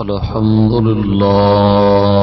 الحمد لله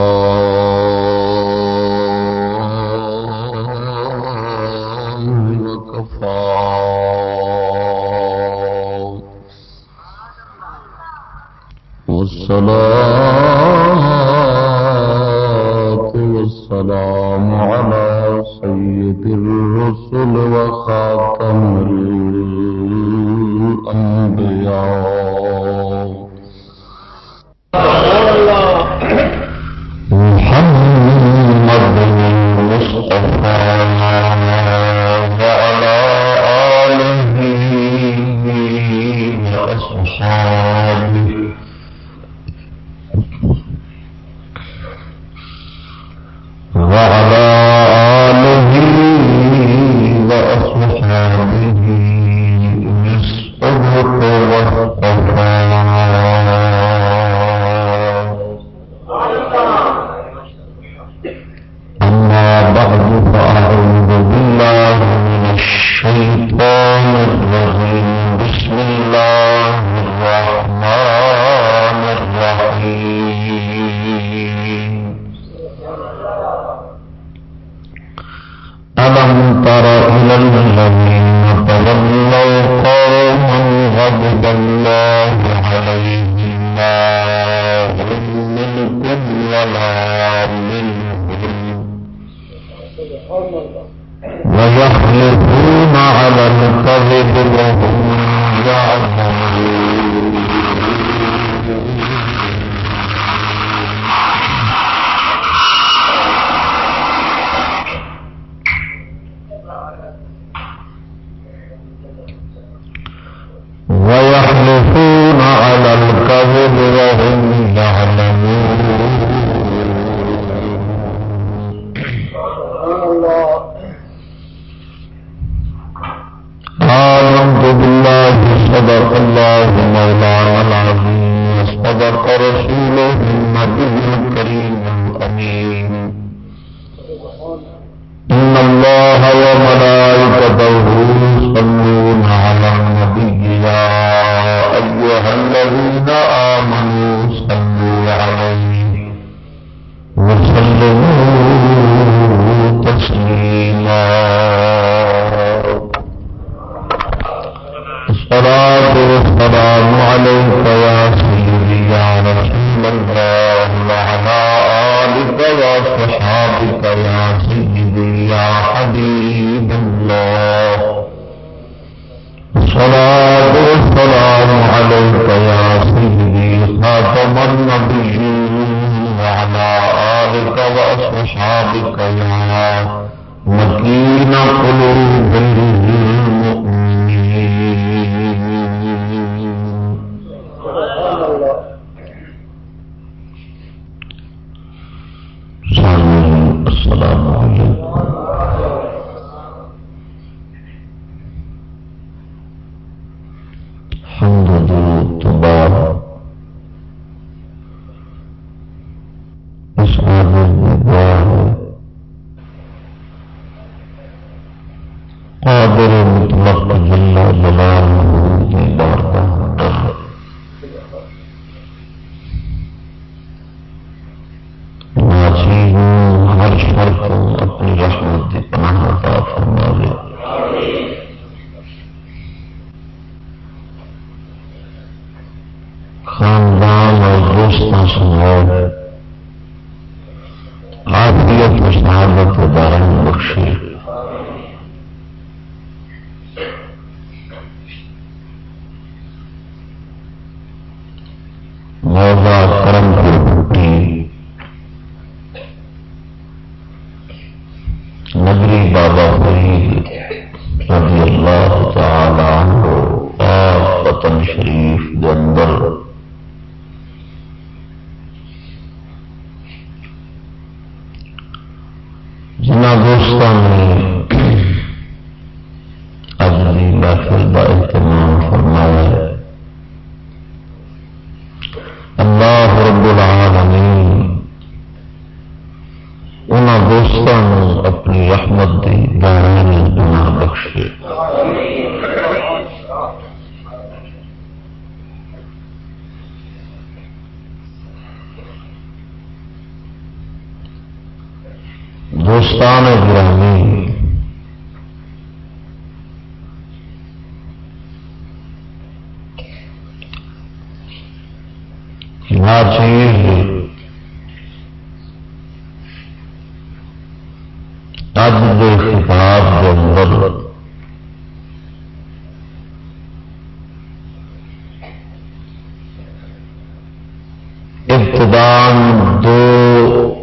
ابتدان دو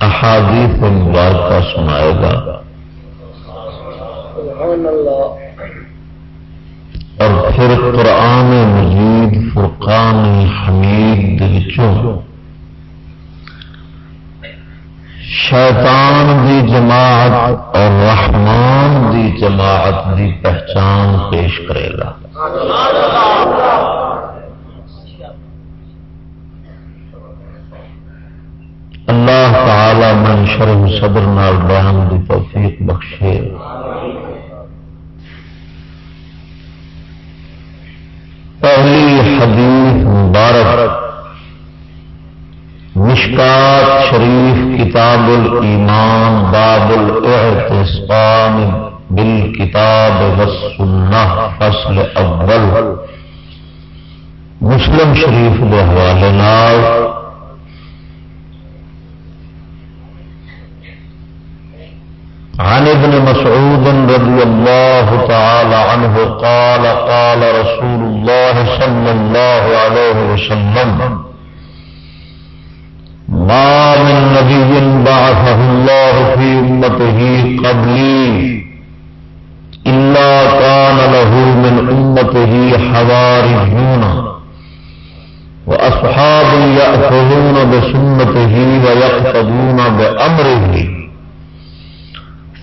احادیث مبارکہ سنائے گا۔ اور پھر قرآن مجید، فرقان حمید دلچوں شیطان دی جماعت اور رحمان دی جماعت دی پہچان پیش کرے گا۔ اللہ تعالی من شرح صدر نال بیان دی توفیق بخشے۔ پہلی حدیث مبارک۔ مشکات شریف کتاب الایمان باب الاعتصام بالکتاب والسنہ، فصل اول۔ مسلم شریف کے حوالے نال عن ابن مسعود رضي الله تعالى عنه قال قال رسول الله صلى الله عليه وسلم، ما من نبي بعثه الله في أمته قبلي إلا كان له من أمته حواريون وأصحاب يأخذون بسنته ويقتدون بأمره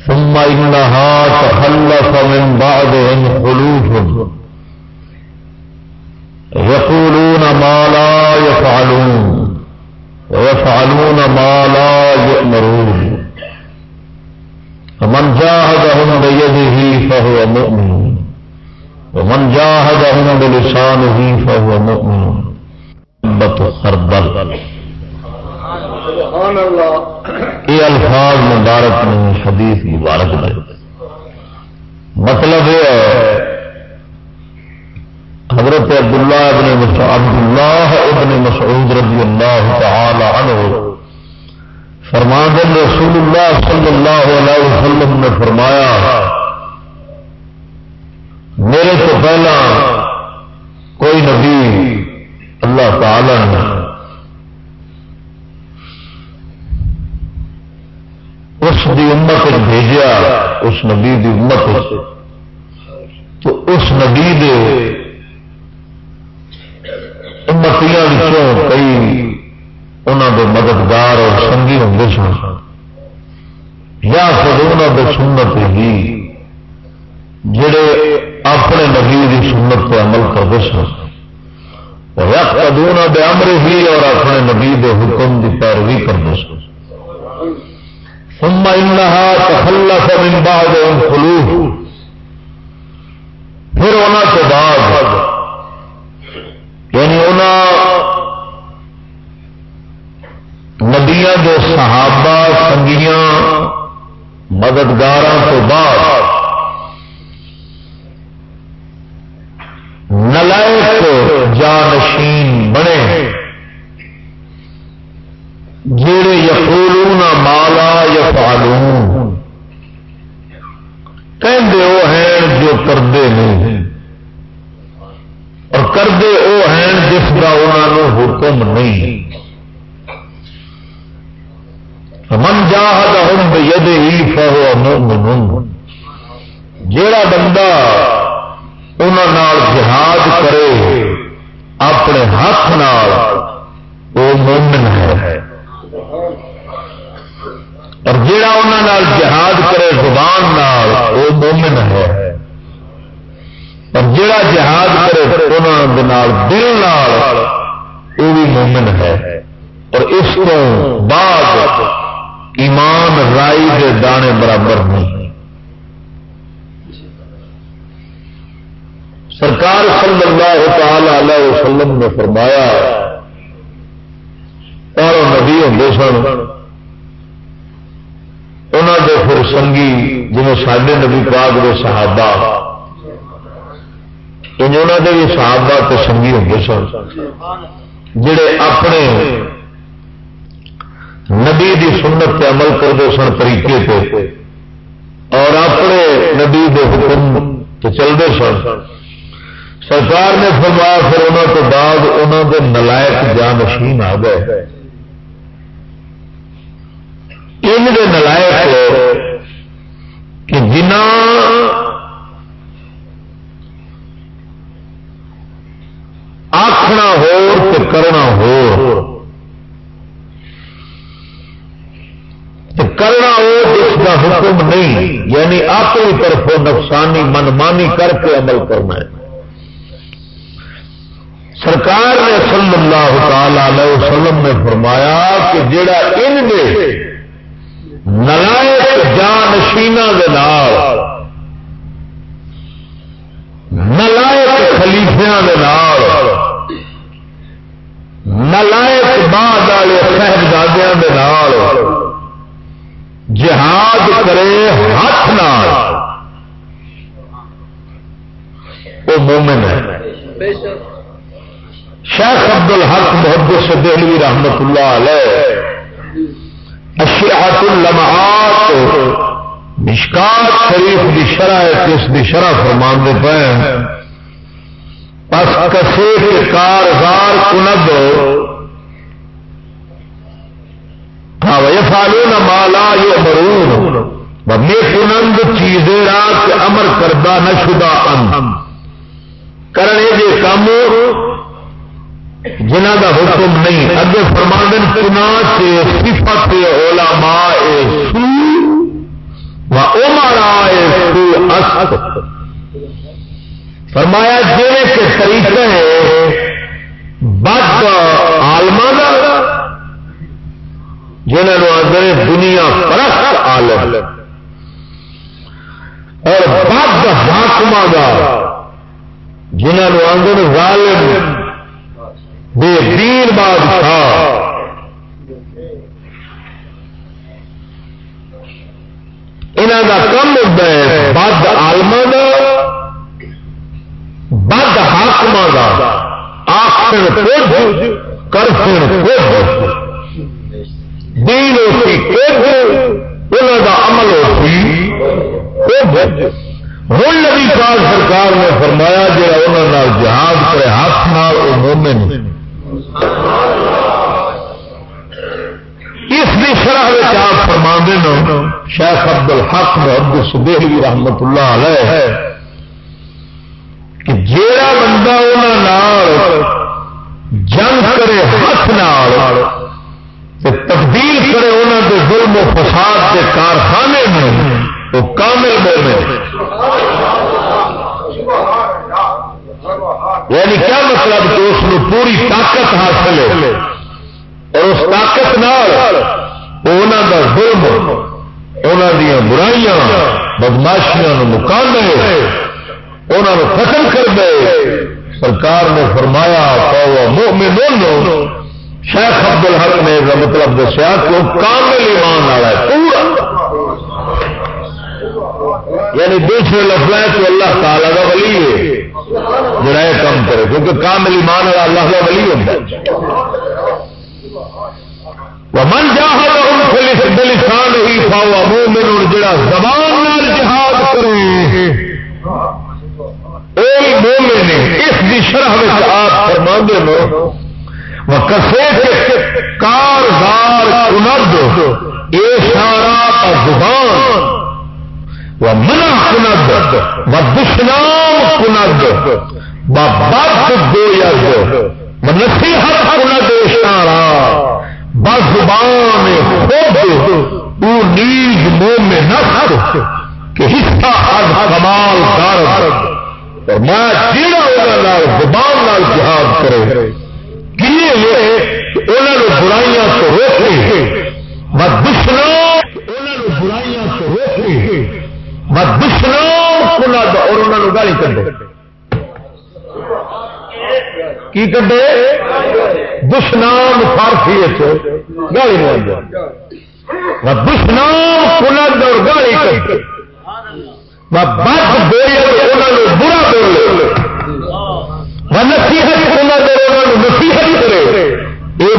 ثم إنها تخلف من بعدهم خلوف يقولون ما لا يفعلون ويفعلون ما لا يؤمرون. فمن جاهدهم بيده فهو مؤمن ومن جاهدهم بلسانه فهو مؤمن. خردل یہ الفاظ مبارک میں حدیث مبارک میں مطلب یہ ہے، حضرت عبداللہ ابن عبداللہ ابن مسعود رضی اللہ تعالی عنہ فرمان رسول اللہ صلی اللہ علیہ وسلم نے فرمایا، میرے تو پہلا کوئی نبی اللہ تعالی نے اس دی امت بھیجا، اس نبی دی امت تو اس نبی دے امتیاں کئی انہوں دے مددگار اور سنگھی ہوں سن۔ یا خود دے سنت ہی جڑے اپنے نبی دی سنت پہ عمل کرتے سن۔ یا دے امر ہی اور اپنے نبی دے حکم کی پیروی کرتے سن۔ ثم انها تخلف من بعد خلوف پھر انہوں کے بعد یعنی نبیا جو صحابہ، سنگیاں، مددگاراں تو بعد نلائک جانشین بنے جڑے یقولون مالا یفعلون کہندے وہ ہیں جو کردے نہیں اور کردے وہ ہیں جس کا انہوں حکم نہیں من جاہد ہم ید ہی فہو مؤمن جیڑا بندہ انہوں جہاد کرے اپنے ہاتھ نال وہ مومن ہے اور جڑا انہوں جہاد کرے زبان نال وہ مومن ہے اور جڑا جہاد کرے انہوں دل نال وہ بھی مومن ہے اور اس کو بعد ایمان رائی کے دانے برابر نہیں۔ سرکار صلی اللہ تعالی علیہ وسلم نے فرمایا اور نبی ہوں سن سنگی جی سڈے نبی پاک دے صحابہ انہوں نے بھی صحابہ تو سنگھی ہوتے سن، جڑے اپنے نبی دی سنت پہ عمل کرتے سن طریقے پہ اور اپنے نبی دے حکم تو چلتے سن۔ سرکار نے فرمایا، پھر انہوں تو بعد انہوں کے نلائق جانشین آ گئے۔ ان کے نلائق کہ جنا آخنا ہو کرنا ہو کرنا ہو حکم نہیں یعنی اپنی طرف نقصانی منمانی کر کے عمل کرنا ہے۔ سرکار نے صلی اللہ تعالی علیہ وسلم نے فرمایا کہ جڑا ان میں نلائق جانشینہ دے نال، نلائق خلیفیاں دے نال، نلائق بعد والے صاحبزادیاں دے نال جہاد کرے ہاتھ نال۔ وہ مومن ہے۔ شیخ عبد الحق محبت سے دہلوی رحمت اللہ علیہ اشیات اللمعات مشکات شریف کی شرح اس کی شرح فرمان دے پے پس کسے کے کارزار کند فالو نہ مالا یہ مرون بے کنند چیزیں رات امر کردہ نہ شدہ ان کرنے کے کام جنہ کا حکم نہیں۔ اگے فرماندن چنا سے صفت علماء سو و عمراء سو فرمایا جی کے طریقے بد آلما جنہوں آدھے دنیا پرست عالم۔ اور بد حاقم کا جنہوں آدھے ظالم، بے دین بادشاہ۔ انہوں کا کم ہوتا ہے بد آلما بد حاقم کا آخر کچھ کرفن کچھ دین ہوتی کچھ انہوں کا عمل ہوتی کچھ ہوں نبی پاک سرکار نے فرمایا جا انہوں جہاد کرے، ہاتھ نال وہ مومن۔ اس کی شرح آپ فرما شیخ عبد الحق محمد سبیلی رحمت اللہ علیہ ہے کہ جیڑا بندہ انہوں جنگ کرے، ہاتھ نال تبدیل کرے انہوں کے ظلم و فساد کے کارخانے میں، وہ کامل مومن یعنی کیا مطلب کہ اس میں پوری طاقت حاصل ہے؟ اور اس طاقت انہوں کا ظلم انہوں دیا برائیاں، بدماشیاں مقام انہوں ختم کر دے۔ سرکار نے فرمایا مومن شیخ عبد الحق نے مطلب دسیا کہ وہ کامل ایمان والا ہے، پورا۔ یعنی دوسرے لفظ تو اللہ تعالی کا ولی ہے جڑا یہ کام کرے، کیونکہ کام ایمان والا اللہ کا ولی ہوتا ہے من جہاز دلسان ہی پاؤ مومن جڑا زبان جہاد کرے۔ مومن، اس کی شرح آپ فرما دے دو کسے کارزار کنرد اے سارا زبان منع کند و دشنام کند و بد گوید و نصیحت کند اشارا بزبان خود او نیز منہ میں نفر کہ حصہ از کمال دارد۔ اور میں جیڑا زبان نال جہاد کرے کیے انہوں نے برائیاں تو روکے۔ و دشنام انہوں نے برائیاں تو روکے۔ دشنام کلا اور انہوں نے گالی کڈے۔ کی کڈے؟ دشنام فارسی گالی مار دشنام کلند اور گاڑی کر بس بولے برا بولے۔ نصیحت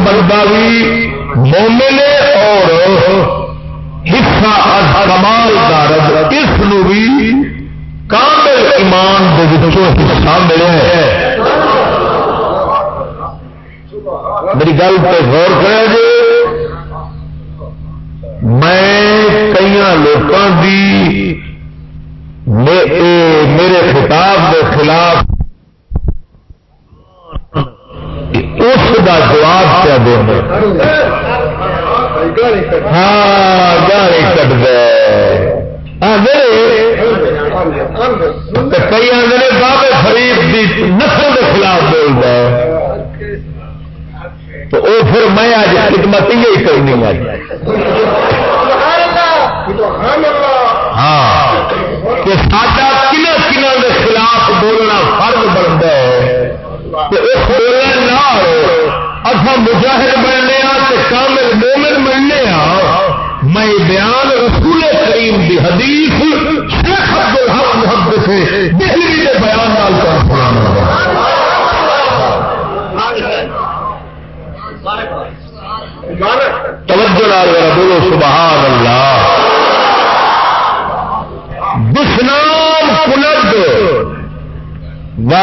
بندہ بھی مومن اور حصہ کمال دار اس بھی کامل ایمان حصہ ملے ہے۔ میری گل پہ غور کرے جی میں کئی لوگوں کی میرے خطاب کے خلاف اس کا جواب کیا دیں ہاں گاڑی کٹ گئے کئی آدھے بابے خریف کی نسل کے خلاف بول رہا ہے۔ تو وہ پھر میں آج خدمت ہی کرنی ہے۔ ہاں کہ ساڈا کن کن کے خلاف بولنا فرض بنتا ہے۔ کہ اس بولنے اصا مجاہد بننے کامل مومن بننے میں بیان رسول کریم کی حدیث شیخ عبد الحق محدث دہلی کے بیان نال کر سنا توجہ لال بولو سبحان اللہ دشنام کلد بے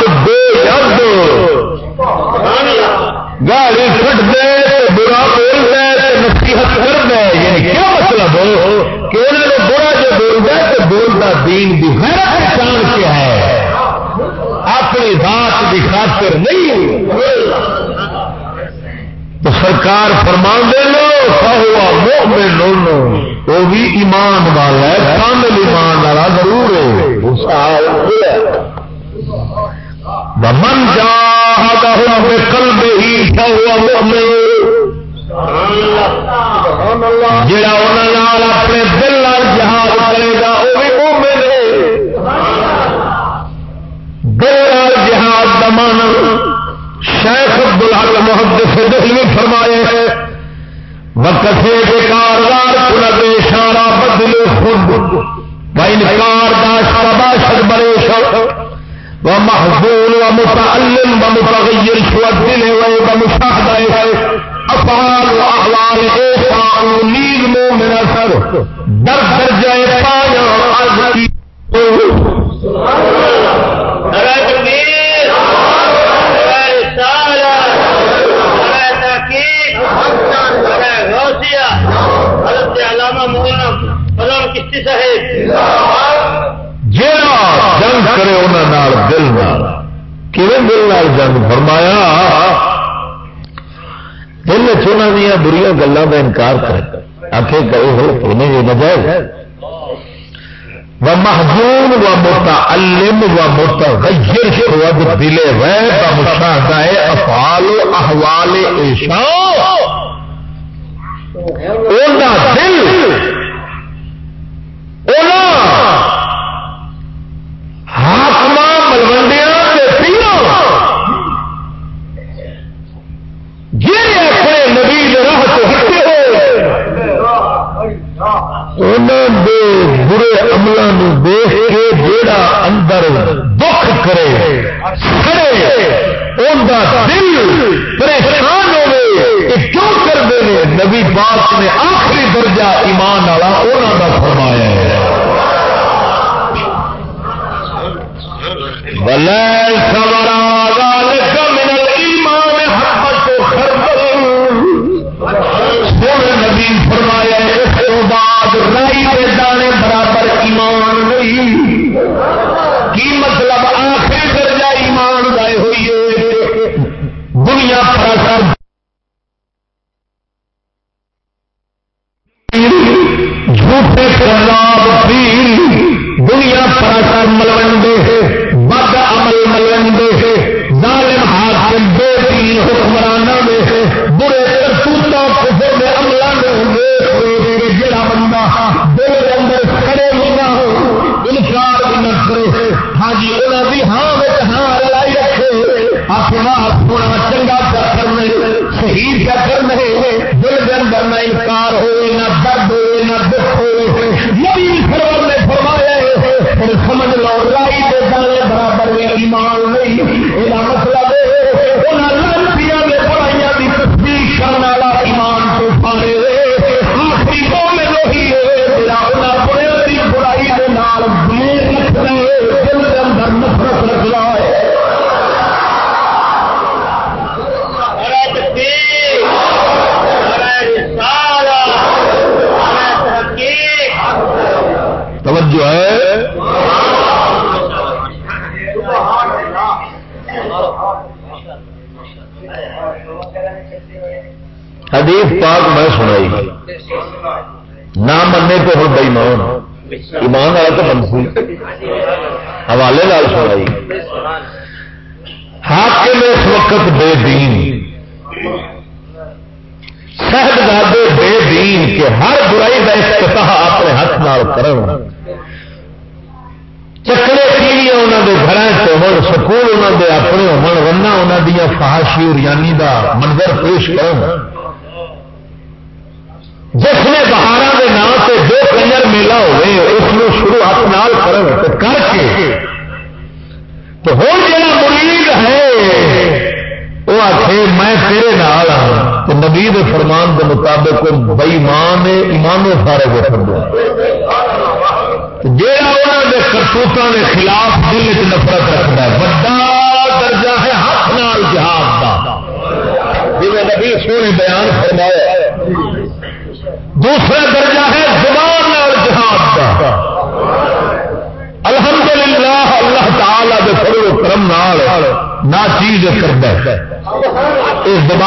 جد بولتا دین بھی پہچان کیا ہے۔ اپنی ذات کی خاطر نہیں۔ تو سرکار فرما دے لو سہوا لو وہ بھی ایمان والا ہے، کامل ایمان والا ضرور ہے۔ من جا کل ہی سہوا جا اپنے دل جہاز کرے گا وہ بھی جہاز دمن شیخ عبدالحق محدث دہلی فرمائے ہیں وکسے کے کاروار کلب اشارہ بدل خود انکار داشت باشد بڑے شوق و محبول و متعلم و متغیر شو، دل و مشاہدہ افعال و احوال ایسا نیز مومن اثر، در درجہ پایا از کی۔ اللہ جنگ کرے انہوں دل دل جنگ؟ فرمایا دل چنا دیا بری گلوں کا انکار کر آخے کرے ہو یہ نجائز و محجون و متعلم و متغیر شعب دل غیب و مشاہدہ افعال و احوال ایشا اونا دل اونا حاکمہ ملوندیاں کے پیوں جی اپنے نبی برے عملوں اندر دکھ کرے ان کا دل پریشان ہوئے۔ کیوں کرتے ہیں نبی پاک نے آخری درجہ ایمان والا انہوں کا فرمایا ہے۔ بلے سورا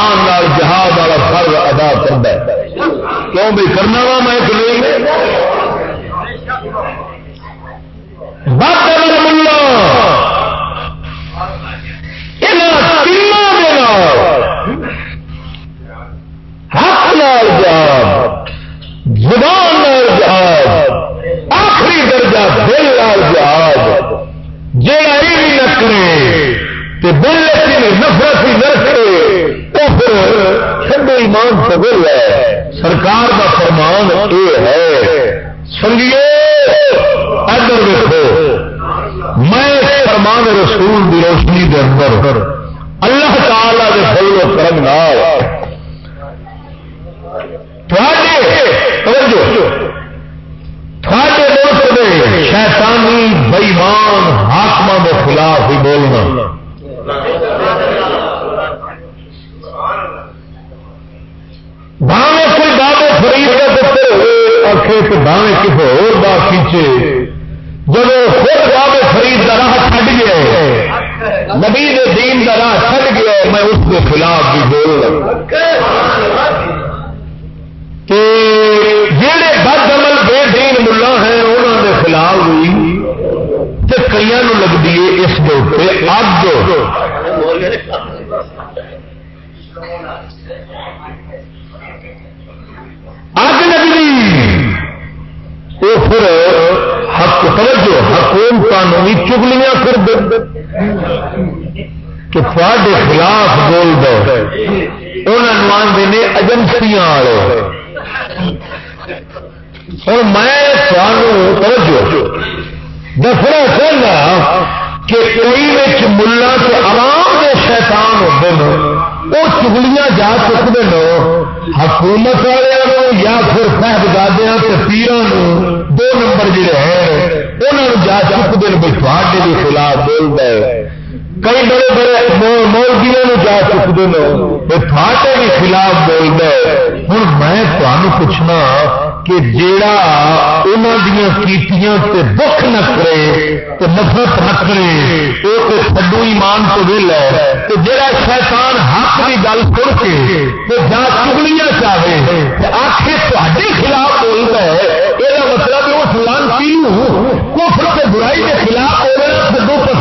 ایمان جہاد والا فرض ادا کرتا ہے۔ کیوں بھی کرنا وا میں کہ نہیں پھر سب ایمان سبل ہے۔ سرکار کا فرمان یہ ہے۔ سنگیے، ادھر دیکھو۔ میں فرمان رسول کی روشنی کے اندر اللہ تعالی کے فل و کرم نال شیطانی بئیمان ہاکم کے خلاف ہی بولنا باہیں کوئی بابے فرید کا پتر ہوئے آخے تو باہیں کسی اور بات کھینچے جب خود بابے فرید کا راہ چڑھ گیا نبی دین کا راہ چڑھ گیا میں اس کے خلاف بھی بول کہ جہے بد عمل بے دین ملا ہیں انہوں کے خلاف بھی تو کئی لگتی ہے اس کے اگ اگ وہ پھر حق توجہ حکومت بھی چگلیاں کر دے۔ کہ تھوڑے خلاف بول دو۔ انہوں آدھے ایجنسیاں والے ہوں میں دسنا چاہتا کہ کوئی ملا کے عوام کے شیطان ہوتے ہیں وہ چگلیاں جا چکتے ہیں حکومت والوں یا پھر صاحبزادیا کے پیران دو نمبر جڑے ہیں انہوں جا چکتے ہیں بھائی تھوڑے بھی خلاف بول رہے کئی بڑے بڑے مولویوں جا چکتے ہیں بھائی تھوڑے بھی خلاف بول رہے ہوں میں تمہیں پوچھنا کہ جیڑا انہوں کیتیاں تے دکھ نہ کرے تو نفرت نہ کرے وہ تو سڈو ایمان تو ویل ہے تو جیڑا شیطان حق کی گل سن کے تو جا چگلیاں چاہے آخر تے خلاف بول رہا ہے یہ مطلب اس لانسی کفر سے برائی کے خلاف ہو رہا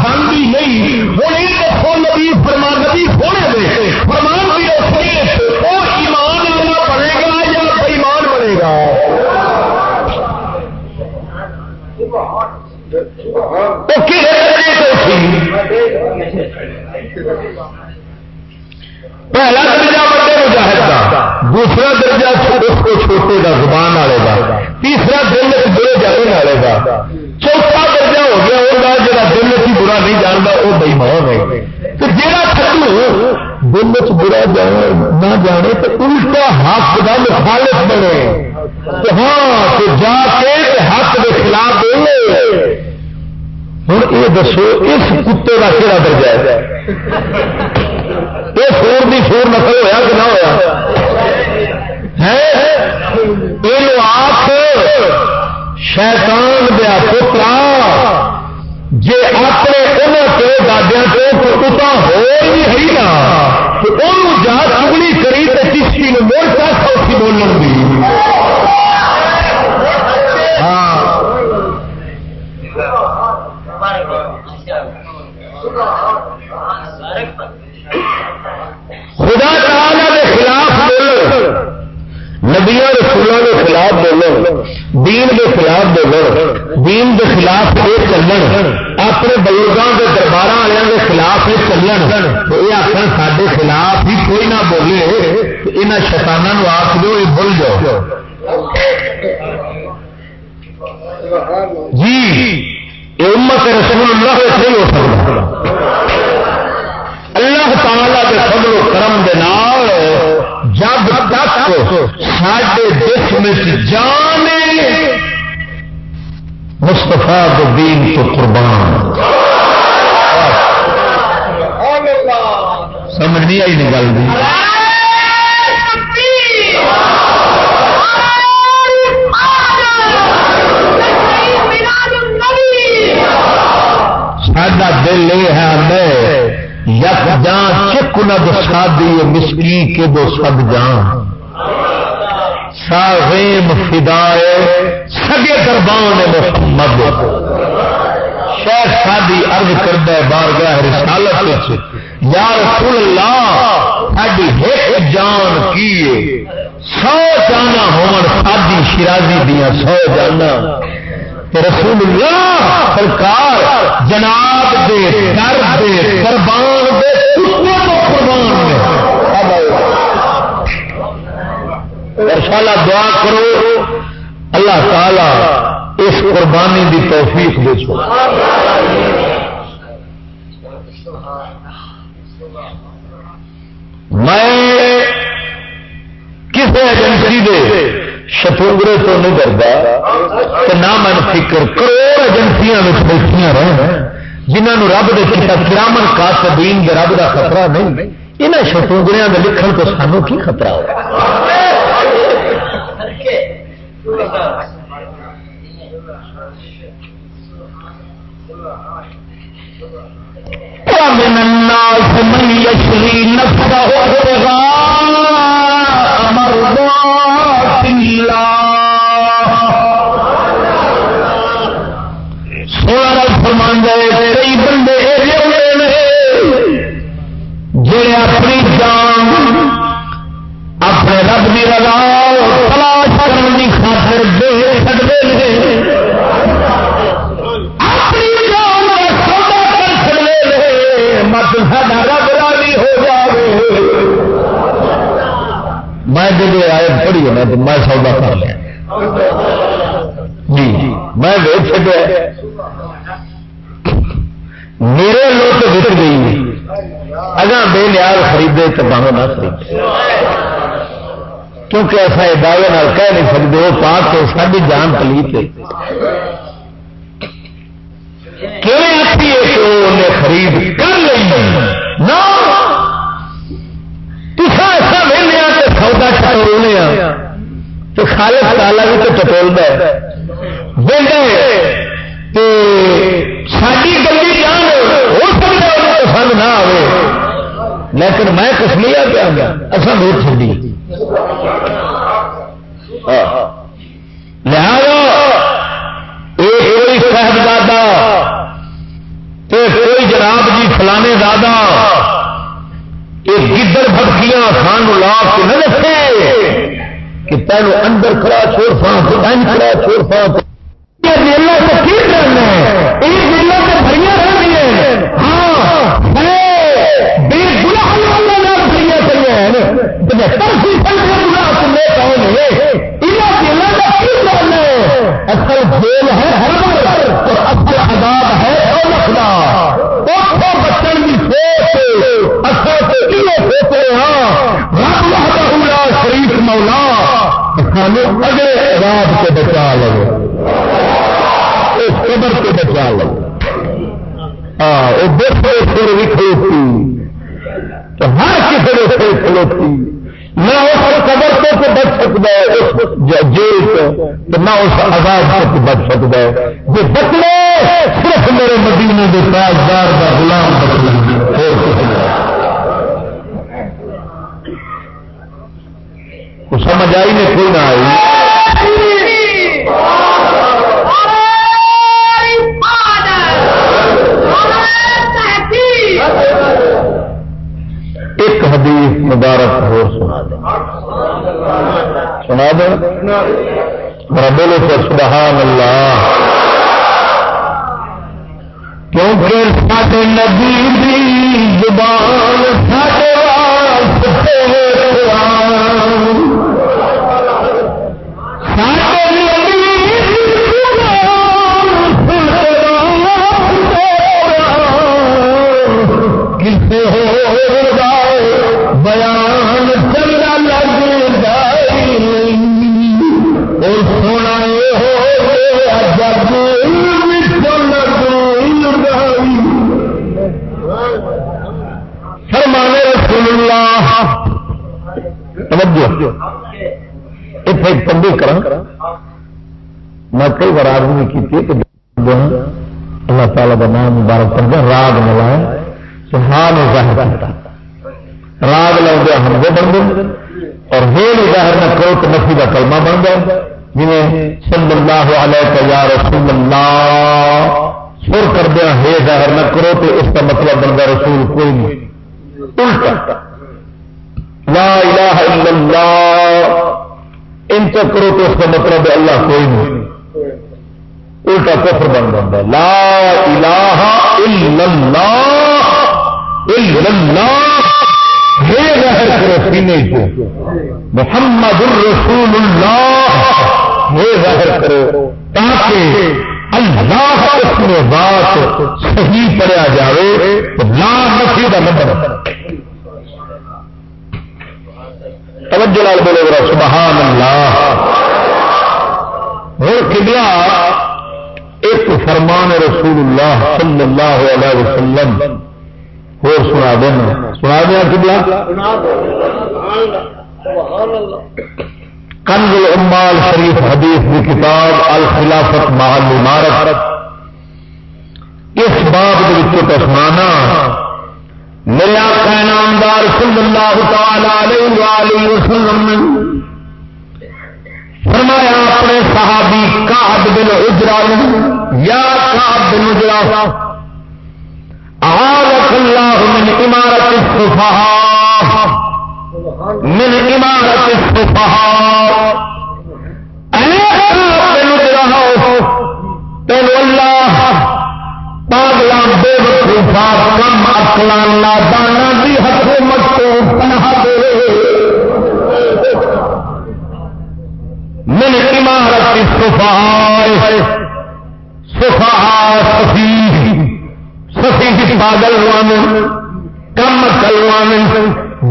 پہلا درجہ بڑے مجاہد کا دوسرا درجہ اس کو چھوٹے کا زبان والے کا تیسرا دل برے جانے والے کا چوتھا درجہ ہو گیا وہ جا دل کی برا نہیں جانتا وہ بئی مان ہے۔ تو جہاں تھلو دل چ برا نہ جانے تو الٹا حق کا مخالف بنے۔ ہاں تو جا کے حق کے خلاف بولے۔ ہوں یہ دسو، اس کتے کا کہڑا درجہ ہے؟ یہ سور کی سور نسل ہوا کہ نہ ہوا یہ آپ شیطان دیا پترا جی اپنے انہوں کے دادیا کو کتا ہو ہی نا، تو انہوں جا چگلی کری تو چشتی نے ملک خدا تعالی کے خلاف بولو۔ نبیا رسولوں کے خلاف بولو۔ دین کے خلاف بولو۔ دین کے خلاف یہ چلن۔ اپنے بزرگوں کے دربار والوں کے خلاف یہ چلن۔ یہ آخر سارے خلاف ہی کوئی نہ بولے یہاں شتانوں آخ دو، یہ بھول جاؤ۔ جی۔ یہ امت رسول اللہ نہیں ہو سکتا اللہ تعالی کے فضل و کرم دے نال جب تک ساڈے جسم جان مستفا دین تو قربان۔ سمجھ نہیں آئی نہیں گل ساڈا دل یہ ہے میں یک جان چک ند سادی مسکی کے دو سد جان۔ ساغیم فدائے سگے دربان محمد۔ شاید سادی ارد کردہ بارگاہ رسالت یا رسول اللہ ساری ایک جان کی سو جانا ہون سادی شرازی دیا سو جانا۔ رسول اللہ سرکار جناب دے، در دے، قربان دے تو قربان دے۔ شالا دعا کرو، اللہ تعالی اس قربانی دی توفیق دے چھو میں کسی ایجنسی دے شتونگرے تو نہیں ڈرتا نہ من فکر کروڑ ایجنسیاں بیٹھیا رہ جنہوں رب دے کتا کرامن کاتبین دے رب دا خطرہ نہیں یہاں شتونگریاں دے لکھن تو سانو کی خطرہ ہو؟ من الناس من يشري نفسه سولہ کئی بندے جڑے اپنی جان، اپنے رب کی رضا تلاش کرنے کی خاطر دے سکتے ہیں۔ اپنی جان کا سودا کر سکتے ہیں مت سا رب راضی ہو جائے میں جب آئے پڑھی ہونا تو میں سودا کر لیا۔ جی میں ویچ چکا میرے لوگ بک گئی۔ اگر بے نیاز خریدے تو باہر نہ خریدے۔ کیونکہ ایسا یہ دعوے کہہ نہیں سکتے، وہ پا کے ساری جان پلیت خرید کر لی تصا ایسا وہلے کہ سودا چٹولنے تو خالص تالا بھی تو چٹول ساری گلی جان ہو سکتا ہے پسند نہ آئے لیکن میں کسمیا پیا گیا اصل ووٹ چڑی ہاں۔ لہذا کوئی صاحبزادہ کوئی جناب جی فلانے دادا یہ گدر بھٹکیاں خان لا کے نہ رکھے، کہ پہلو اندر کھڑا چھوڑ پا تو کھڑا چھوڑ پا جیلوں سے کی کرنا ہے۔ یہ جیلوں سے بھری رہی ہاں، ہیں ہاں بے گنا بھری پہ پچہتر فیصد گنا سننے کون ہے انہیں جیلوں کا کی کرنا ہے۔ اصل جیل ہے ہر اور اصل عذاب ہے لکھنا اتوں بچن کی سوچ۔ ہاں شریف مولا سانو اگلے عذاب سے بچا لو قبر سے بچا لو دیکھو ہر کسی نے کھلوتی نہ اس قبر سے تو بچ سکتا ہے۔ اس جیل سے تو نہ اس آزاد سے بچ سکتا ہے۔ جو بچنے صرف میرے مدینے کے تاجدار کا غلام بچنا سمجھ آئی نہیں، کوئی نہ آئی۔ ایک حدیث مبارک ہو سنا دیں۔ سنا دیں؟ بولو تو سبحان اللہ۔ کیونکہ سارے نبی زبان سارے میں کئی بار آدمی کی اللہ تعالیٰ کا نام مبارک پڑھ راگ ملائے سبحان ظاہر راگ لگے ہمدے بن گئے اور ہیل ظاہر نہ کرو تو نفی کا کلمہ بن گیا جنہیں صلی اللہ علیہ یا رسول اللہ سر کر دیا، ہے ظاہر نہ کرو تو اس کا مطلب بن گیا رسول کوئی نہیں۔ الٹا۔ لا الہ الا اللہ۔ ان کرو تو اس کا مطلب اللہ کوئی نہیں۔ الٹا کفر بن جاتا لا الہ الا اللہ الا اللہ یہ ظاہر کرو سینے کو محمد الرسول اللہ یہ ظاہر کرو تاکہ اللہ اس میں بات صحیح پڑھا جائے تو لا نفی کا مطلب توجہ لال بولے گا سبحان اللہ ہوں کبلا ایک فرمان رسول اللہ صلی اللہ علیہ وسلم ہو سنا دینا سنا دیا کبلا کنز الامال شریف حدیث کی کتاب الخلافت محل عمارت اس باب کے سنانا میرے آقا صلی اللہ تعالی علیہ وآلہ وسلم نے فرمایا، اپنے صحابی کعب بن اجرا یا کعب بن اجرا اعاذك الله من امارت الصفحاء من امارت الصفحاء اے تینو اللہ، پاگلا بے وقوفا کم اکلا نادانا بھی حکومت کو پناہ دے۔ من عمارت سفا سفا سفی سفی پاگل وان کم کلوان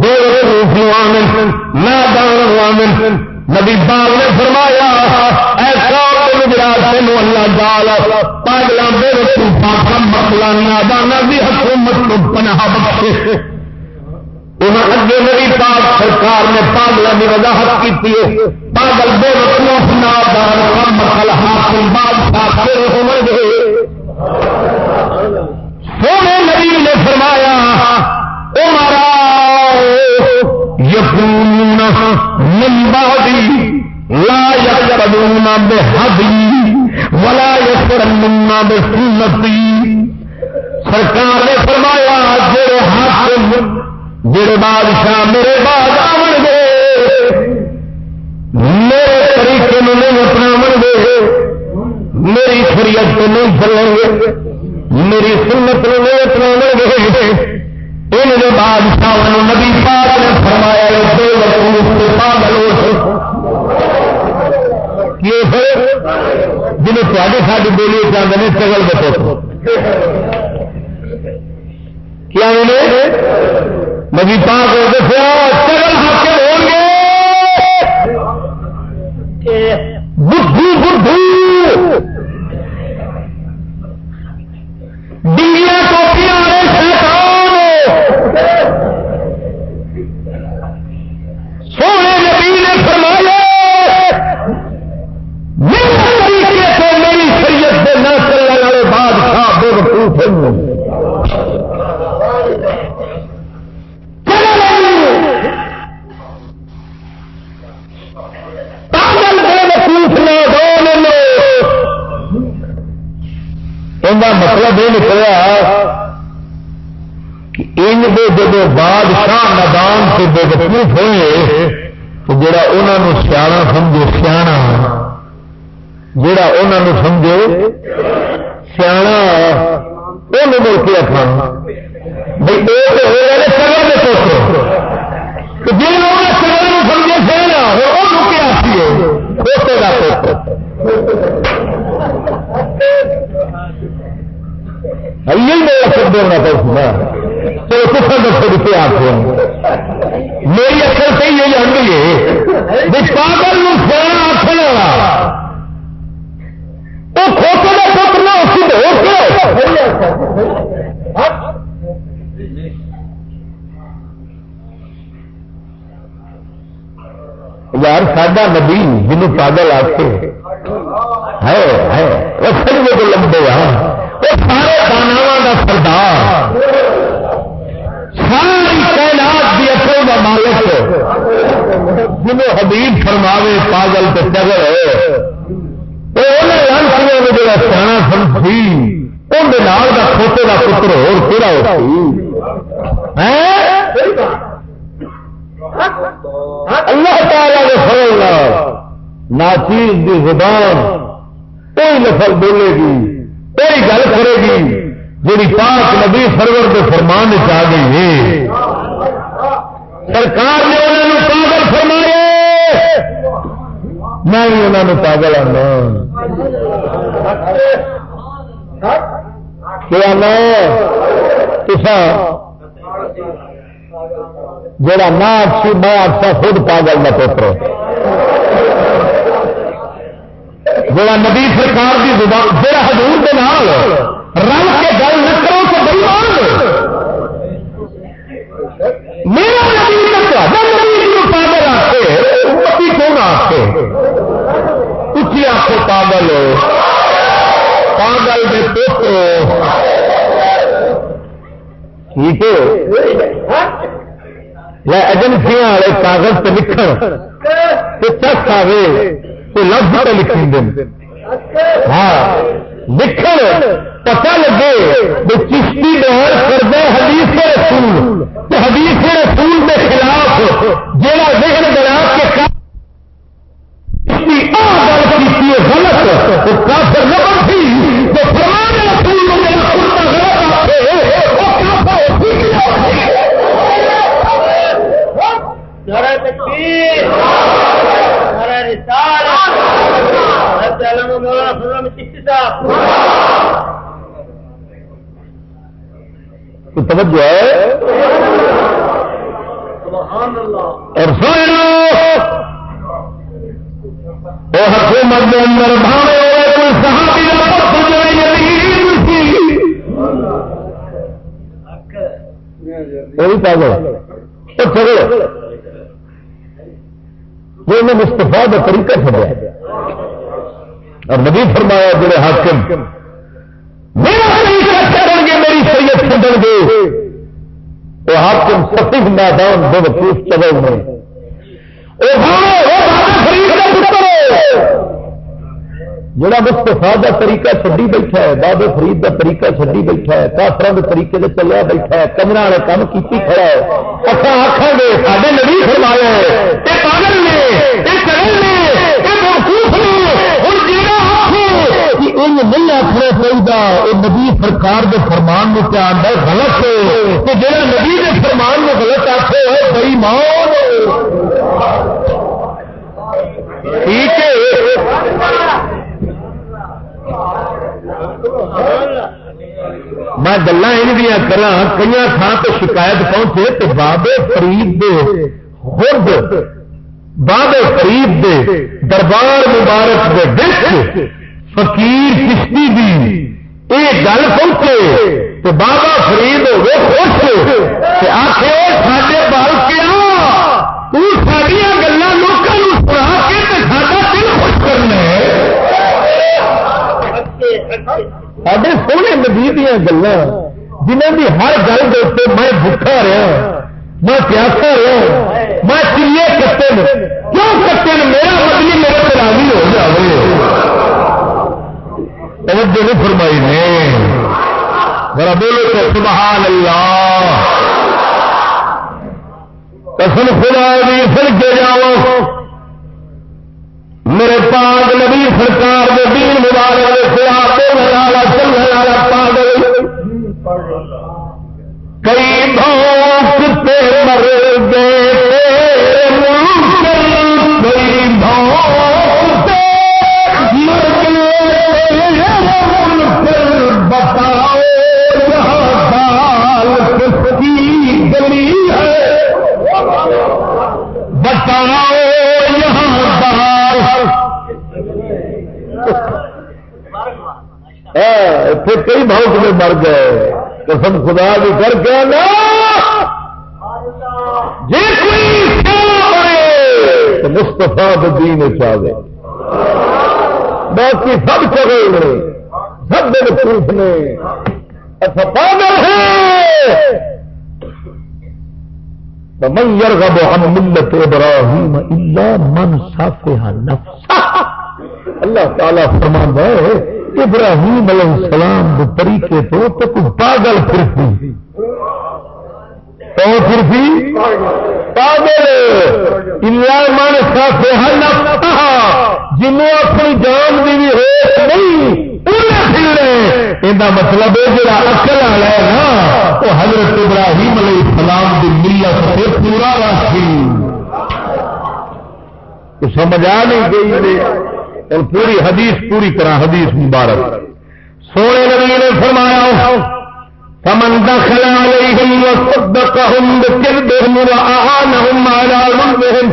بے وقوف وان نادان وان نبی باغ نے فرمایا ایسا تین اللہ دال پاگلا بے رکوفا کم مکلا نادانا بھی حکومت کو پناہ بخشے۔ انہوں اگے میری پاک سرکار نے پاگلوں کی وضاحت کی پاگل بے وقوف نادان کم مکل حاصل بادشاہ پھر ہو گئے سونے نبی نے فرمایا او مارا یقون من بعدی لا یقربون بحدی، ولا یقربون بسنتی۔ سرکار نے فرمایا، جڑے حاکم، جڑے بادشاہ میرے بعد آن گے، میرے طریقے میں نہیں اپنا گے، میری شریعت کو نہیں چلیں گے، میری سنت کو نہیں اپنا گے۔ ان کے بعد سامنے نبی پاک نے فرمایا بے وقوف کے پاگل جنہیں تے ساری بولی چاہتے ہیں چگل بتو کیا نبی پاک نے دسیا چگل مطلب یہ نکلا کہ ان دے جب بادشاہ ندان سے بے وقوف ہوئے، تو جڑا انہوں سیاح سمجھے سیاح جڑا انہوں سمجھے سیاح وہ مل کے رکھنا بھائی وہ ہو رہا سگل میں جی سگل سمجھے سیاح وہ ہے؟ یہی میرا شبد ہونا پڑتا تو کتنا دسو روپے آپ میری اکثر سے یہی آئی ہے؟ پاگل فون آخر والا وہ کھوتے کا پتر نہ اس یار، ساڈا نبی جنوب پاگل آ کے ہے. وہ سجدے کو لمبے ہاں وہ سارے دانوا کا سردار. ساری تعینات کی اصل کا مالک. جنوب حبیب فرماوے، پاگل تو ٹگر چگل جا سیاح سمجھی اندر کا کھوتے کا پتر ہو کہڑا اللہ تعالی کے فرل ناچیز کی زبان، کوئی نسل بولے گی، کوئی گل کرے گی جی پاک نبی سرور کے فرمان چاہ گئی ہے۔ سرکار نے انہوں پاگل فرمایا میں بھی انہوں نے پاگل آنا ہاں۔ کیا جڑا نہ اچھی میں آخا خود پاگل نہ پوتر ہاں۔ جڑا نبی سرکار کی زبان جڑا حضور کے نال رل کے گل نہ کرو تو بڑی میرا نبی نبی پاگل آتے امتی کیوں آتے اچھی آخو پاگل پاگل میں پوتو ٹھیک ہے ایجنسیاں والے کاغذ پہ لکھن۔ تو چک آئے تو لفظ پہ لکھیں دن۔ ہاں لکھ پتا لگے وہ چشتی بہر کردے حدیث رسول تو حدیث رسول کے خلاف جہاں ذہن بنا کے غلط وہ کافر نہ تھی تو فرمان رسول غلط توجہ ہے۔ اور وہ حکومت کے اندر بھاوے ہوئے کوئی صحابی وہی پاگل وہ مستفا کا طریقہ چڑیا اور نبی فرمایا، جڑے حاکم، میرا کریں گے میری سیت چھڈن گے۔ وہ حاکم سفید میدان بے وقوف چلے میں جڑا مستفا کا طریقہ چڈی بیٹھا ہے، بابے فرید کا طریقہ چڈی بیٹھا ہے کافر کے طریقے سے چلیا بیٹھا ہے کمر والے کام کی کھڑا ہے۔ اچھا آخان گے سارے نبی فرمایا ہے پاگل نے نہیں آخر چاہیے وہ نبی سرکار کے فرمان میں کیا آتا ہے غلط ہے۔ کہ جہاں نبی کے فرمان میں غلط آخے ہے بڑی ماں ٹھیک ہے۔ میں گلا یہ کرا کئی تھان تو شکایت پہنچے تو بابے فرید دے خود، بابے فرید دے دربار مبارک دے دیکھ فقیر کشتی دی۔ یہ گل پہنچے تو بابا فرید ہوگے خوش آخر سارے بال کے کیا تاریاں گلیں لوگوں سنا کے سارا دل خوش کرنا سارے سونے نبی دیا گلیں جنہیں بھی ہر گل کے میں بھوکا رہا ہاں، میں پیاسا رہا ہاں، میں چیلے کٹے کیوں کٹے میرا مطلب بدلی میرے پہ ہو جائے توجہ نہیں فرمائی نے۔ میرا بولو تو سبحان اللہ۔ قسم خدا بھی پھر کے جاؤ۔ میرے پاگ نبی سرکار کے دین مبارک نے سیا چل ہزار پاگل کئی بھاؤ کئی بہت میں مر گئے۔ قسم خدا بھی کر کے نا جی کوئی مستفا دین چاہے باقی سب چلے نے سب دن پوچھ نے اچھا پاگل ہے۔ من يرغب عن ملت ابراہیم الا من صافح نفسه۔ اللہ تعالی فرماندا ہے، ابراہیم علیہ السلام کے طریقے تو تو کوئی پاگل پھرتی تو پھرتی پاگل۔ اللہ من صافح نفسه جنوں اپنی جان دی بھی ہو نہیں مطلب جا اکل والا ہے نا، وہ حضرت ابراہیم علیہ السلام کی ملت سے پورا راسی سمجھ آ نہیں گئی۔ اور پوری حدیث، پوری طرح حدیث مبارک۔ سونے نبی نے فرمایا، فمن دخل عليهم وصدقهم بكذبهم وأعانهم على ظلمهم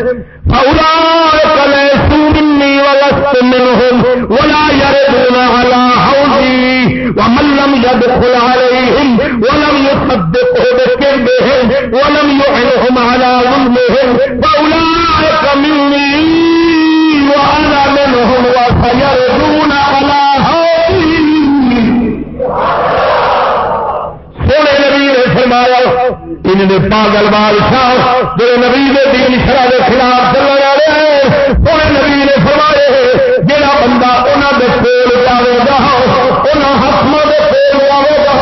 فأولئك ليسوا مني ولست منهم ولا يردون على حوزي ومن لم يدخل عليهم ولم يصدقه بكذبهم ولم يعنهم على ظلمهم فأولئك مني سونے نبی نے فرمایا ان نے پاگل بادشاہ میرے نبی نے دین شرح کے خلاف چلنے والے ہیں۔ سونے نبی نے فرمائے جہاں بندہ انہوں کے کول جائے گا انہوں حکموں کے کول آئے گا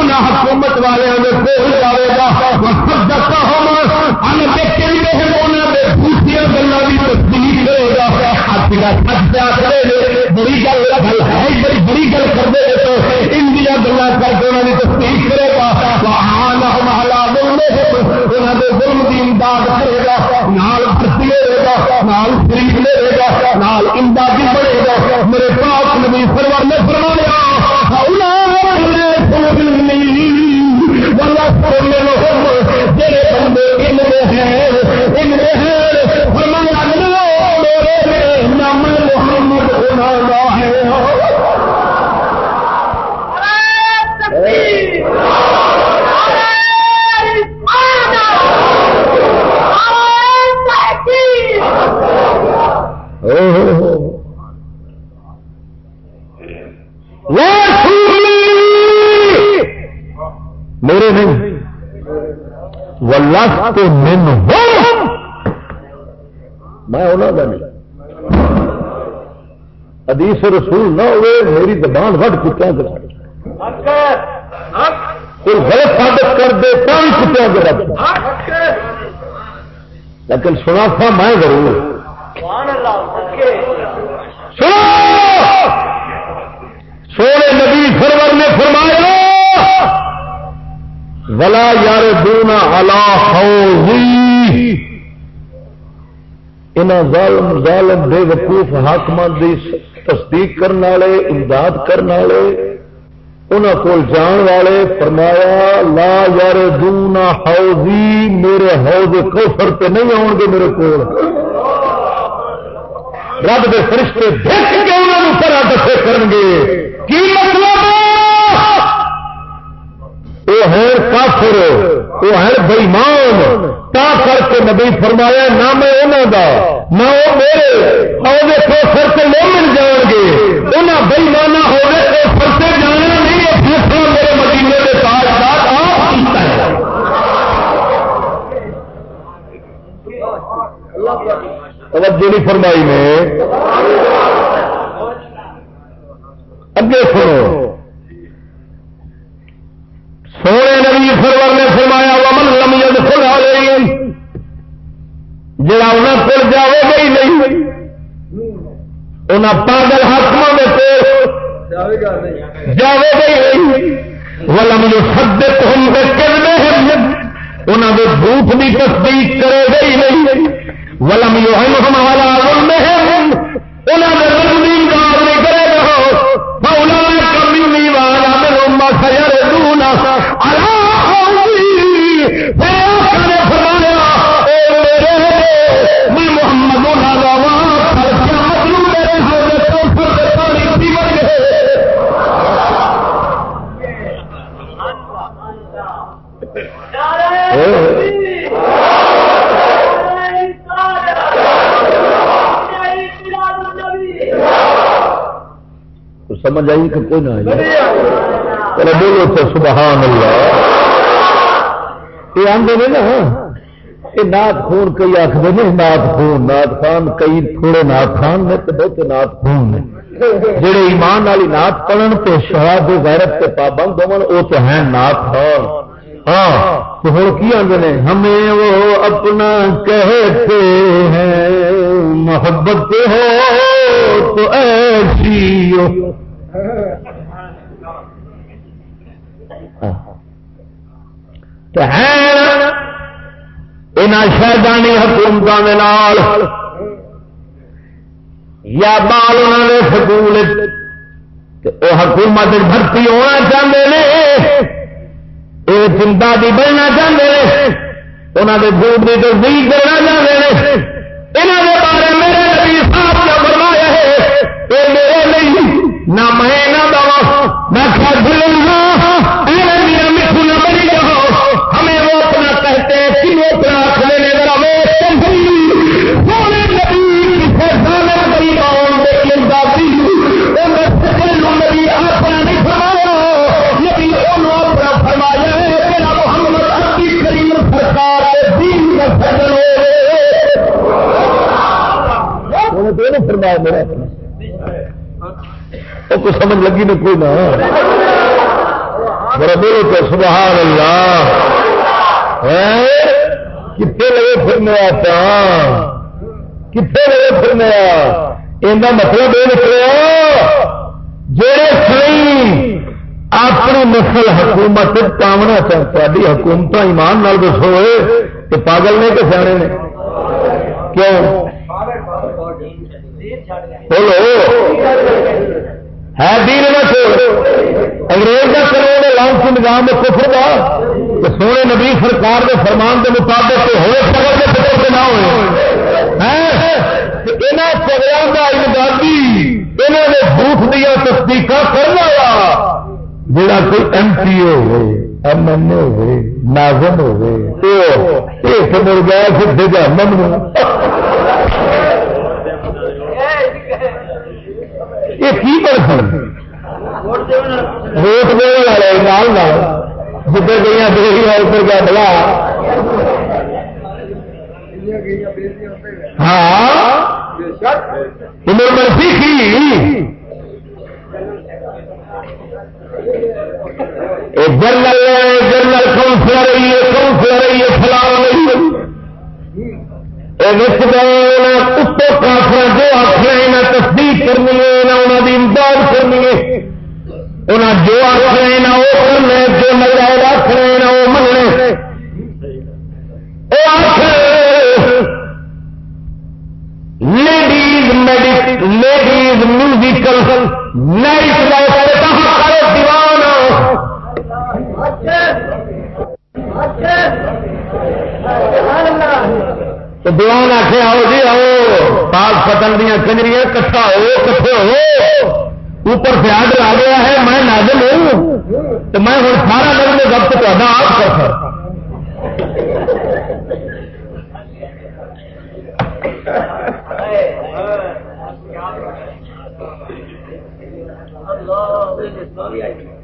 انہوں حکومت والوں کے کول جائے گا دسا ہم ان دیکھے انہوں نے گلوں کی تصدیق کرے گا۔ اج کا ہے بڑی بڑی گل کر دے تو ان گلا کر کے انہوں کی تصدیق کرے گا۔ ظلم کی امداد کرے گا، نال بھرتی لے گا، نال شریف لے گا، نال امدادی بڑھے گا۔ میرے پاس نبی سرور نے فرمایا جڑے بندے ان ہیں ان ہیں۔ فرمایا میرے نام ولس من میں انہوں کا نہیں۔ ادیس رسول نہ ہوئے، میری زبان وٹ چکیا کوئی غلط ثابت کر دے تو چکیا گیا لیکن سنا تھا میں ضرور۔ سونے نبی سرور نے فرمایا ولا یار دونا ہلا ظالم ظالم بے وقوف حاکم کی تصدیق کرنے والے، امداد کرنے والے انہوں کو جان والے فرمایا، لا یار دونا ہاؤزی میرے ہاؤز کوفر پہ نہیں آؤ گے میرے کو رب کے فرشتے دیکھ کے انہوں نے پڑا کر گے کی مطلب وہ ہے کافر وہ ہے بئیمان تا کر کے نبی فرمایا، نہ میں انہوں کا نہ وہ میرے ہاؤز کوفر سے لو مل جان گے۔ انہیں بئیمانہ ہونے کوفر سے جانا نہیں ہے فیصلہ میرے مدینے کے تاجدار آپ کیتا ہے۔ توجہ نہیں فرمائی نے۔ اگے سنو۔ جی سونے نبی سرور نے فرمایا، ومن لم يدخل عليهم؟ جڑا انہیں کو جائے گا ہی نہیں انہیں پاگل حکموں میں جائے گا ہی نہیں۔ ولم جو سب ہم کرنے ہیں انہوں نے بھوت کی تصدیق کرے گا ہی نہیں۔ ولم جو ہم والا میں انہوں نے سمجھ آئی کہ کوئی نہ آئی۔ بولو تو سبحان اللہ۔ یہ آدھے نا یہ نات خون کئی آخر نے نات خون نات خان کئی تھوڑے نات خان نے تو بہت نات خون نے۔ جہے ایمان والی نات پڑھن تو شہاد غیرت کے پابند ہو وہ تو ہیں نات خان۔ ہاں تو ہوں کی آدھے ہمیں وہ اپنا کہتے ہیں، محبت ہو تو ایسی ہو۔ ہاں، ہاں۔ شہدانی حکومت یا بال انہوں نے سکول حکومت بھرتی ہونا چاہتے ہیں۔ یہ چنتا بھی بننا چاہتے ہیں۔ انہوں نے دور کی تصدیق کرنا چاہتے ہیں۔ یہاں کے بارے میرے نبی صاحب کا فرمایا ہے یہ میرے نہیں، نہ میں نے فرمایا میرا؟ وہ سمجھ لگی نہیں کوئی نہ۔ میرا بولو تو سبحان اللہ۔ کتنے لگے پھرنے آتا کتنے لگے پھرنے آ؟ مطلب یہ نکلیا جڑے سی اپنی نسل حکومت پاونا چاہیے حکومت ایمان نال دسو کہ پاگل نے کہ سیانے نے؟ کیوں؟ بولو۔ ہے دین انگریز کا کرو لانچ نظام کفر کا سونے نبی سرکار کے فرمان کے مطابق ہوئے سفر کے فکر کے نہ ہوئے۔ یہاں چگڑوں کا امدادی یہاں نے جھوٹ دیا تصدیق کرنا جڑا کوئی ایم پی ہوئے، ایم این اے ہوئے ناظم ہوئے تو مڑ گیا سدھے جہنم یہ کی پرسن ووٹ دے والے نال جدھر گئی دیکھ اوپر گیا بلا۔ ہاں؟ مرسی کی؟ جنرل جنرل کونسلر رہی ہے کونسلر رہی ہے فلاح نہیں کتوں کافر جو آخر نہ کرنی ہے نہ انہوں کی امداد کرنی ہے انہیں جو آخر نہ وہ کرنے جو نظر آخر نہ وہ مننے لیڈیز میڈیک لیڈیز میوزیکل نائٹ لائف کہاں کرے دیوان تو دیوان آخے آؤ جی آؤ۔ پاک پتن دیا کنجری کٹھا ہو کٹھے ہو۔ اوپر پیاز آ گیا ہے، میں نازل ہوں۔ تو میں ہوں سارا لگ میں وقت تا آپ کر سکتا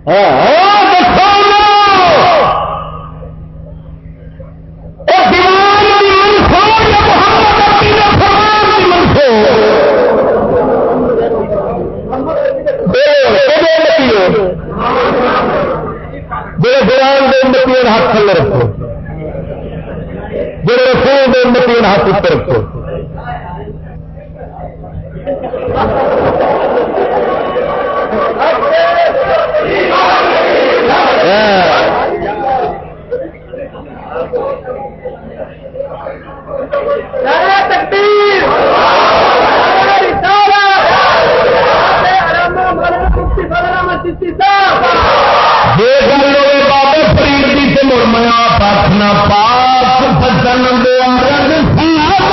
ہاں, ہاں، امتی ہاتھ تھلے رکھو۔ جڑے رسول دے متین ہاتھ اتر رکھو۔ تقریر دی تے مڑ میں آپ آخنا پاک پتن دیا رنگ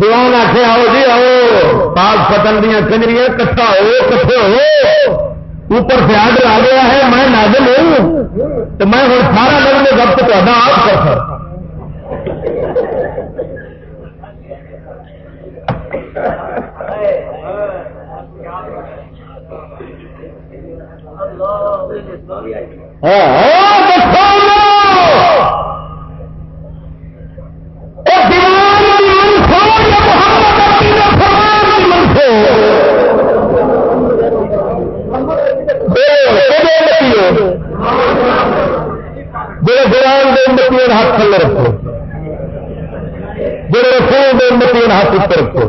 دیوان آخر آؤ جی آؤ۔ پاک فتن دیا کنجری کٹھا ہو کٹھے ہو۔ اوپر سے آ گیا ہے، میں نازل ہوں۔ تو میں ہوں سارا میں وقت تا آپ کر ہاں۔, ہاں۔ پتر کو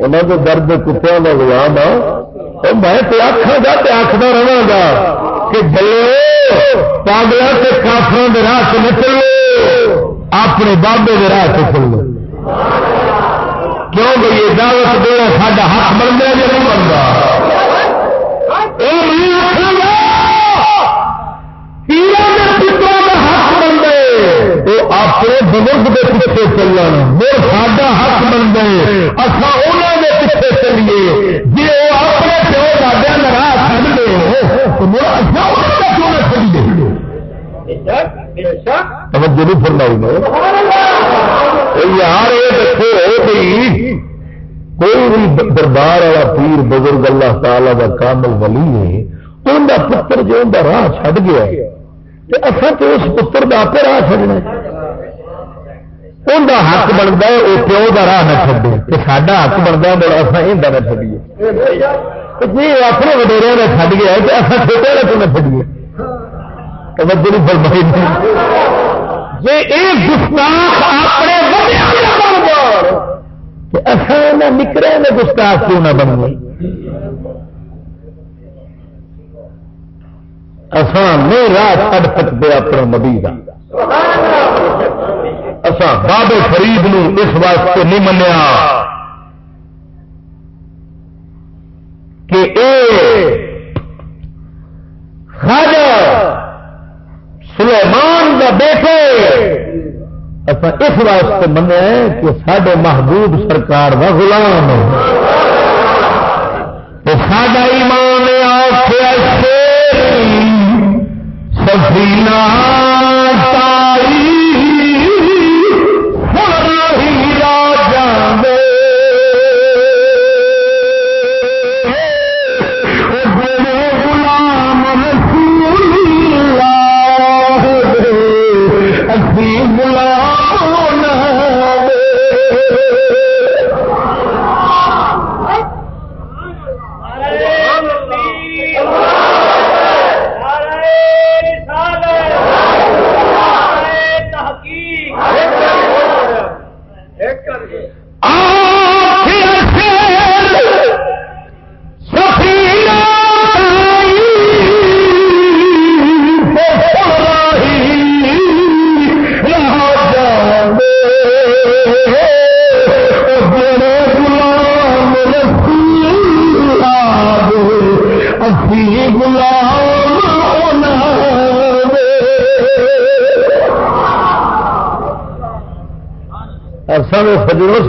انہوں نے درد کتوں کا گلام آ میں تو آخا ہاں۔ ہاں۔ گا تو آخر رہا گا کہ بلو پاگل سے کافروں کے راہ سے نکلو اپنے بابے کے راہ سے چلو۔ کیوں بھائی یہ دعوت دو سا حق بن گیا یا نہیں بنتا توجہ نہیں یار یہ دیکھو بھائی، کوئی بھی دربار والا پیر، بزرگ اللہ تعالی کا کامل ولی ہے، ان کا پتر جو ان کا راہ چڑھ گیا اصل تو اس پتر کا آپ راہ چڑنا ان کا حق بنتا ہے وہ پیو کا راہ نہ چڈے ساڈا حق بنتا ہے بڑا اصل یہ نہ چڈیے جی اپنے وڈیرے نے چڈ گیا تو اصل چھوٹے والے کو نہ چڈیے جی یہ گستاخ اپنے اصل نکرے میں گستاخ کیوں نہ بن گئے اسان نہیں راہ چڑھ سکتے اپنے مبی کا اصا بابے فرید نو اس واسطے نہیں منیا کہ اے اصا اس واسطے منیا کہ سڈے محبوب سرکار کا غلام ہے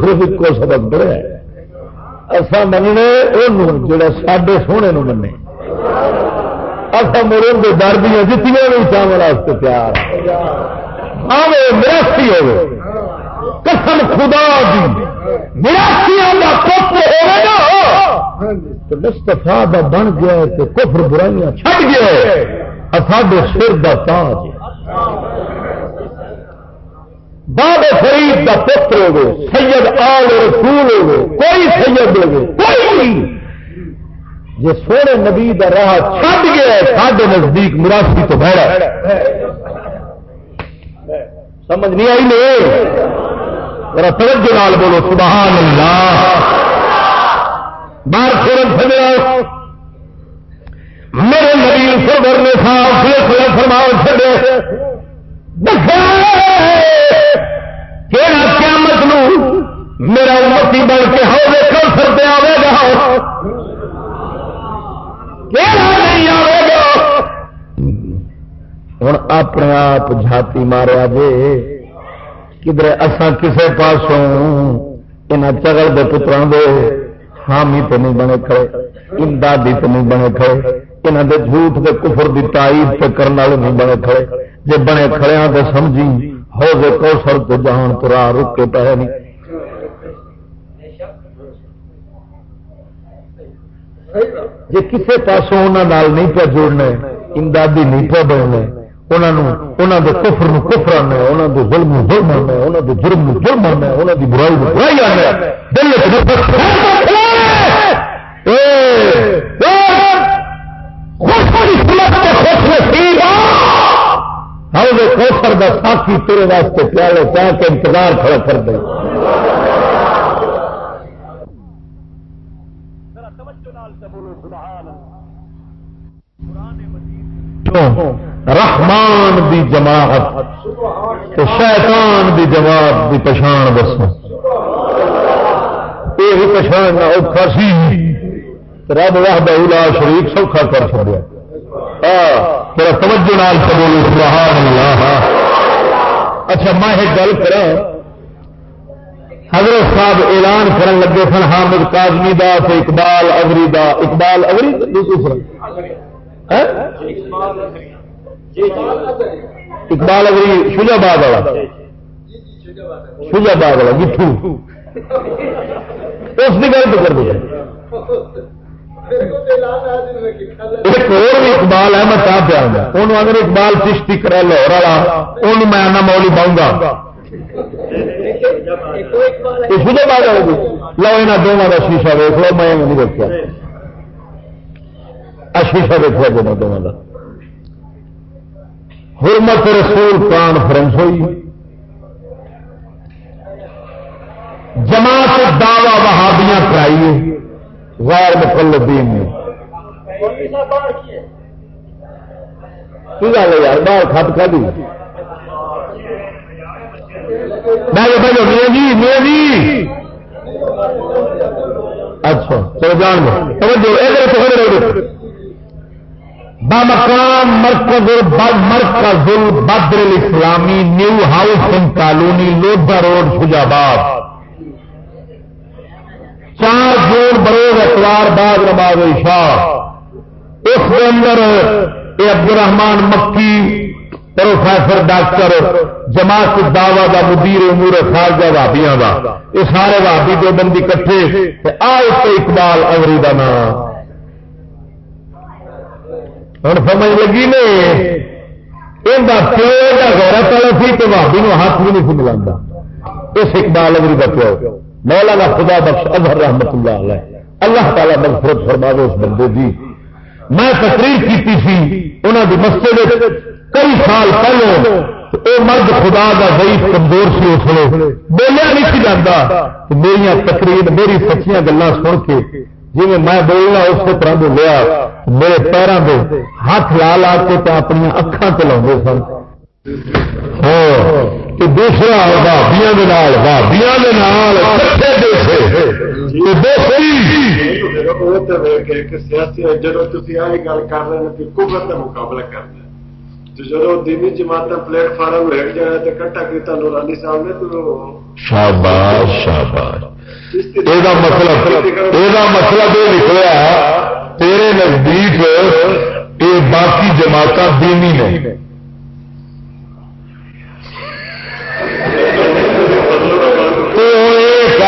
صرف ایک سبق پڑھا اصا مننے وہ جڑا سڈے سونے نو منے اصا میرے کے ڈر دیا جتنے بھی چاول واسطے پیار آوے مراسی ہو قسم خدا دی۔ مراسیاں کا پتر ہو مستفا دا بن گیا تو کفر برائیاں چھٹ گیا ساڈے سر کا تاج باب فرید کا پتر ہو آل رسول ہو، کوئی سید ہو، کوئی نہیں۔ جی سونے نبی کا راہ چھڈ گیا ساڈے نزدیک مراسی تو بہڑا سمجھ نہیں آئی نہیں میرا توجہ نال بولو، سبحان اللہ۔ بار سورن سجا میرے نبی سر نے صاف فرماؤ چڑے کہڑا میرا امتی بن کے ہو کر سکتے آئے گا۔ نہیں آئے گا۔ ہوں اپنے آپ جھاتی ماریا جے۔ کدھر اسان کسے پاسوں یہاں چگل کے پتروں دے حامی تو نہیں بنے کھڑے، امدادی تو نہیں بنے کھڑے یہاں دے جھوٹ کے کفر کی تائید کرنے والے نہیں بنے کھڑے۔ جی بنے کھڑے تو سمجھی، ہو گئے کوسر تو جان تو راہ رک کے پہ نہیں جی کسی پاسوں انہوں نہیں پہ جوڑنا امدادی نہیں پہ بننا انہوں کے کفر کفر آنا انہوں کے ظلم ظلم آنا انہوں کے جرم جرم آنا انہوں کی برائی برائی آنا دل خوش ہاں، کا ساتھی تیرے واسطے پیالے پا کے انتظار کھڑا کر دے۔ رحمان دی جماعت شیطان دی جماعت دی پچھان دس یہ پچھان نہ اوکھا سی رب واہ بہلا شریف سوکھا کر چڑیا تیرا توجہ نال قبول سبحان اللہ اچھا میں ایک گل کرا حضرت صاحب اعلان کرن لگے سن، حامد کاظمی دا تے اقبال اغری دا۔ اقبال اغری دوسرا اقبال اگری اغری شجاباد والا۔ شجاباد والا، گٹھو۔ اس کی گل تو کر دیا ایک اور اقبال ہے، میں کہاں پیا انہوں اگر اقبال چشتی کرا لاہور والا ان میں آنا مولی پاؤں گا۔ جی۔ لو یہاں دونوں کا شیشہ دیکھ لو، میں نہیں دیکھا شیشہ دیکھا دونوں دونوں کا حرمت رسول کانفرنس ہوئی۔ جماعت دعوی وہابیاں کرائیے غیر مقلدین نے۔ گل ہے یار؟ باہر کھپ کھا دی۔ میں میاں جی میاں اچھا چلو جان دو ادھر بمقام مرکز مرکز بدر اسلامی نیو ہاؤس کالونی لوڈا روڈ، فجاباد۔ چار جون بروز اتوار بعد نماز شاہ اس کے اندر یہ عبد الرحمان مکی، پروفیسر، ڈاکٹر، جماعت دعوا کا مدیر امور خارجہ بھابیا کا یہ سارے بھابی دو بندی کٹھے۔ آئے تو اقبال اوری کا نام۔ ہوں سمجھ لگی نے پیو کا غیرت والا سی تو بھابی ہاتھ بھی نہیں ملا اس اقبال اگری کا پیو مولانا خدا بخش اظہر رحمت اللہ علیہ اللہ تعالیٰ مغفرت فرما دو اس بندے کی میں تقریر کی تھی انہوں کی مسجد کئی سال پہلے وہ مرد خدا کا بڑی کمزور سی اس لیے بولیا نہیں سی جاتا میری تقریر میری سچیاں گلان سن کے جی میں بولنا اس طرح بولیا میرے پیروں کے ہاتھ لا لا کے ہاں، تو اپنی اکھان چلا سن۔ دوسرا بھابیا بھابیا جب تھی آئی گل کر رہے ہیں کبر کا مقابلہ کرنا جب دینی جماعت پلیٹ فارم ہٹ جانا تو کٹا کیا نورانی صاحب نے تو شاباش شاباش یہ مطلب یہ مطلب یہ نکلا تیرے نزدیک یہ باقی جماعت دینی نے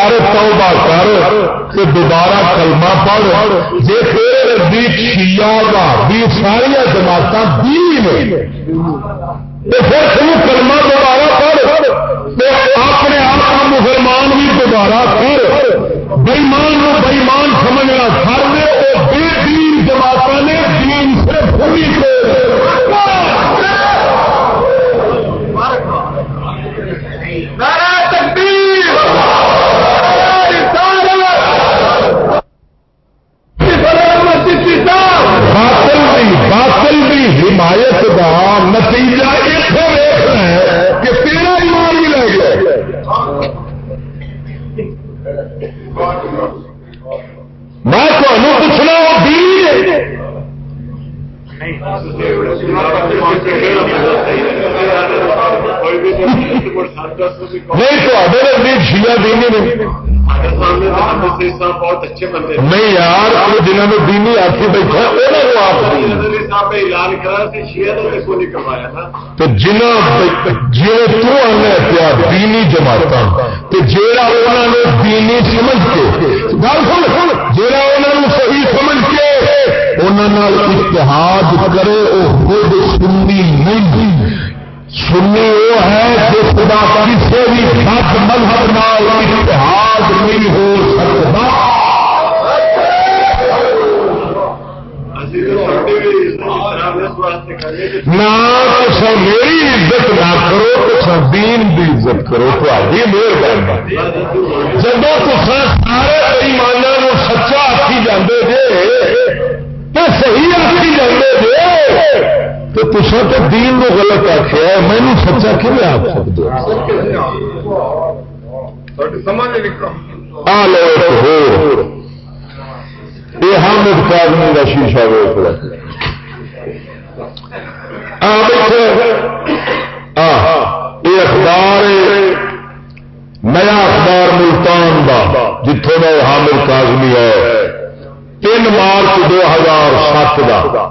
کر، توبہ کر کہ دوبارہ کلمہ پڑھ۔ جی تیرے نزدیک شیعہ بھی ساری جماعت دین پھر تم کلمہ دوبارہ پڑھ اپنے آپ کا مسلمان بھی دوبارہ کر۔ بےمان کو بےمان سمجھنا سر وہ بے دین جماعت نے دین سے پوری حمایت کا نتیجہ اتنے دیکھنا ہے کہ تیرا ایمان ہی لے گیا میں تمہیں پوچھنا وہ نہیں تو نزدیک شیا دینی نہیں۔ بہت اچھے بندے نہیں یار جنہوں نے دینی آتی بیٹھا صاحب اعلان کرا شیئر کو نہیں کروایا نا تو جنہ جی تو پیا دینی جماعت تو انہوں نے دینی سمجھ کے گل سن، جیڑا انہوں نے صحیح سمجھ کے انہوں اتحاد کرے، وہ خود سنی نہیں۔ سنی وہ ہے جو خدا کسی بھی سات مذہب نال اتحاد نہیں ہو سکتا۔ نہ میری عزت نہ کرو تو دین کی عزت کرو تاری مہربانی۔ جب تصا سارے ایمانوں سچا آخی جاندے جے تو صحیح آخی جاندے جے تو تصا تو دین کو غلط آخیا میں نے سچا کیوں آپ سکتے یہ حامد کاغمی کا شیشہ ویک یہ اخبار نیا اخبار ملتان کا جتوں کا حامد کاغمی ہے۔ تین مارچ دو ہزار سات کا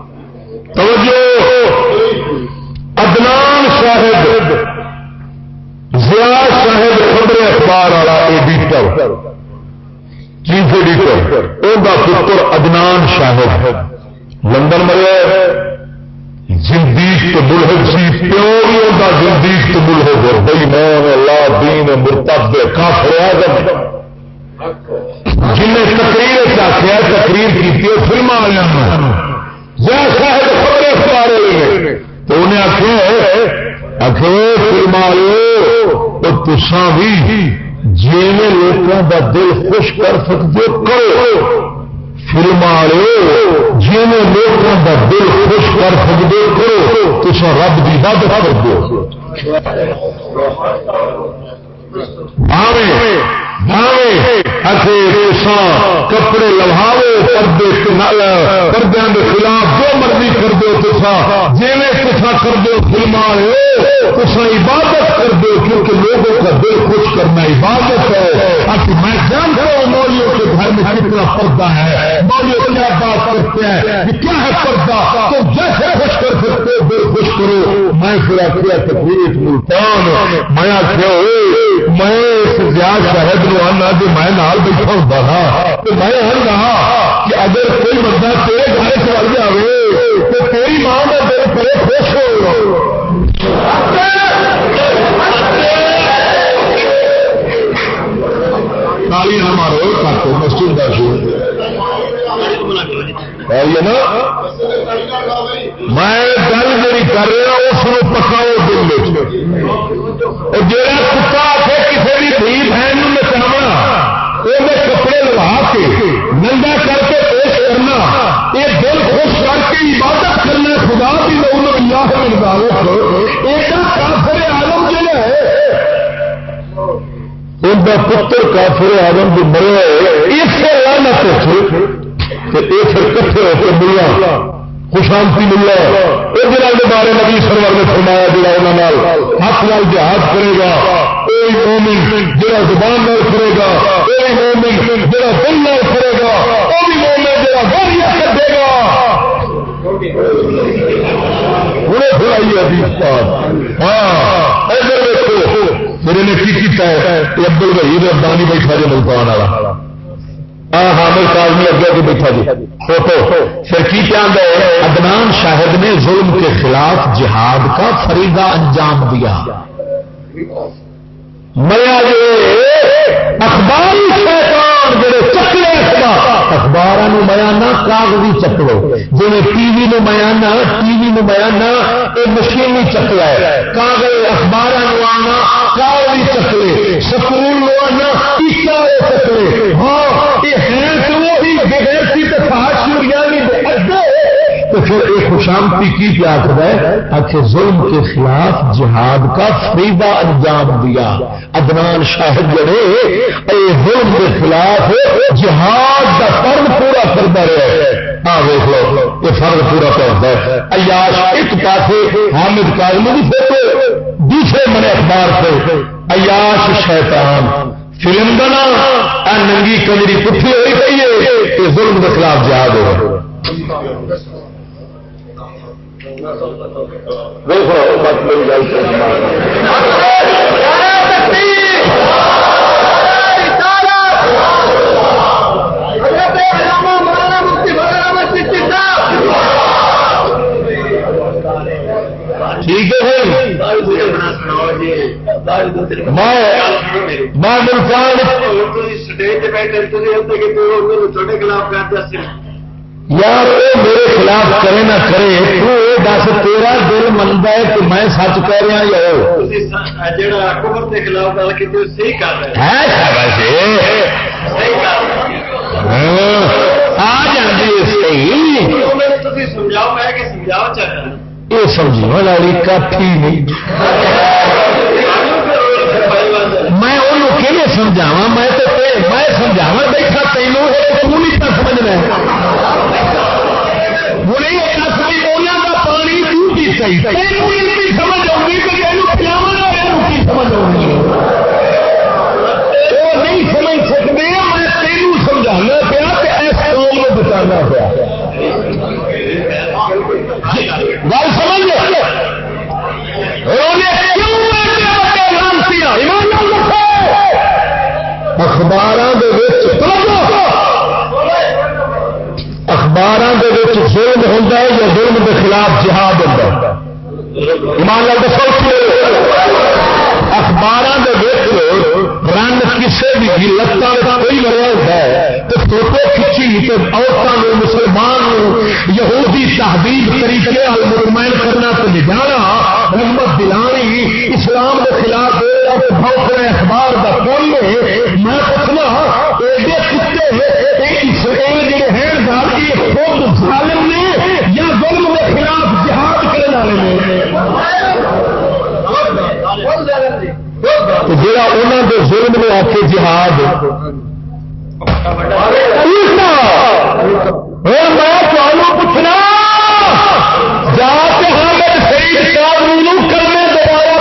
توجہ۔ ادنان صاحب ضیا صاحب خبر اخبار والا ایڈیٹر چیف ایڈیٹر ان کا پتر ادنان صاحب۔ لندن مرے زندیق تو ملحد سی، پیو بھی ہوتا زندیق تو ملحد بئی مان اللہ دین مرتب کافر اعظم۔ جن نے تقریر آخیا تقریر کی فلم والے شاید خبر اخبار تو انہیں آخر آخر فلما لو تو تسا بھی جی لوگوں کا دل خوش کر سکتے کرو۔ فلما لو جی لوگوں کا دل خوش کر سکتے کرو۔ تسا رب کی ود کر دو کپڑے لواو پردے پردے کے خلاف جو مرضی کر دو ہو جی میں کسا کر دو فلم کسا عبادت کر دو کیونکہ لوگوں کا دل خوش کرنا عبادت ہے۔ میں جانتا ہوں مولیوں کے گھر میں کتنا پردہ ہے۔ مولیوں کیا بات کرتے ہیں؟ کیا ہے پردہ؟ تو جیسے خوش کر سکتے ہو دل خوش کرو۔ میں پھر کیا تقریر ملتان، میں آخیا میں اس زیاد شہد نو آنا کہ میں نال بیٹھا ہوتا نا۔ تو میں آنا کہ اگر کوئی بندہ تیرے گھر چل جائے تو تیری ماں کا دل بڑے خوش ہو تالی ہمارے کاٹو مسجد کا شور نا۔ میں گل جی کر رہا اس کو پکاؤ دل اور جا کتا آ کسی بھی دھی بہن نچاونا وہ کپڑے لوا کے ننگا کر کے پیش کرنا یہ دل خوش کر کے عبادت کرنا، خدا کی لوگ اللہ عبادت ایڈا کافر آلم جہاں ہے ان کا پتر کافر آلم جو مرے اس لانت کٹھے ہو کے ملا خوشانتی ملا یہ دن بارے نبی سرور نے فرمایا جڑا انہوں ہاتھ لال جہاز کرے گا کوئی مومن جڑا زبان نال کرے گا کوئی مومن جڑا دل نال کرے گا وہ بھی مومن جڑا کر دے گا۔ ہاں ادھر دیکھو، میرے نے کی ہے ابدل بھائی ربانی بیٹھا جی ملتان والا۔ ہاں حامد کاظمی اگے کے بیٹھا جی۔ فوٹو پھر کی کیا ادنان شاہد نے ظلم کے خلاف جہاد کا فریدہ انجام دیا۔ میا اخباری شیطان جڑے چکلے اخبار میانا کاغذی چکلو۔ جی ٹی وی نو میانا ٹی وی نو میانا یہ مشینی چکلا ہے۔ کاغذ اخبار آنا، کاغذی چکلے۔ سکول آنا ٹیچا چکلے۔ ہاں یہ ہے تو وہی بغیر سی تو فاش یعنی تو پھر ایک خوشامتی کی کیا آخر ہے آخر ظلم کے خلاف جہاد کا فریدہ انجام دیا ادنان شاہد جڑے اے ظلم کے خلاف جہاد کا فرد پورا کرتا رہے ہاں دیکھ لو یہ فرد پورا کرتا ہے ایاش ایک پاس حامد کاغل بھی فوٹو دوسرے من اخبار سے ایاش شیطان نام ننگی کمری پٹھی ہوئی پی ہے ظلم کے خلاف جہاد ہو۔ ٹھیک ہے چھوٹے یار وہ میرے خلاف کرے نہ کرے، تو دس تیرا دل منتا ہے کہ میں سچ کہہ رہا یا جی۔ ہاں، آ جاتی یہ سمجھ والی کافی نہیں میں انہوں کہ سمجھاوا میں تو میں سمجھاوا بیٹھا تینوں تو نہیں سمجھنا اصلی کا پانی سمجھ آؤں سمجھ آؤں وہ نہیں سمجھ سکتے، میں تینوں سمجھانا پیا کہ قوم میں بچانا پیا۔ جی، گل سمجھ اخبار اخبار ظلم ہوتا ہے یا ظلم کے خلاف جہاد ہوتا ہے؟ ایمان لال دسو۔ اخبار کسی بھی لتان کوئی مریا ہوتا ہے۔ تو فوٹو کھچی تو عورتوں مسلمان یہودی تحبیب طریقے مطمئن کرنا تو نجانا رحمت دلانی اسلام کے خلاف بھوکنے اخبار کا کون میں پوچھنا، ایڈے کتے جڑے ہیں خود ظالم نے یا ظلم کے خلاف جہاد کرنے والے نے؟ جہاں انہوں کے ظلم نے آ کے جہاد ہوں میں تمہیں پوچھنا، جا کے ہم۔ کرنے دوبارہ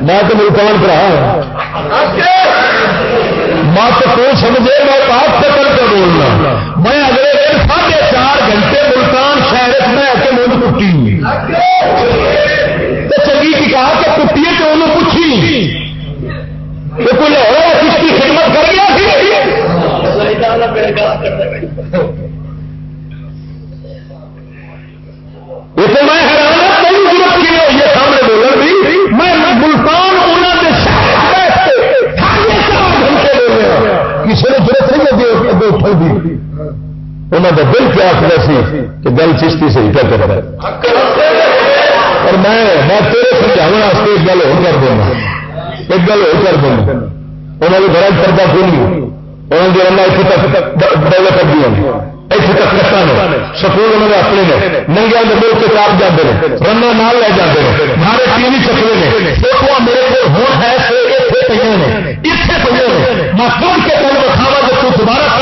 میں تو ملکان پڑھا۔ مت تو سمجھے۔ تو چنگی کی کہا کہ کٹیے تو انہوں پوچھی کہ کوئی لاہور کس کی خدمت کر گیا اسے انہوں کا دل کیا آخر سی کہ گل چشتی سے کیا کر رہا ہے اور میں میں تیرے سمجھانے ایک گل ہو کر دینا ایک گل ہو کر دینا انہوں نے بڑا پردہ کھول انہوں نے اللہ اتنے تک ڈیولپ کر دیا اتنے تک رکھا نے۔ سکول انہوں نے اپنے نے۔ ننگیا کے ملک کے چاپ جاتے ہیں رنگا نال لے جاتے ہیں ہمارے ٹی وی چکرے نے۔ دیکھو میرے کو ہوں ہے اتنے پہ نے۔ اتنے پہ نے۔ میں کون کے تل بکھاوا جو تو دوبارہ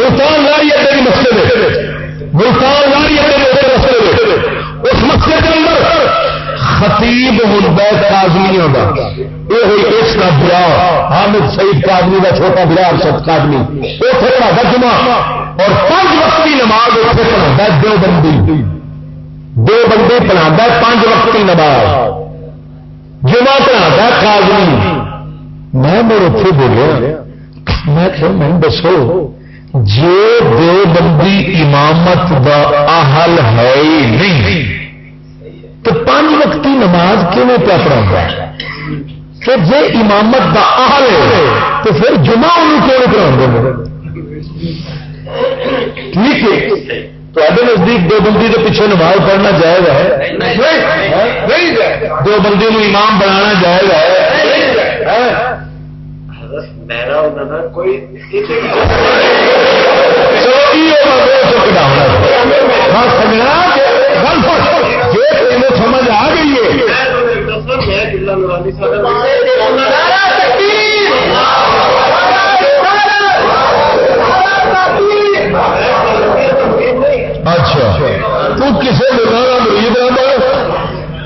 ملتان لاری ہے تیری مسجد ملتان لاری ہے تیری مسجد اس مسجد کے اندر خطیب ہوتا کازمی ہوتا یہ ہوئی اس کا برا حامد سعید کادمی کا چھوٹا برا ارشد کادمی اتنے پڑھا جمع اور پانچ وقتی نماز اتنے پڑھا دو بندی دو بندے پڑھا پانچ وقتی نماز. جمع پڑھا کازمی میں میرے اتنے بولیا. میں کہ میں دسو جی دو بندی امامت دا اہل ہے نہیں، تو پانچ وقتی نماز کیوں پیا پڑھا کہ جی امامت کا آل ہے، تو پھر جمع ان کیوں پڑھا ٹھیک ہے تو نزدیک دو بندی کے پیچھے نماز پڑھنا جائز ہے؟ دو بندی امام بنانا جائز ہے۔ ہاں، سمجھ آ گئی ہے۔ اچھا۔ تو کسی مرید نہ بڑھ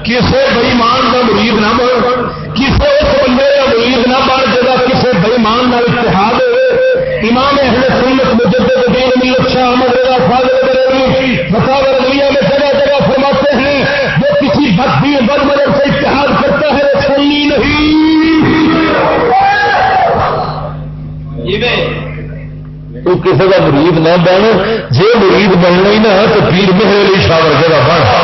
کسی بئیمان کا مرید نہ بڑھ کسی اس بندے کا مرید نہ بڑھ بئیمان کا اتحاد ہوئے امام اہل سنت مجدد دین ملت شاہ احمد رضا فاضل بریلوی مساور علیہ میں جگہ جگہ فرماتے ہیں جو کسی بدی بد مدد سے اتحاد کرتا ہے وہ سنی نہیں۔ تو کسی کا مرید نہ بن جی مرید بننا ہی نہ تو پیر مہر علی شاہ ورگے کا بن۔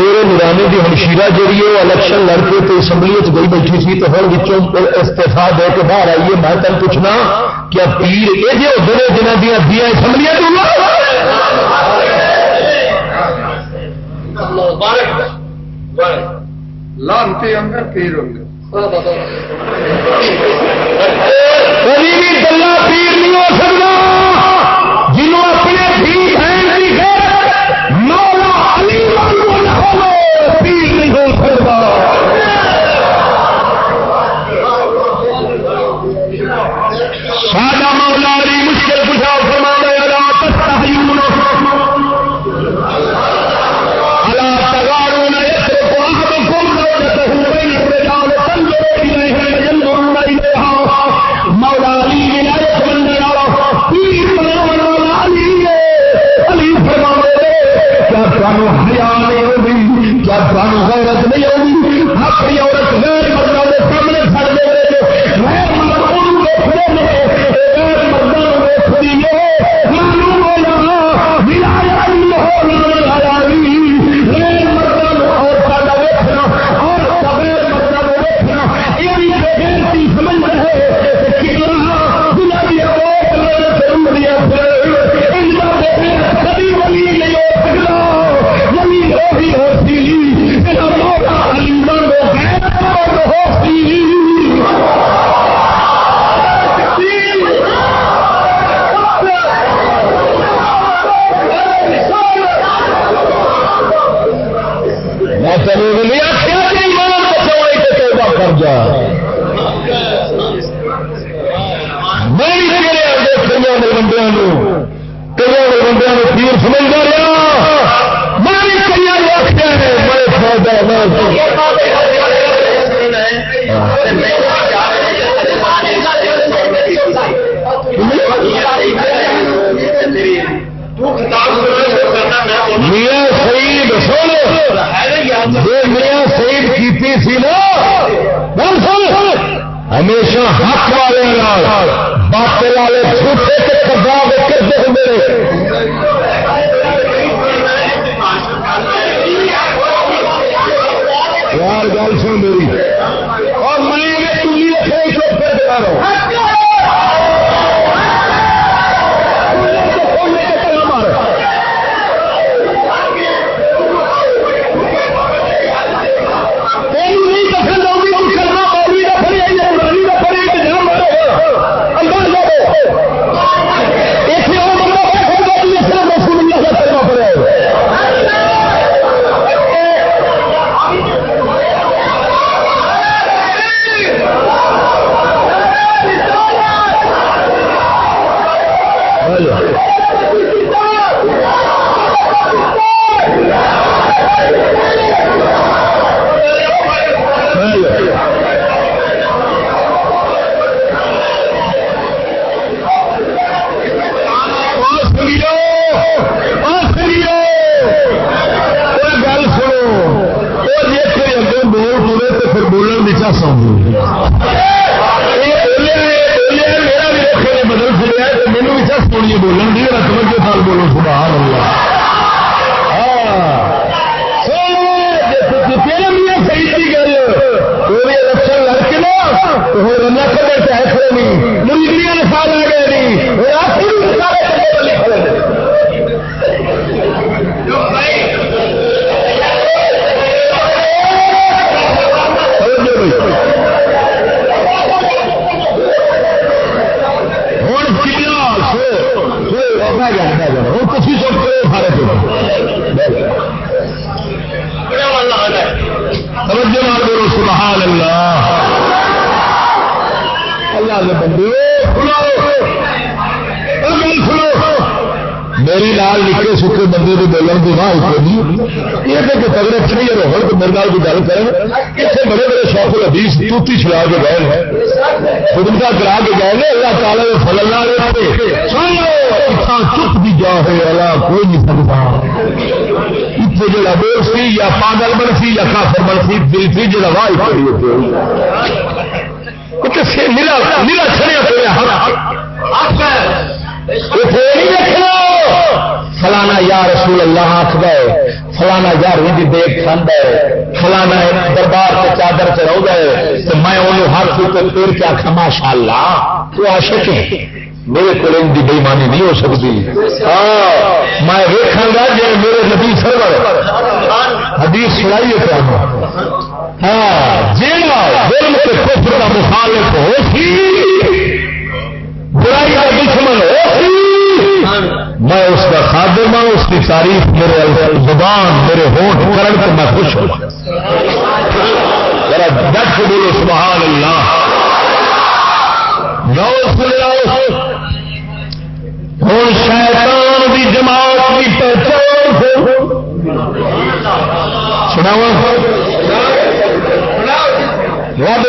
تیرے نرانی کی ہمشیرہ ہے وہ الیکشن لڑ کے تو اسمبلی گئی بیٹھی سی تو ہر استعفا دے کے باہر آئیے میں تین پوچھنا کیا پیر یہ جو ہوتے ہیں جنہ دیا دیا اسمبلیاں لانتی اندر پیر ہوں گے۔ کبھی بھی گلا پیر نہیں ہو سکتا۔ جنہوں اپنے los. حق والے باطل والے جھوٹے کے کردار کرتے ہوں پھر کیا آخا ماشاء اللہ تو عاشق ہے میرے کو بےمانی نہیں ہو سکتی۔ ہاں، میں ویکا گا جی میرے نبی سرور حدیث سنائیے کیا ہاں ظلم کے کفر کا مخالف ہو سی۔ برائی کا دشمن ہو سی۔ میں اس کا خادم ہوں، اس کی تعریف میرے زبان، میرے ہوٹ کرن تو میں خوش ہوں۔ ڈٹ بولو سبحان اللہ۔ ہوں شیطان کی جماعت کی پہچان سناو رب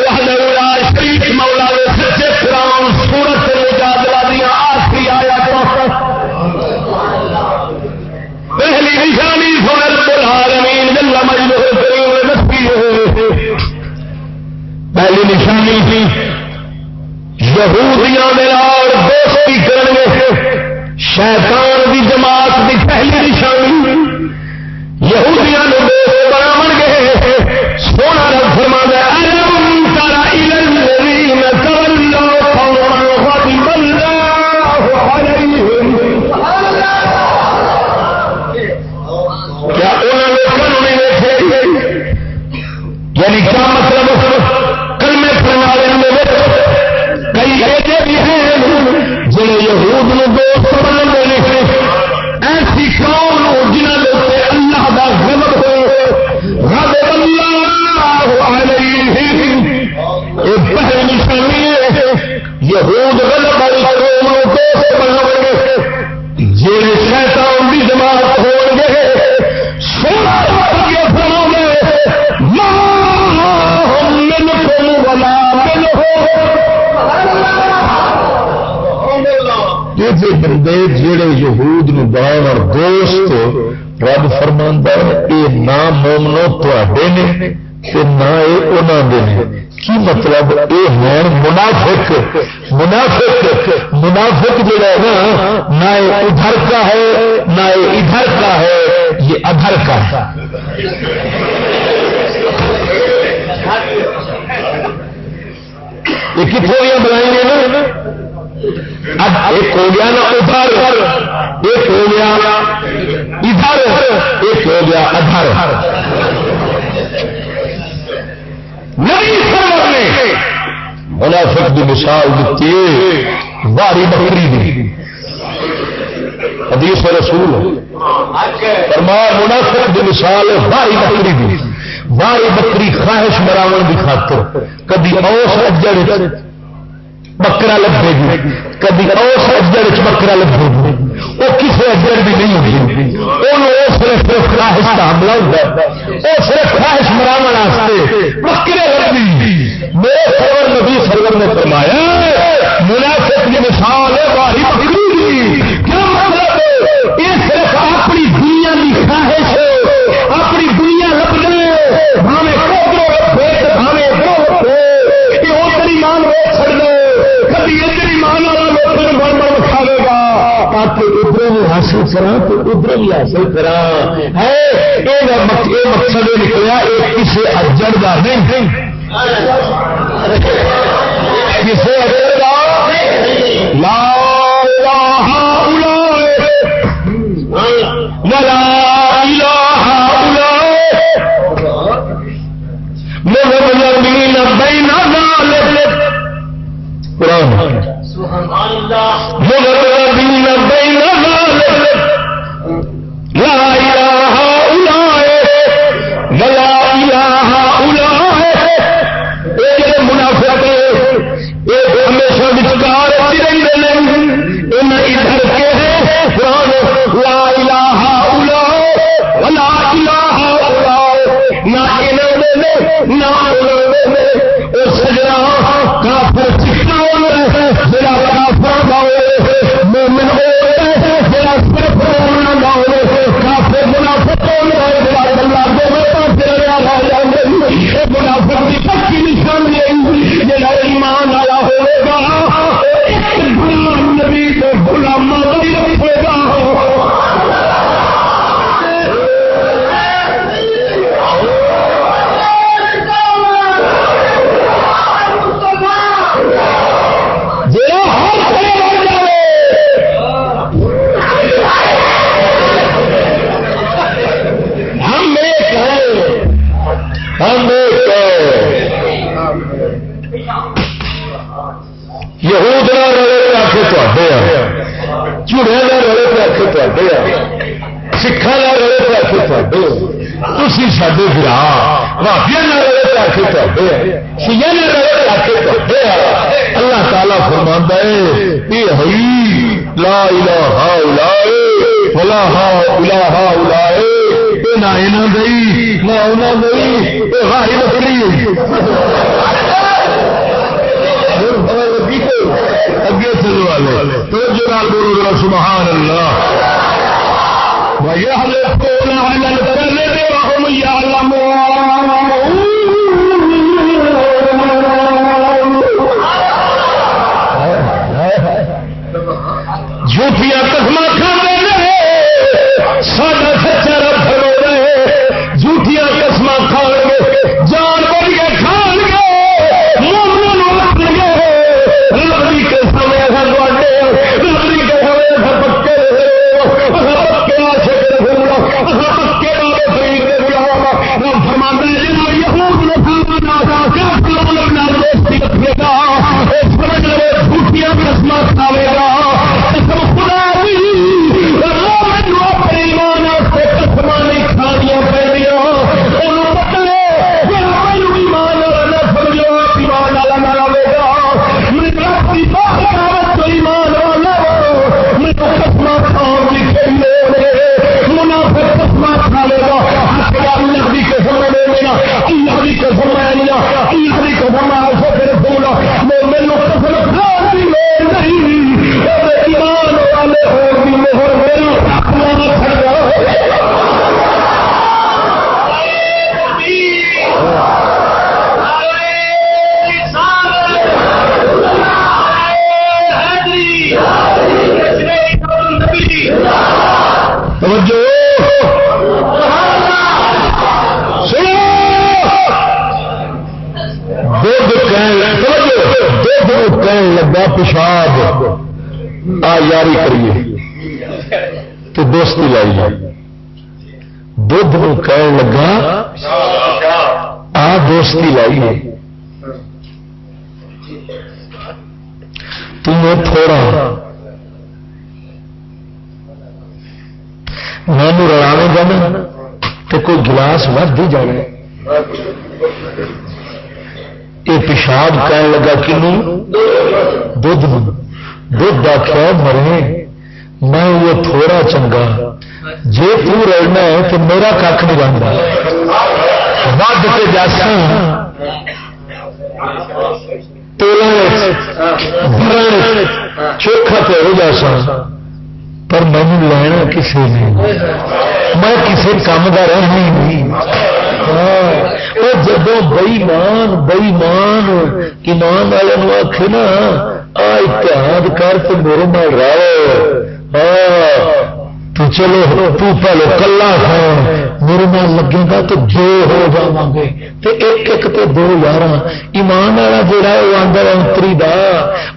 پہلی منافق منافق منافق جڑا ہے نا، نہ ادھر کا ہے، نہ ادھر کا ہے، یہ ادھر کا ہے۔ یہ کتنے بنائیں گے نا؟ اب ایک ہو گیا نا ادھر، ایک ہو گیا ادھر، ایک ہو گیا ادھر نہیں سرور نے منافق کی مثال دیتی ہے واری بکری دی۔ حدیث رسول فرمایا، منافق کی مثال ہے واری بکری دی۔ واری بکری خواہش مراون کی خاطر۔ کبھی اوس اجڑ بکرا لبے گی۔ کبھی اس اجڑ چ بکرا لبے گی۔ وہ کسی اجڑ بھی نہیں ہوتی وہ صرف صرف خواہش کا حملہ ہوتا ہے۔ وہ صرف خواہش مراو بکرے لبی میرے سرور نے فرمایا، منافق کی مثال ہے باری بکری کیا مطلب یہ صرف اپنی دنیا کی خواہش اپنی دنیا لبنے ہمیں کوبرو رکھے ہمیں دو رکھے کہ وہ تیری مان روک چڑ دو کبھی ادھر مان والا لوگ بڑھ بڑھ کھاوے گا۔ تاکہ ادھر بھی حاصل کرا تو ادھر بھی حاصل کرا ہے، یہ مقصد نکلا، یہ کسی اجڑ کا نہیں۔ اجڑ کا لا الہ سڈے برا بھابیا نہ رلے پہ آخے تے سیا نہ اللہ تعالیٰ فرما ہے یہ ہوئی لا الہ الا ولا الہ الا نہ یہاں گئی نہ انہوں بکری اگے چلو والے تو جلال بولو سبحان اللہ ويحلفون عَلَى الْكَذِبِ وَهُمْ يَعْلَمُونَ چوکھا تو ہو جاسا پر مینو لینا کسی نے۔ میں کسی کام کا رہنا ہی نہیں۔ ہاں، وہ جب بئیمان بئیمان، ایمان والے آخ نا، آ اتحاد کر تو میرے نال رہو۔ ہاں، تو چلو تو پہلو کلا خان میرے نال لگے گا تو دو ہو جا گے۔ تو ایک ایک تو دو یار ایمان والا جڑا وہ آدھا انتری دا۔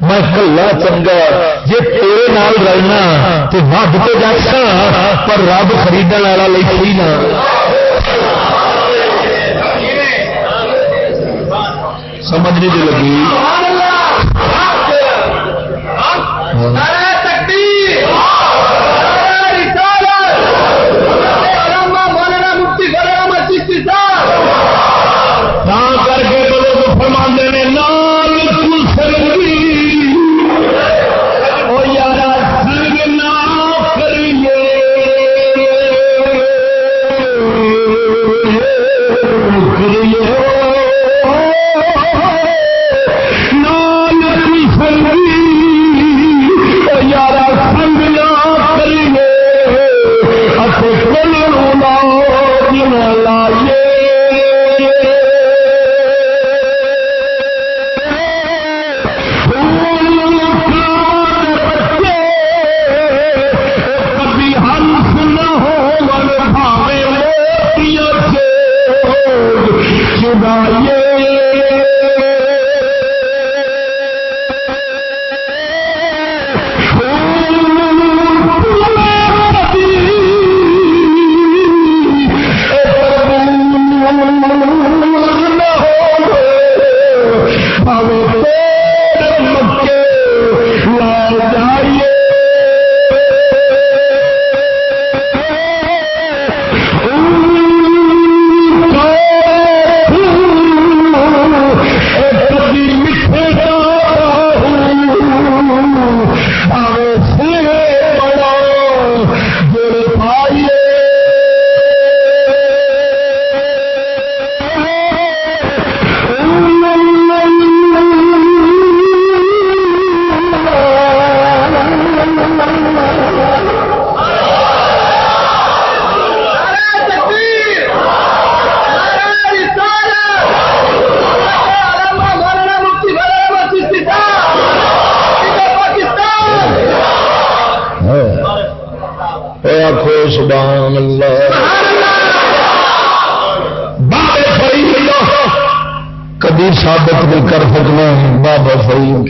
میں کلا چنگا۔ جی تیرے نال رہنا تو وڈ تو جاسا پر رب خرید والا لے نا۔ سمجھ نہیں لگی۔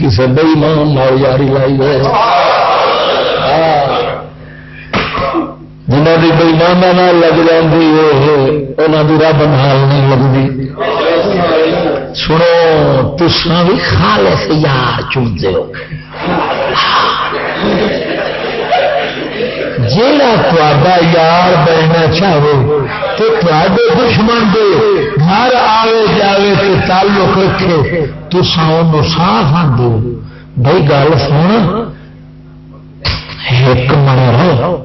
کسی بئیمان یاری لائی ہے جنہ کی بئیمان لگ جاتی انہوں کی رب نال نہیں لگتی سنو تسا بھی خالص یار چنتے ہو جا یار بننا چاہو تو تے دشمن دے گھر آئے جائے تو تعلق رکھے تو سو ساہ دو بھائی گل سن ایک من رہو۔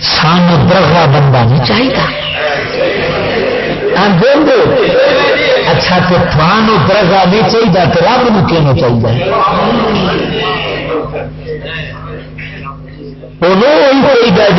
سان درخوا بندہ نہیں چاہیے اچھا تو تھان درگاہ نہیں چاہیے تو رب نو کیوں چاہیے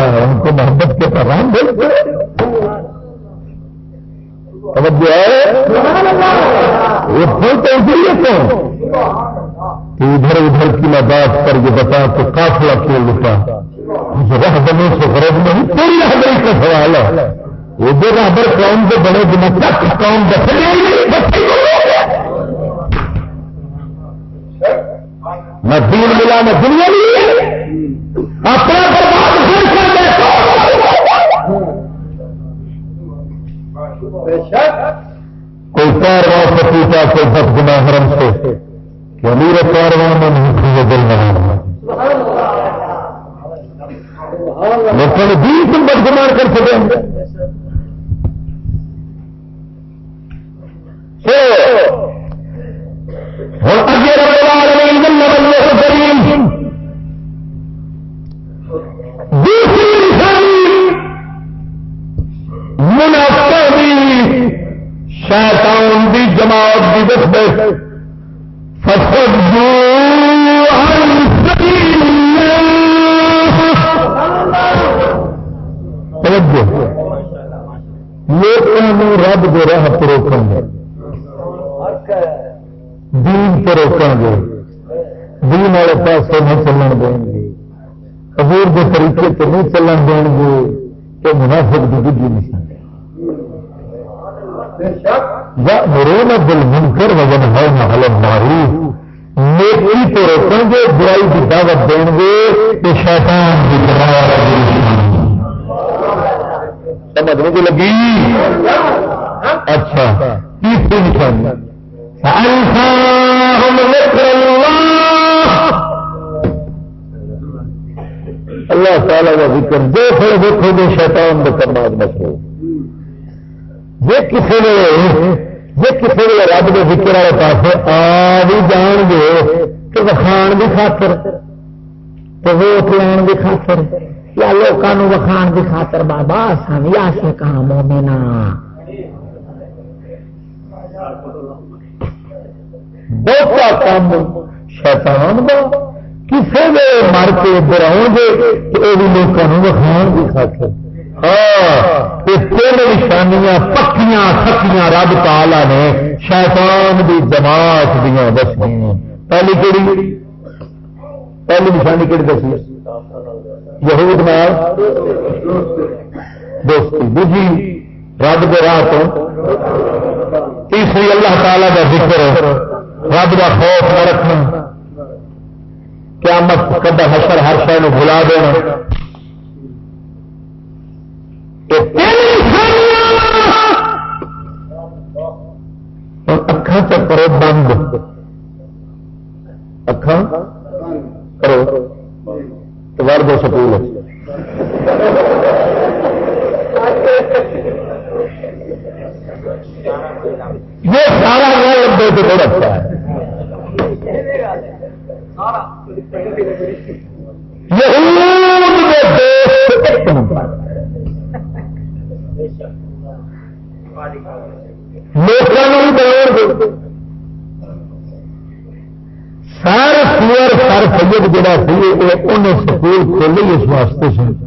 ہے ان کو محبت کے پیغام دے توجہ ہے؟ یہ پھول تو اسی لیے کہ ادھر ادھر کی میں بات کر کے بتا کہ کافلا کیوں لٹا؟ رہ بنے سے غرض نہیں کوئی رہبری کا سوال ہے۔ یہ جو رہبر قوم کے بڑے دن تک قوم بچے نہ دین ملا نہ دنیا ملی سے دی لوگوں رب دے راہ پر روکیں گے. دین پر روکیں گے. دین والے پاسے نہیں چلن دیں گے. حضور کے طریقے سے نہیں چلن دیں گے کہ منافق کی بجلی مرون دل من کر وزن ہے محل ماری نیکی تو روکیں گے، برائی کی دعوت دیں گے، کہ شیطان کی سمجھنے کو لگی؟ اچھا تیسری نشانی اللہ تعالی کا ذکر دیکھو دیکھو گے، شیطان کے کرناج مسئلہ جی کسی نے جی کسی نے رب کے ذکر والے پاس آ بھی جان گے تو وکھان کی خاطر تو ووٹ لین کی خاطر یا لوگوں وکھان کی خاطر بابا سن یا سے مومنا بہت کام شیطان کا کسی نے مر کے براؤ گے تو یہ لوگوں وکھان کی خاطر نشانیاں پکیاں سکیاں رب تالا نے شیطان دی جماعت دیا دس پہلی کہڑی پہلی نشانی کہڑی دسی؟ یہود نال؟ دوستی۔ دوجی رب کے راہ تو؟ تیسری اللہ تعالی کا ذکر رب کا خوف نہ رکھنا۔ قیامت کدا حشر ہر شہر بلا دینا۔ اکھان چ کرو بند۔ اکھان کرو تو ور دو سکول یہ سارا لبے تو بڑا اچھا ہے یہ ایک نمبر سارے سور سر سید جڑا سی انہیں سکول کھولے اس واسطے سے۔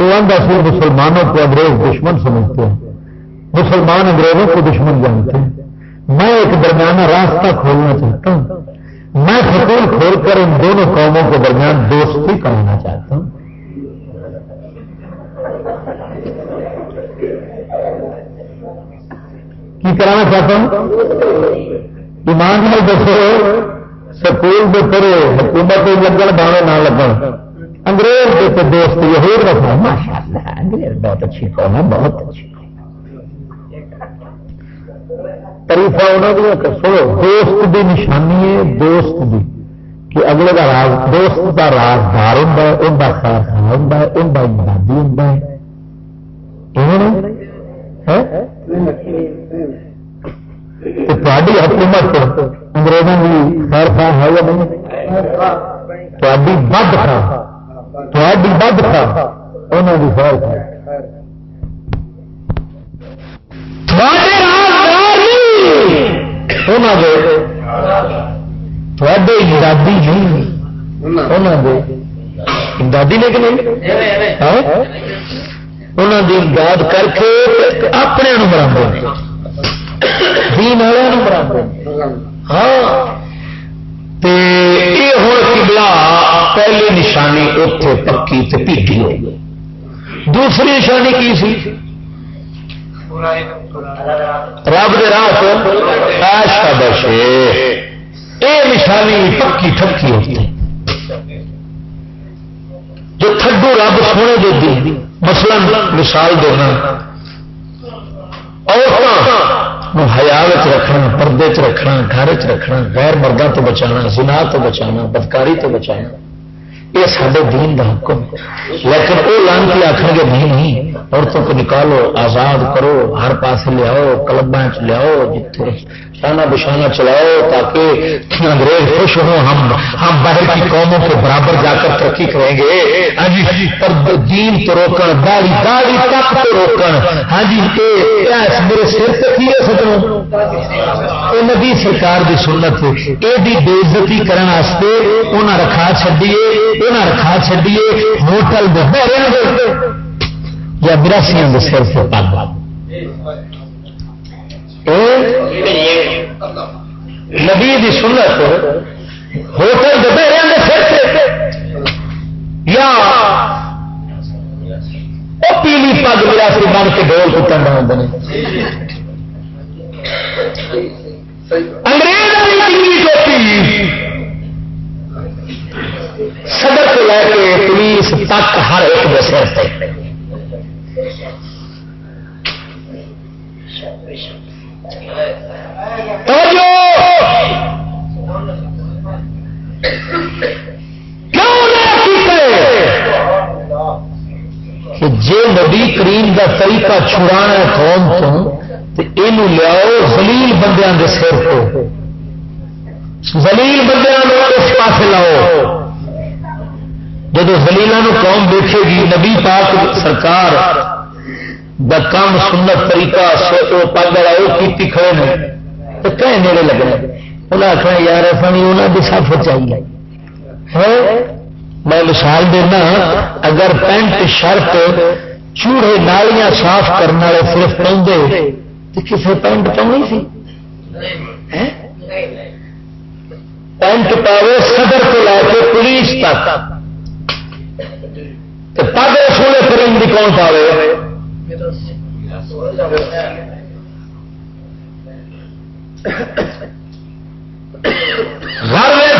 وہ آدھا سی مسلمانوں کو انگریز دشمن سمجھتے ہیں۔ مسلمان انگریزوں کو دشمن جانتے ہیں۔ میں ایک درمیانہ راستہ کھولنا چاہتا ہوں۔ میں سکول کھول کر ان دونوں قوموں کے درمیان دوستی کرانا چاہتا ہوں۔ کی کرانا چاہتا ہوں؟ ایمان میں دسو، سکول کے پڑھے حکومت لگن بانے نہ لگن۔ انگریز کے تو دوست یہ رکھنا ماشاء اللہ انگریز بہت اچھی قوم ہے، بہت اچھی تریفا انہوں نے سو دوست دی نشانی ہے، دوست دی، کہ اگلے کا راز، دوست کا رازدار ہوں ان کا ہاں؟ خیر خان ہوں ان کا امدادی ہوں تاری حکومت انگریزوں کی خیر خان ہے یا نہیں؟ تاری بد خان تاری بد خان انہوں کی۔ خیر خان تھوڑے امدادی نہیں۔ امدادی نے کہ نہیں؟ ہاں؟ انہوں کی امداد کر کے اپنے برابر دین والے برابر ہاں؟ یہ ہوں کبلا پہلی نشانی اتنے پکی تو پیٹی ہو گئی۔ دوسری نشانی کی سی؟ رب دے راہ یہ نشانی پکی ٹھکی ہوتی۔ جو تھڈو رب سونے دے دی۔ مثلا مثال دینا اور حیات رکھنا، پردے چ رکھنا، گھر چ رکھنا، غیر مردوں تو بچانا، زنا تو بچانا، بدکاری تو بچانا۔ یہ سارے دین کا حکم۔ لیکن وہ لانتی آخر گے، نہیں نہیں، عورتوں کو نکالو، آزاد کرو، ہر پاس لیاؤ کلبا چ لیاؤ جتنے شانہ بشانہ چلاؤ، تاکہ انگریز خوش ہوں، ہم ہم باہر کی قوموں کے برابر جا کر ترقی کریں گے۔ ہاں جی پر دین تو روکن داڑی داڑی تک تو روکن۔ ہاں جی میرے سر تک ہی سکوں نبی سرکار کی سنت یہ بےزتی کرنے انہیں رکھا چڈیے انہیں رکھا چڈیے ہوٹل یا براسیاں کے سر سے پگ نبی دی سنت، ہوٹل دبے سر سے یا پیلی پگ براسی بن کے ڈول کتن بنا انگریز تک ہر ایک دے سر سے جی نبی کریم کا طریقہ چھڑانا قوم تو یہ لیاؤ زلیل بندیاں کے سر کو زلیل بندیاں اس پاس لاؤ جب زلیلوں قوم دیکھے گی، نبی پاک سرکار دا کام سنت طریقہ پگ وہ کی کھڑے نے، تو کہیں میرے لگنا انہیں آخنا یار پانی انہوں کی سف چاہیے۔ ہاں؟ میں مثال دینا، اگر پینٹ شرٹ چوڑے نالیاں صاف کرنے والے صرف پہنتے، تو کسی پینٹ پاؤنی سی؟ ہاں؟ پینٹ پاوے صدر کو لے کے پولیس تک۔ پگ سونے فرنگ کی کون پاوے؟ گھر میں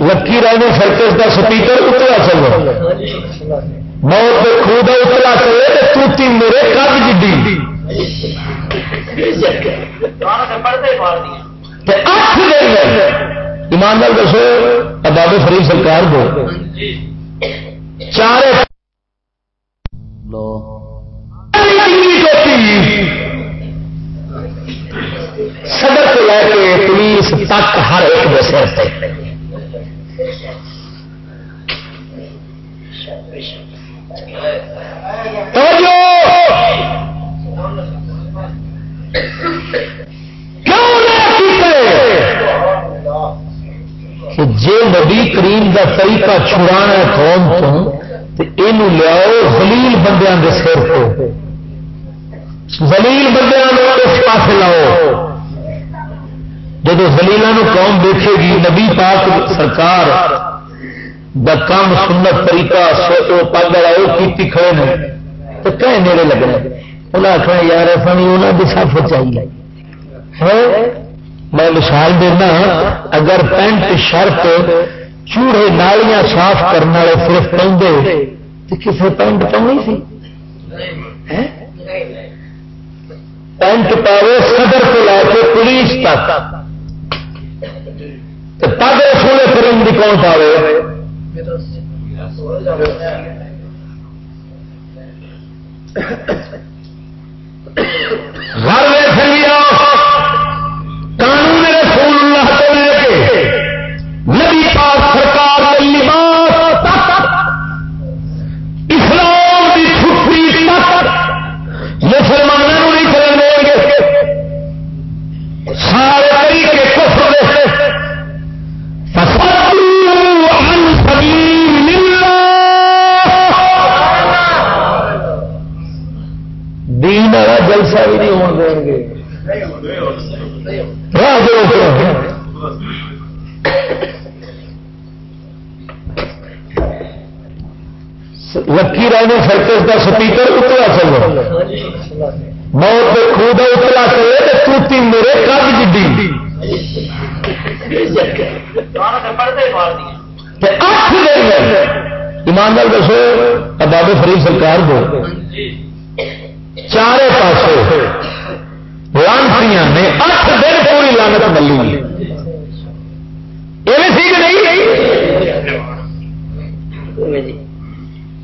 لکی رانی سرکس کا سپیکر اتلا چلو موت کے خود اتلا چلے تو تی میرے کد جی ایماندار دسو بابے فری سرکار کو چار صدر کو لے کے پولیس تک ہر ایک دے جی نبی کریم کا طریقہ چھڑانا قوم تو یہ لیاؤ زلیل بندیاں کے سر کو زلیل بندیاں اس پاس لاؤ۔ جب زلیلوں قوم دیکھے گی، نبی پاک سرکار دا کام سنت طریقہ سوچو پگ والا وہ کی کھڑے نے۔ تو کہیں میرے لگنا انہیں آخنا یار پانی انہوں کی سف چاہیے میں مثال دینا، اگر پینٹ، شرٹ، چوڑے، نالیاں صاف کرنے والے صرف پہنتے تو کسی پینٹ پاؤنی سی؟ پینٹ پاوے صدر کو لے کے پولیس تک۔ پگ سونے فرم کی کون پاوے؟ گھر رانی سرکس کا سپیکر اتلا چلو موت خود اتلا چلے تو تی میرے کد جی ایماندار دسو بابے فرید سرکار کو چارے پاس لانسیاں نے اٹھ دن پوری لانت ملی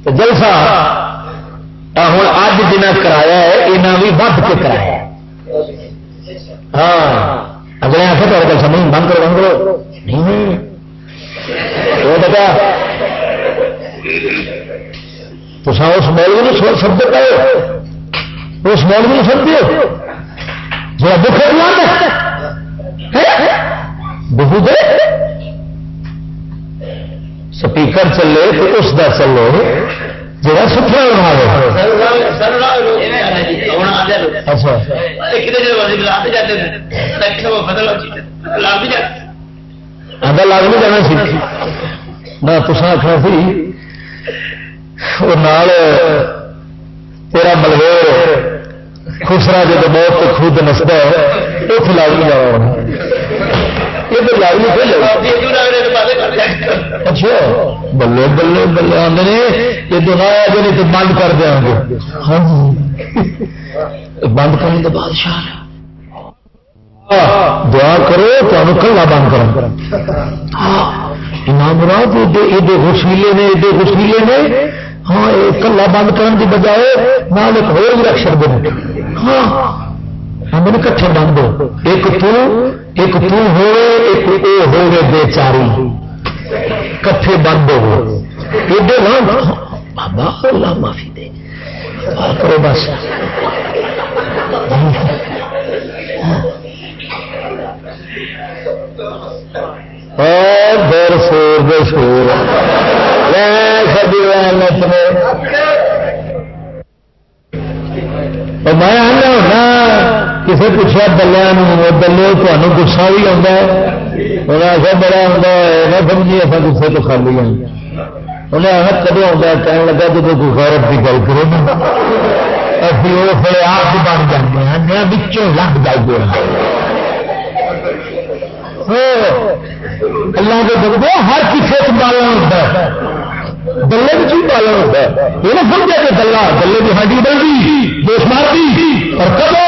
جلسہ ہوں اج جنا کرایا ہے یہاں بھی ود کے کرایا ہاں اگلے آخر تو سمجھ بند کرو بند کرو نہیں وہ بتا تو اس مولوی نے سوچ سکتے پہ اس مولوی نے سمجھے جو دکھ بہو دے۔ سپیکر چلے تو اس کا چلو جا سکھا اچھا۔ لگ نہیں جانا سی۔ میں تصا آخر سی۔ تیرا ملویر خسرا جب بہت خود نستا ہے اس لاگ نہیں جانا اچھا بلے بلے بلے آدھے یہ دنیا جو تو بند کر دیا گے۔ ہاں۔ بند کرنے کے بادشاہ ہاں، دعا کرو تو کلا بند کرو۔ ہاں، امام مراد ایڈے خوشیلے نے ایڈے خوشیلے نے ہاں یہ کلا بند کرنے کی بجائے نال ایک ہو رکھ چڑتے ہاں, ہاں، ہم کٹھے بند دو۔ ایک تو ایک تو ہو ایک او ہو بے چاری کٹھے بند ہو ایڈے نہ ہاں، بابا اللہ معافی دے۔ کرو بس۔ ہاں۔ اور دور سور۔ دے سور سبھی میں آنا ہونا، کسی پوچھا دلیا دلو تمہیں گسا بھی آتا ہے۔ انہیں آخر بڑا آتا ہے نہ سمجھی اصل گسے تو خالی ہیں. انہیں آخر کدو آتا کہنے لگا جب کوئی غورت کی گل کرے نا ابھی وہ پھر آپ بن جاتے ہیں، میں بچوں لگ جائے ہاں، اللہ کے بندے، ہر کسی پالنا ہوتا ہے۔ بلے بھی چیز پالنا ہوتا ہے یہ نہ سمجھا کہ دلہ بلے کی ہڈی بل بلدی دوست مارتی اور کبو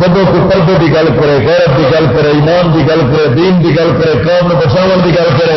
جب کوئی پردے کی گل کرے غیرت کی گل کرے ایمان کی گل کرے دین کی گل کرے قوم میں بچاؤ کی گل کرے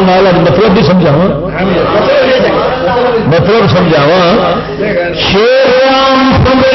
مطلب بھی سمجھاوا مطلب سمجھاوا شیر ذرا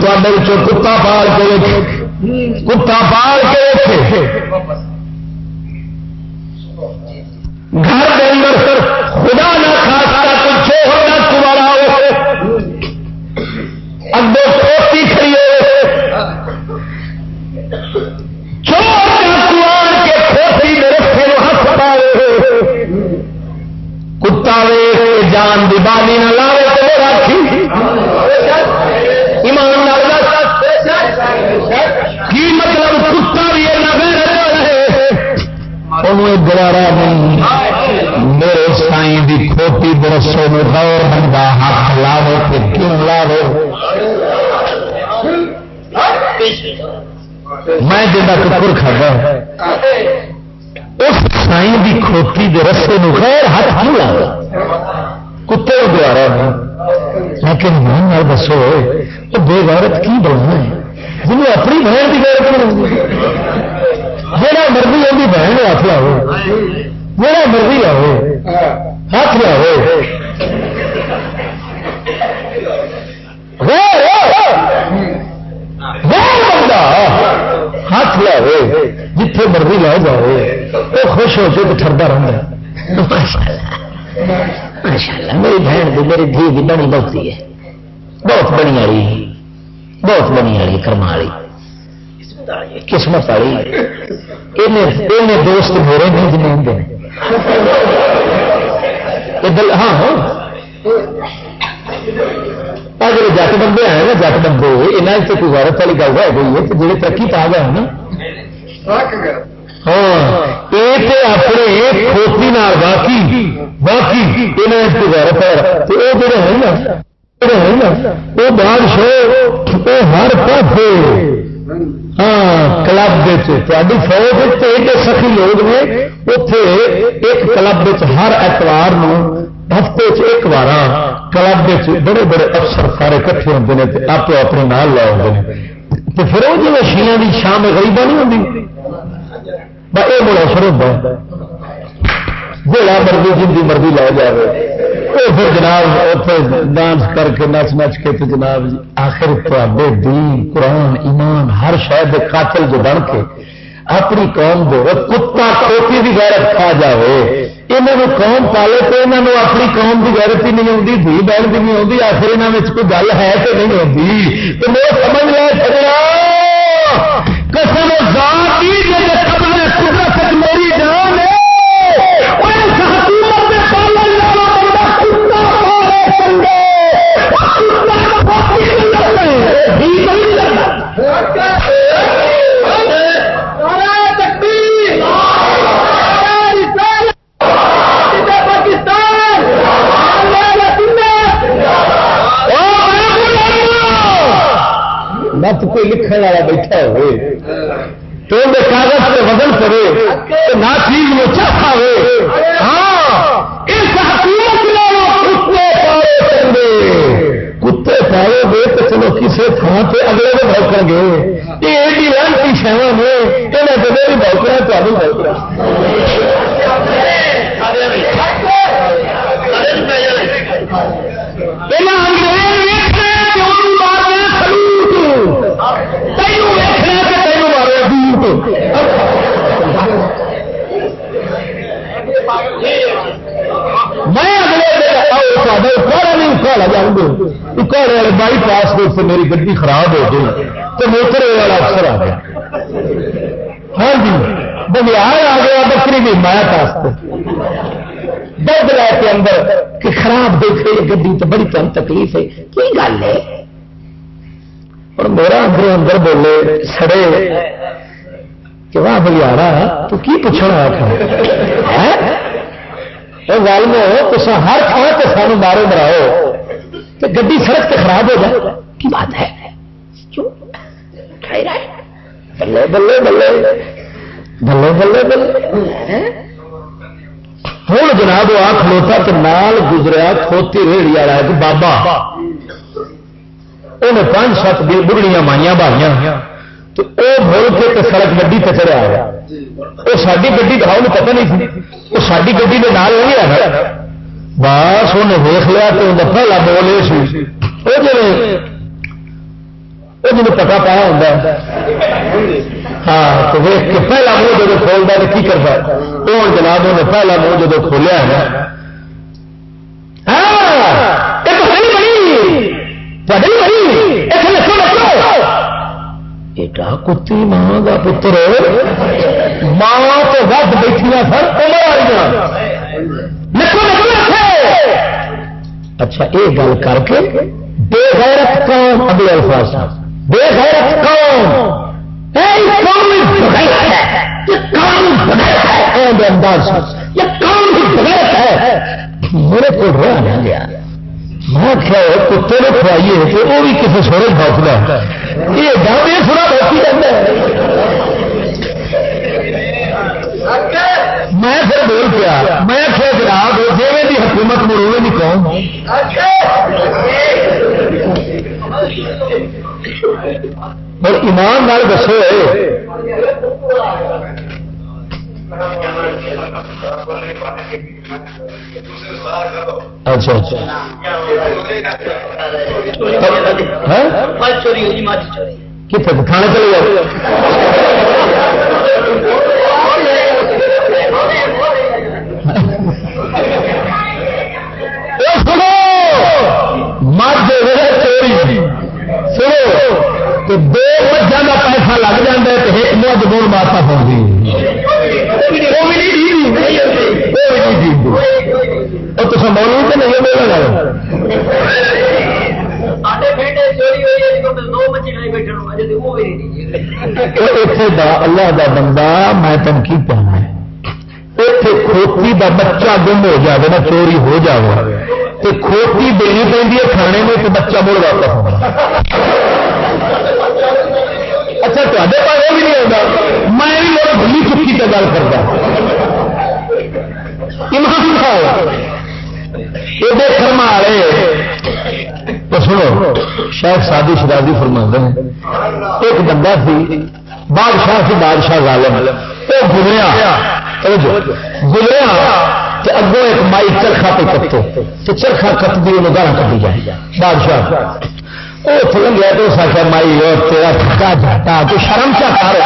تے کتا پال کے کتا پال کے کپور ہے। اس سائی کی کھوتی کے رستے غیر ہاتھ کیوں لا کتے دوارا لیکن من دسو وہ بے غیرت کی بولنا ہے؟ جنہیں اپنی بہن کی غیرت نہیں جہاں مرضی ہوگی بہن ہاتھ لاؤ جہاں مرضی آؤ ہاتھ لاؤ ہاتھ لاؤ جتھے مرضی لا جاؤ کے ٹردا رہتا ماشاء اللہ میری بہن کی میری دھی کی بنی بہتی ہے۔ بہت بنی والی۔ بہت بنی والی کرما والی۔ قسمت والی۔ دوست میرے نہیں زمین دے ہاں۔ جی جٹ بندے آئے نا جٹ بندے یہاں سے کوئی غیرت والی گل ہے گئی ہے کہ جی ترقی پا گئے نا۔ ہاں۔ یہ اپنے کھوتی باقی باقی یہاں سے غیرت ہے۔ تو وہ جڑے ہیں نا، جڑے ہیں نا، وہ بادشاہ، وہ ہر پاس ہاں کلب تاری فوج ایڈے سخی لوگ نے اتے ایک کلب ہر اتوار ہفتے ایک بار کلب بڑے بڑے افسر سارے کٹھے ہوتے ہیں آپ اپنے نال لے آتے ہیں تو پھر وہ جی شیاں کی شام غریبا نہیں ہوتی یہ بڑا شروع ہوتا ہے جڑا مرضی جن کی مرضی لے جائے وہ پھر جناب اتنے ڈانس کر کے، نچ نچ کے تو جناب جی آخر تے دین، قرآن، ایمان، ہر شہر کے قاتل جو بن کے اپنی قوم دو کتا کھوتی کی غیرت کھا جائے یہ قوم پالے تو یہاں اپنی قوم کی غیرت ہی نہیں آتی دھی بہن کی نہیں آتی آخر یہاں کوئی گل ہے تو نہیں آتی تو میں سمجھ لیا سکنا قسم مت کوئی لکھنے والا بیٹھا ہوئے، تو کاغذ پہ وزن کرے نہ چیز میں چاہتا ہوئے۔ ہاں اس حکومت کتے پاؤ گے۔ تو چلو کسی تھان سے اگلے کو بوکر گے۔ یہ ایڈی لانتی شہر نے یہ جگہ بھی بوکرا تمہیں بوکرا میں اگلے دن آؤ بائی پاس سے میری گی خراب ہو گئی تو موٹر والا افسر آ گیا۔ ہاں جی بگیار آ گیا بکری بھی میت دھد لے کے اندر کہ خراب دیکھے گی تو بڑی کم تکلیف ہے۔ کی گل ہے؟ اور میرا اندر اندر بولے، سڑے۔ کہ واہ بلیارا تو کی پوچھنا آپ آ گل میں تو ہر تھان سے سانو مارو مراؤ۔ تو گی سڑک سے خراب ہو جائے۔ کی بات ہے؟ بلے بلے بلے۔ بلے بلے بلے۔ ہوں جناب آ کھلوتا تو نال گزریا کھوتی ریڑی والا ایک بابا۔ انہیں پانچ سات بڑھڑیاں مائیاں بھائیاں تو وہ مڑ کے سڑک گڈی تے چڑھا وہ ساری گی دکھاؤ پتہ نہیں سی۔ وہ ساری گی کے نال نہیں آیا بس انہیں دیکھ لیا تو انہیں پہلا بول یہ سی۔ وہ جی وہ پتا پایا ہوں ہاں تو ویخ کے پہلا منہ جب کھولتا تو کی کرتا وہ جناب انہیں پہلا منہ جب کھولیا ہے ہاں، کتی ماں کا پتر۔ ماں تو ود بیٹھیا سن اچھا یہ گل کر کے بے غیرت قوم اگلے الفاظ بے غیرت قوم۔ میرے کو رہا نہ گیا۔ میں کیا کتے نے کھوائیے تو وہ بھی کسی سونے پہنچنا یہ گاؤں یہ سنا بہت رہتا میں پھر بول پیا میں کیا جناب جی کی حکومت مروے نہیں کہوں اور ایمان نال دسو۔ اچھا اچھا۔ کتنے کھانے چلے جاؤ۔ تو دو مجھا کا پیسہ لگ جاتا ہے تو ایک مجھ بول مارتا پڑ تو نہیں بولنا اللہ کا بندہ میں تم کی پہنا اتنے کھوتی کا بچہ گم ہو جائے نا چوری ہو جائے تو کھوتی دینی پہ کھانے میں تو بچہ مڑ واپس ہوگا اچھا تے پاس وہ بھی نہیں ہوگا۔ میں بھی میرے بھلی چکی کا گل کرتا یہ فرما رہے تو سنو شاید شادی شرادی فرما ہیں، ایک بندہ سی، بادشاہ سی، بادشاہ ظالم۔ وہ گزریا۔ گزریا اگوں ایک مائی چرخا پہ کٹو۔ تو چرخا کٹتی وہ گالا کٹی جائے بادشاہ۔ وہ فلم گیا تو سا مائی اور تیرا تھکا جاتا تو شرم کیا کر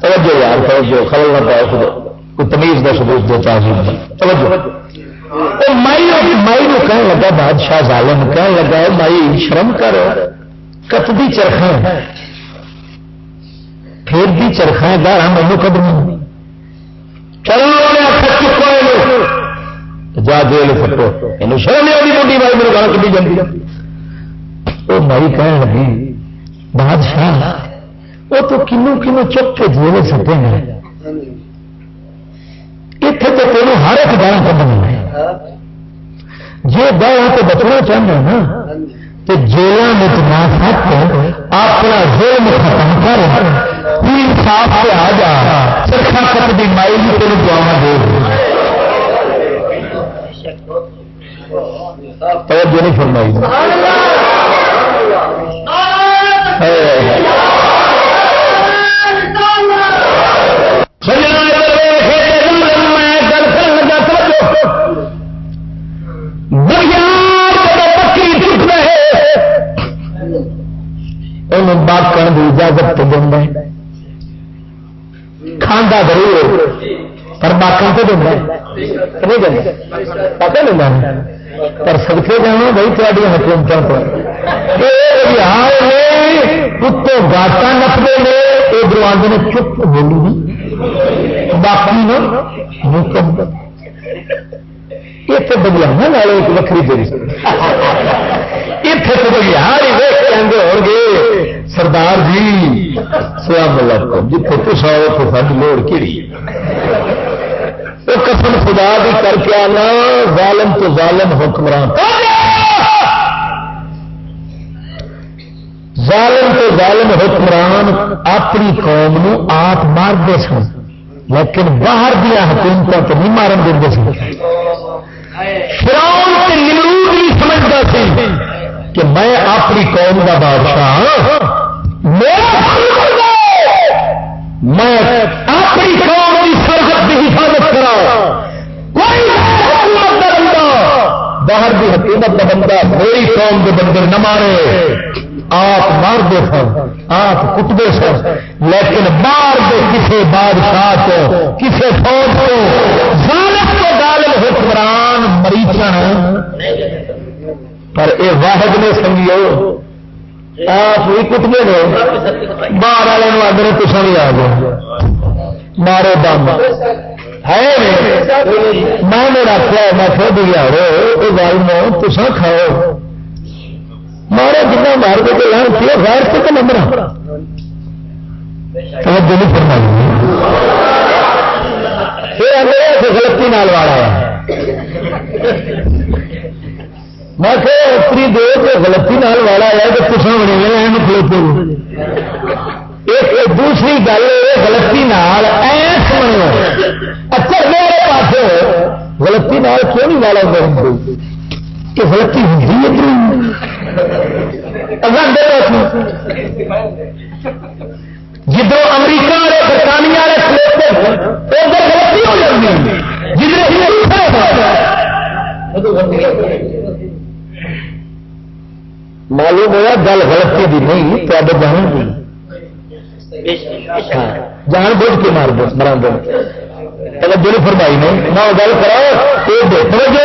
توجہ یار، توجہ، خلل نہ پاؤ خود تمیز کا سبوت دیتا توجہ۔ مائی مائی کو کہنے لگا، بادشاہ ظالم کہنے لگا مائی شرم کر۔ کتبی چرخا پھر بھی چرخا گار مینو قدم۔ چلو جا جیل فٹو یہ شرم نہیں آئی موٹی مائی میرے گانا کبھی جاتی وہ مائی کہنے لگی بادشاہ وہ تو کنو کنو چپ کے جیل سکتے ہیں اتنے تو تینوں ہر ایک گانا کھڑنا ہے جی گاہ تو بچنا چاہنا نا تو جیلوں میں نہ سک اپنا ظلم ختم کر تین صاف آ جا سرکھا کٹ دی مائی بھی تین دعا دے توجہ نہیں فرمائی۔ باقن کی اجازت تو دینا کھانا ضرور۔ پر باقن تو دینا پتا لینا پر سڑکے جانا بھائی تھوڑی حکومتوں پر اتو گاٹا نپتے ہیں؟ یہ دروازے نے چپ بولی باقی نا حکم اتنے بگیانا والے ایک وکری دے اتنے تو بگیار ہی کہیں ہو گے۔ سردار جی سلام علیکم۔ جتنے تو سو اتنے ساری لوڑ کہڑی وہ قسم خدا بھی کر کے آنا، ظالم تو ظالم حکمران۔ ظالم تو ظالم حکمران اپنی قوم نو آپ مارتے سن، لیکن باہر دیا حکومتوں تو نہیں مارن دیں سن۔ فراؤن کے نمرود بھی سمجھتا سی کہ میں اپنی قوم کا بادشاہ ہاں۔ میں اپنی باہر کی حکومت کا بندہ میری قوم کے بندے نہ مارے۔ آپ مار دے سن، آپ کٹتے سن۔ لیکن مار دے کسی بادشاہ کو کسی فوج کو ظالم کو غالب حکمران مریچن پر اے واحد نے سمجھو آپ بھی کٹنے گئے باہر والے آدھے کچھ نہیں آ گئے۔ مارو دم۔ ہے میں نے رکھا میں خود یار وہ گل میں تصا کھاؤ مارا جنا مار کے لان کیا غیر سے تو نمبر دل فرمائی غلطی نال والا میں کہ اتری دو کہ غلطی نال والا ہے تو کچھ بنے گا کھلوتے ایک دوسری گل غلطی ایس بنو اچھا میرے پاس غلطی نال کیوں نہیں والا ہوتا کہ غلطی ہوئی جدھر امریکہ والے، برطانیہ والے ادھر غلطی ہو جاتی جدھر معلوم ہوا گل غلطی دی نہیں، تو جان کی ہاں، جان بوجھ کے مار دو مرا دو۔ دل فرمائی نہیں میں گل کرو جو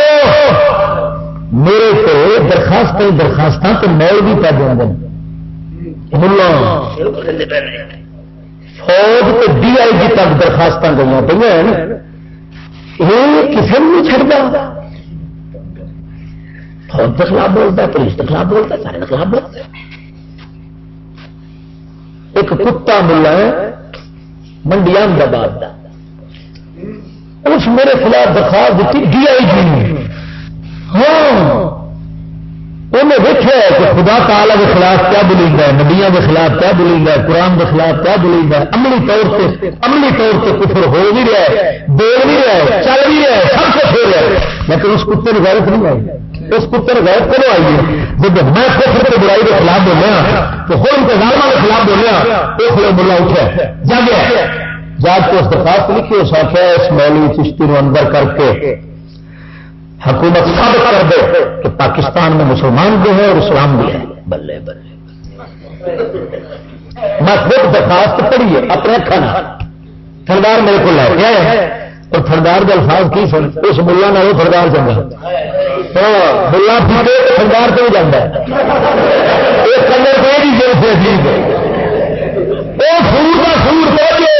میرے کو درخواست درخواست تو مول بھی پہ دیں ملا۔ فوج تو ڈی آئی جی تک درخواست گئی پہ یہ کسی نے نہیں چڑھتا فوج کے خلاف بولتا ہے، پولیس کے خلاف بولتا ہے، سارے کے خلاف بولتا ہے۔ ایک کتا ملا ہے منڈی احمدآباد کا اس میرے خلاف درخواست دیتی، ڈی آئی جی نے۔ ہاں۔ انہیں دیکھا ہے کہ خدا تعالی کے خلاف کیا بولیں گا نبیا کے خلاف کیا بولیں گا قرآن کے خلاف کیا بولیں گا عملی طور سے عملی طور سے کفر ہو بھی رہا ہے، بول بھی رہا ہے، چل بھی رہا ہے، سب کچھ ہو رہا ہے۔ لیکن اس کتے کی غیرت نہیں آئی۔ اس کتے کی غیرت کرو آئی جب میں کفر کے برائی کے خلاف بولیا تو ہو کے کے خلاف بولیا اس لیے بلا اٹھا جا گیا۔ جاگ کے اس درخواست لکھی، اس آخیا اس مولوی چشتی نو اندر کر کے حکومت ثابت کر دے کہ پاکستان میں مسلمان بھی ہے اور اسلام بھی ہے۔ بلے بلے میں خود درخواست پڑھی ہے، اپنے کھانا تھردار میرے کو لے کے آئے۔ اور تھردار کے الفاظ کی سن؟ اس ملا نہ وہ تھردار چاہتا ملا پیٹے تو تھردار تو بھی جانا ایک کلر پہ بھی جیل سے عجیب ہے۔ وہ سور کا سور پہنچے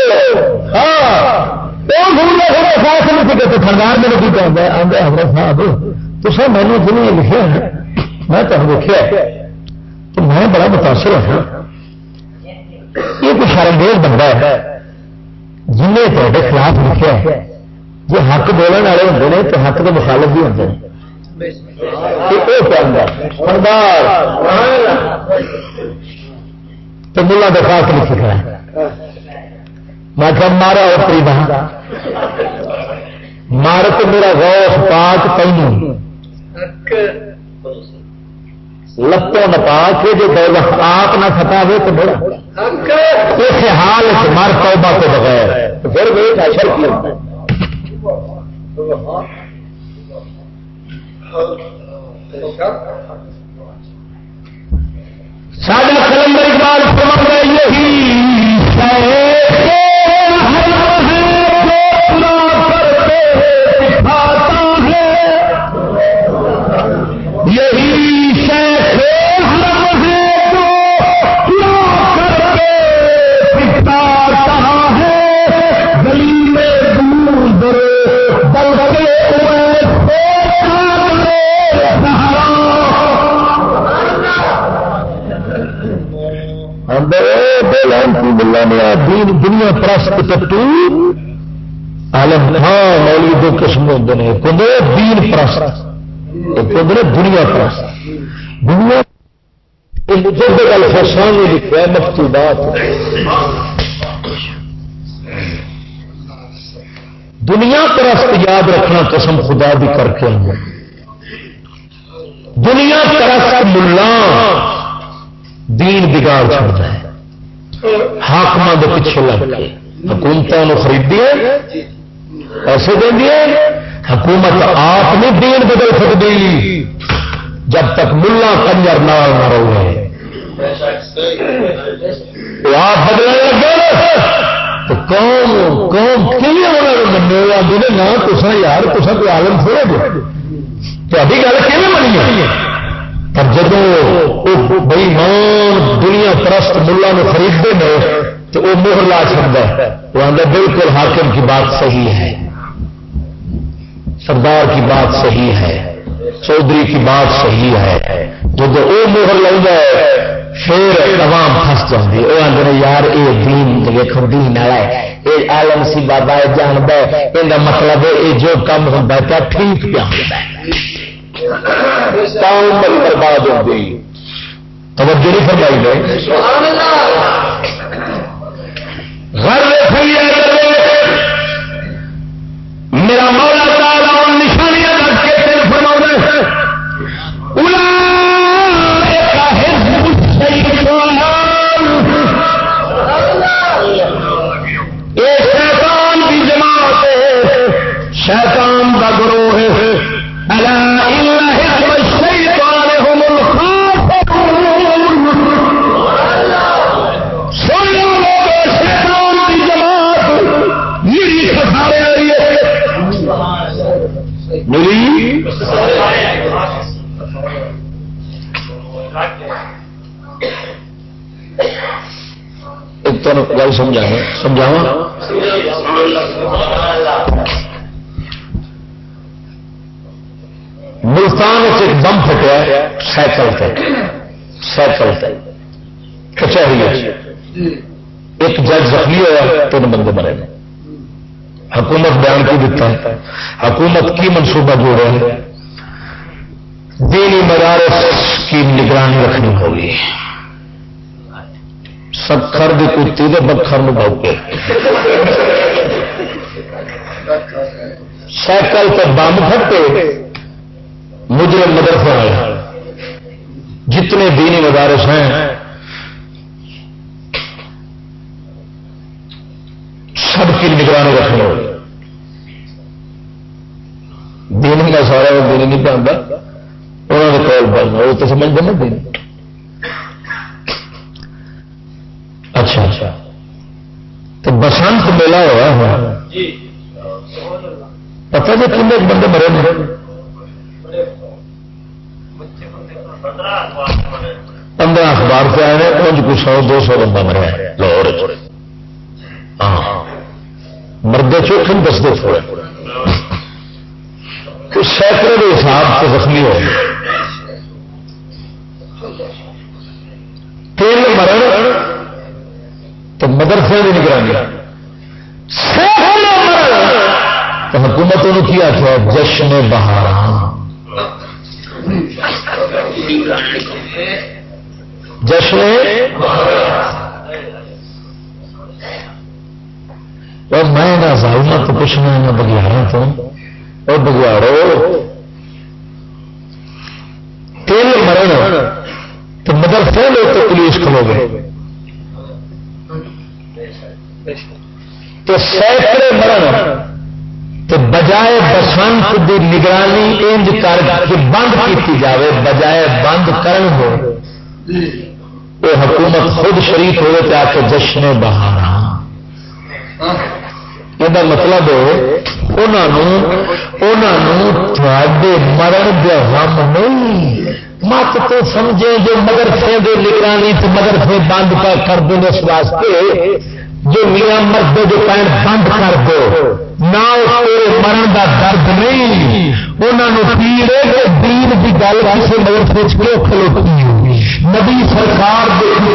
ہاں خاندار میرے کی کہتا ہے آدھے حضرت صاحب تو سر میں نے جنہیں لکھا ہے میں تو دیکھا تو میں بڑا متاثر ہوں یہ کوئی شرمدیز بندہ ہے۔ جنہیں تے خلاف لکھا ہے جو حق بولنے والے ہوتے ہیں تو حق کے مخالف بھی ہوتے ہیں تو ملا درخواست لکھ ہے۔ میں کہ مارا اتری بہن مار تو میرا غوث پاک تین لتوں نپا کے جو دولت آپ نہ دے تو بڑا۔ اس حال سے مر توبہ کے بغیر۔ پھر بھی اشر سادہ سارا کلندر اقبال سمجھ یہی بے لانتی ملا ملا دین دنیا پرست ٹٹو عالم ہاں مولی دو قسم ہوتے ہیں ایک دین پرست، ایک دنیا پرست۔ دنیا گل فرسان لکھا مفتی بات۔ دنیا پرست یاد رکھنا قسم خدا بھی کر کے دنیا پرست ملا، دین بگاڑ چڑتا ہے۔ حاقم کے پیچھے لگ کے۔ حکومتوں خریدی پیسے دیں حکومت آپ نہیں دین بدل سکتی جب تک ملا کنجر نال نہ رہے۔ آپ بدلنے لگے تو قوم قوم کیوں آدھے نہ تصا یار تصا کوئی آلم تھوڑے تاری گل کیون بنی ہے؟ پر جب بئی مان دنیا پرست ملا خریدتے ہیں تو وہ مہر لا چکتا ہے۔ وہ آدھا بالکل حاکم کی بات صحیح ہے۔ سردار کی بات صحیح ہے۔ چودھری کی بات صحیح ہے۔ جب وہ مہر لگتا ہے، پھر عوام پس جاتی وہ آدھے یار، یہ دین دیکھو دین والا ہے۔ یہ آلم سی بابا جانتا ہے۔ یہ مطلب ہے، یہ جو کام ہوتا ہے ٹھیک پیا ہوتا ہے؟ تاؤں برباد ہو گئی۔ توجہ نہیں فرمائی گئے غرض میرا ماں ایک تو گل سمجھا سمجھاوا ملتان ایک بم پھٹیا سائیکل سائیکل کچہری ایک جج زخمی ہوا تین بندے مرے حکومت بیان کی دیتا ہے حکومت کی منصوبہ جو رہے دینی مدارس کی نگرانی رکھنی ہوگی سکھر کی کتی کے بکھر بوکے سائیکل سے بم پھٹے مجرے مدرسے والے جتنے دینی مدارس ہیں، سب کی نگرانی رکھنی ہوگی دین کا سارا وہ دین نہیں پہنتا، انہوں نے کال وہ تو سمجھ دینا دین اچھا۔ تو بسنت میلہ ہوا ہوا پتا جی۔ کن بندے مرے مرے پندرہ اخبار سے آئے پانچ کچھ سو دو سو بندہ مرے لاہور۔ ہاں۔ مردے چوکھے دستے تھوڑے؟ تو سینکڑے کے حساب سے زخمی ہو تیل مرن تو مدرسے کی نگرانی تو حکومت نے کیا تھا؟ جشن بہار جشن اور میں نہ ظالمہ تو پوچھنا نہ بگیارا تو۔ اور بگیارو تیل مرن تو مدرسے لوگ تو پولیس کھلو گے۔ تو سینکڑے مرن، تو بجائے بسنت کی نگرانی انج کر کے بند کی جائے بجائے بند کرن ہو وہ حکومت خود شریک ہوئے تو آ کے جشن بہار یہ مطلب مرن دے غم نہیں۔ مت تو سمجھے جو مدرسے دے نگرانی تو مدرسے بند کر دیں اس واسطے۔ جو میرا مرد جو پینٹ بند کر دو، نہ مرن دا درد نہیں۔ انہوں پیڑے کے دین کی گل کسی مدرسے کیوں کھلوتی نبی سرکار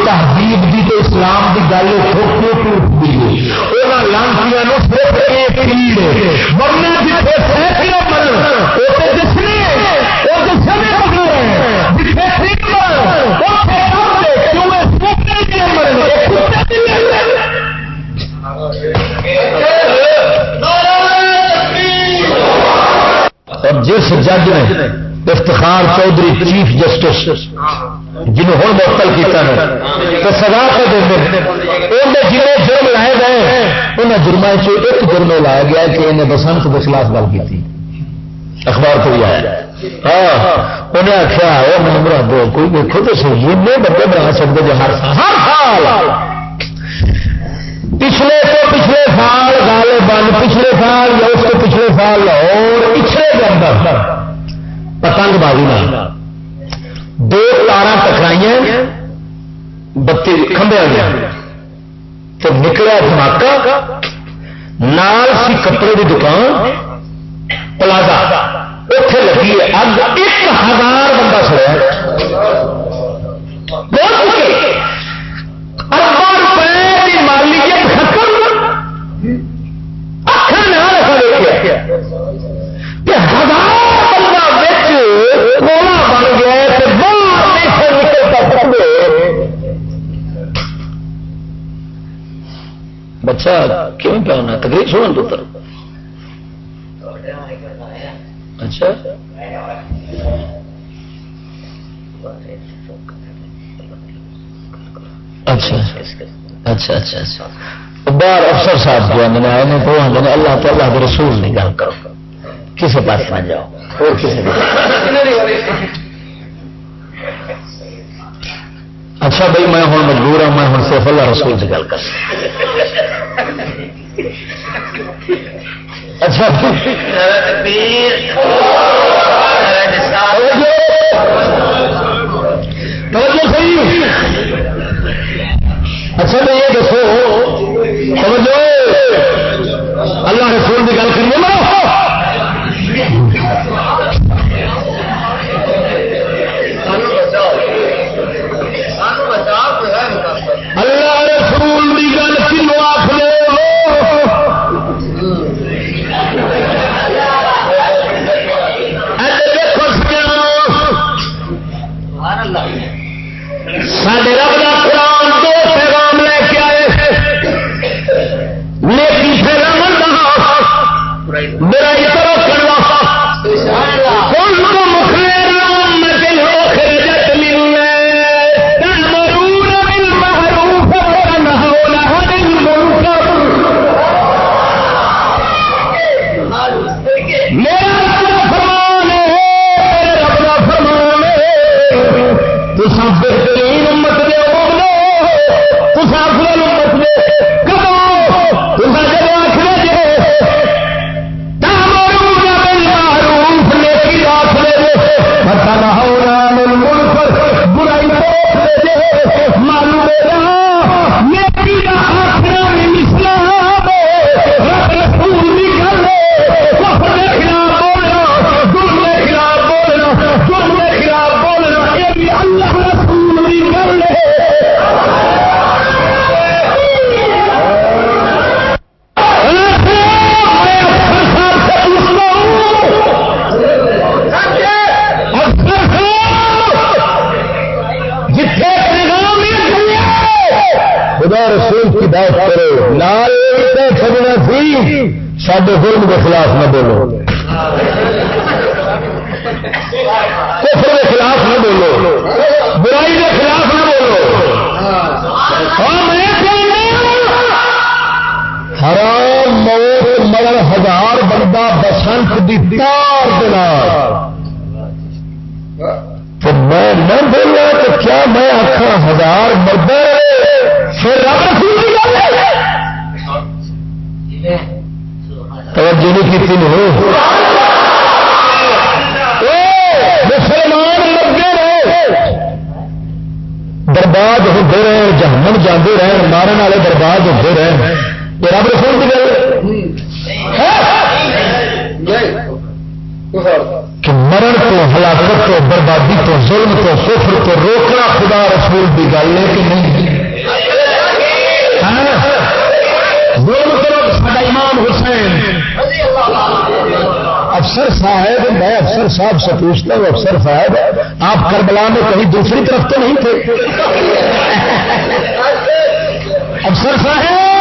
تہذیب کی تو اسلام کی گل کھوکھو ٹوٹتی ہے؟ وہاں لانچیاں صرف ایک پیڑ مرنا جتنے سینکڑے مرن۔ وہ تو جس وہ تو اور جس جج نے افتخار چودھری چیف جسٹس جنہوں ہوں معطل کیا تو سزا کر دیں جن جرم لائے گئے انہیں جرم ایک جرم لایا گیا کہ انہیں بسنت کے خلاف گل کی اخبار کو آیا۔ ہاں انہیں آخیا وہ نمبر دو، کوئی دیکھو تو صحیح نہیں بندے بنا سکتے جو ہر سال پچھلے تو پچھلے سال گالے بند پچھلے سال یا اس کے پچھلے سال لاہور، پچھلے کے اندر پتنگ بازی میں دو تارا ٹکرائی بتی کھمبے گیا تو نکلا دھماکہ، نال سی کپڑے کی دکان، پلازا۔ اتے لگی ہے اگ، ایک ہزار بندہ سڑا بچہ کیوں پہ ہونا تقریب سنن تو طرف اچھا۔ اچھا۔ اچھا اچھا اچھا۔ باہر افسر صاحب جو آدھے آئے تو آدھے اللہ تو اللہ کے رسول نہیں گل کرو۔ کسی پاس نہ جاؤ۔ اور کسی اچھا بھائی، میں ہوں مجبور ہوں، میں ہوں صرف اللہ رسول سے گل کر اچھا۔ اچھا میں یہ دسو سمجھو اللہ رسول کی گل کریے نا۔ سارے رب سڈے ظلم کے خلاف نہ بولو۔ کفر کے خلاف نہ بولو۔ برائی کے خلاف نہ بولو۔ ہاں، حرام موت مگر ہزار بندہ بسنت دی تار دلا تو میں نہ بولا تو کیا میں آخا ہزار مرد توجہ نہیں کی مسلمان رہے۔ برباد ہوتے رہے جہنم جانے رہے مارن والے برباد ہوتے رہے۔ یہ رب رسول کی گل کہ مرن تو ہلاکت تو بربادی تو ظلم تو کفر تو روکنا خدا رسول کی گل ہے کہ نہیں؟ ظلم کرو سارا امام حسین۔ افسر صاحب میں افسر صاحب سے پوچھتا ہوں افسر صاحب، آپ کربلا میں کہیں دوسری طرف تو نہیں تھے؟ افسر صاحب!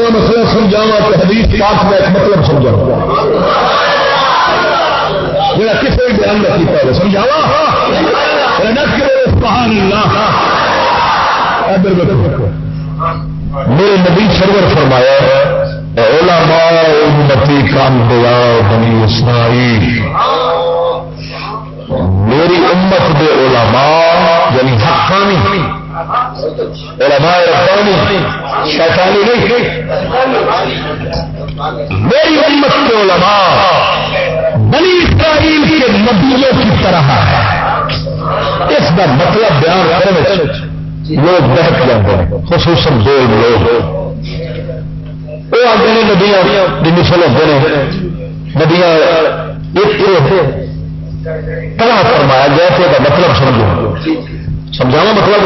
تمہیں مسئلہ سمجھاوا تو حدیث پاک میں ایک مطلب سمجھا جا کسی بھی بیان نہ کیا سمجھاوا میرے نبی سرور فرمایا ہے علماء امتی کام دیا بنی اسرائیل، میری امت دے علماء یعنی حقانی علماء ربانی، شیطانی نہیں. میری امت کے علماء، بنی اسرائیل کے نبیوں کی طرح ہے اس کا مطلب بیان کرنے لوگ بہت جاتے ہیں، خصوصاً دو لوگ۔ وہ آتے ہیں ندیاں جن مسل ہوتے ہیں۔ ندیاں ایک طرح فرمایا گیا کہ مطلب سمجھو۔ سمجھاوا مطلب؟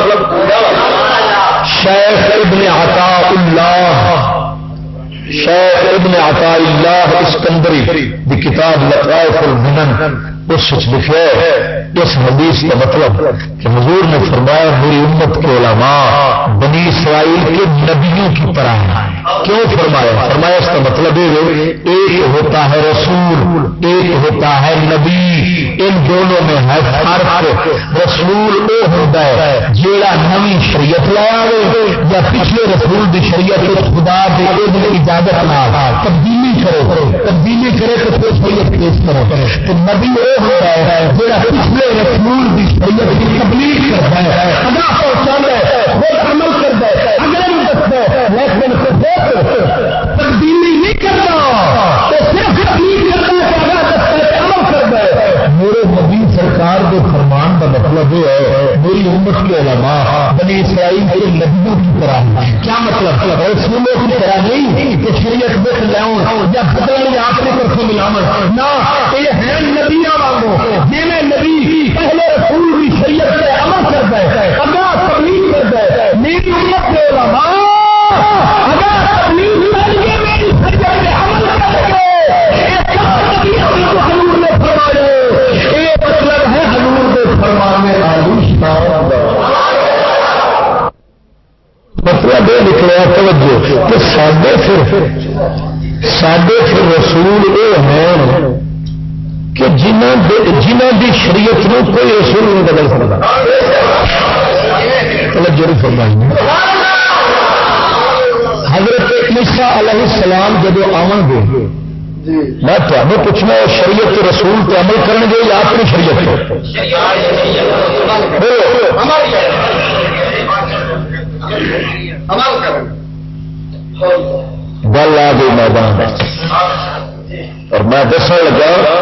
شیخ ابن عطا اللہ، شیخ ابن عطا اللہ اسکندری، دی کتاب لطائف المنن اس لکھے اس حدیث کا مطلب کہ حضور نے فرمایا، میری امت کے علماء بنی اسرائیل کے نبیوں کی طرح کیوں فرمایا؟ فرمایا اس کا مطلب یہ ایک ہوتا ہے رسول، ایک ہوتا ہے نبی۔ ان دونوں میں ہے فرق۔ رسول وہ ہوتا ہے جیڑا نوی شریعت لایا یا پچھلے رسول دی شریعت خدا دے اجازت نہ تبدیلی کرو تبدیلی کرے تو پھر شریعت پیش کرو۔ تو نبی وہ ہوتا ہے جہاں پچھلے رسول کی شریعت کی تبلیغ کرتا ہے ادا ہے، وہ عمل کرتا ہے، اگلے بھی دستا ہے لیکن تبدیلی سرکار کے فرمان کا مطلب یہ ہے میری امت کے علماء بنی اسرائیل کے نبیوں کی طرح کیا مطلب؟ رسولوں کی طرح نہیں کہ شریعت بت لاؤ یا بدل یا اپنے طرف ملاو نہ یہ ہے جی میں نبی پہلے رسول کی شریعت سے عمل کرتا ہے اگر تبلیغ کرتا ہے میری امت کے علماء اگر تبلیغ کر کے میری شریعت سے عمل کر کے مطلب یہ نکلا توجہ۔ کہ سڈے پھر سڈے پھر رسول یہ ہے کہ جنہ دی شریعت نو کوئی رسول نہیں بدل سکتا۔ توجہ نہیں فرمائی۔ حضرت عیسیٰ علیہ السلام جب آمن گے میں تمہیں پوچھنا شریعت رسول تو عمل کریں گے یا اپنی شریعت گل آ گئی میدان۔ اور میں دسنے لگا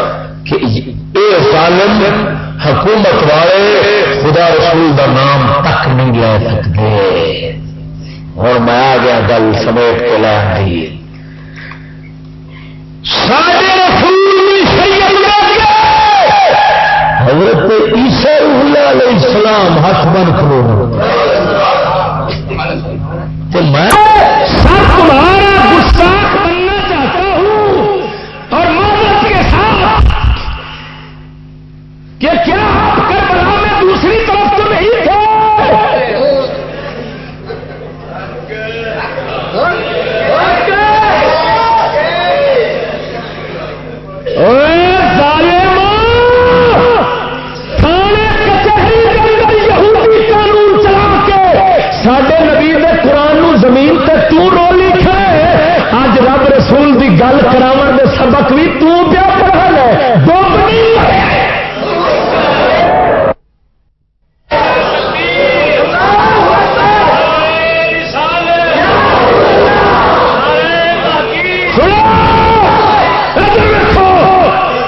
کہ یہ ظالم حکومت والے خدا رسول کا نام تک نہیں لے سکتے۔ اور میں آ گیا گل سمیٹ کے لا رہی حضرت عیسیٰ علیہ السلام ہاتھ بن کھلو تو میں سب تمہارا گستاخ بننا چاہتا ہوں اور مدد کے ساتھ کہ کیا سبق بھی تو پیا پڑھا لے دو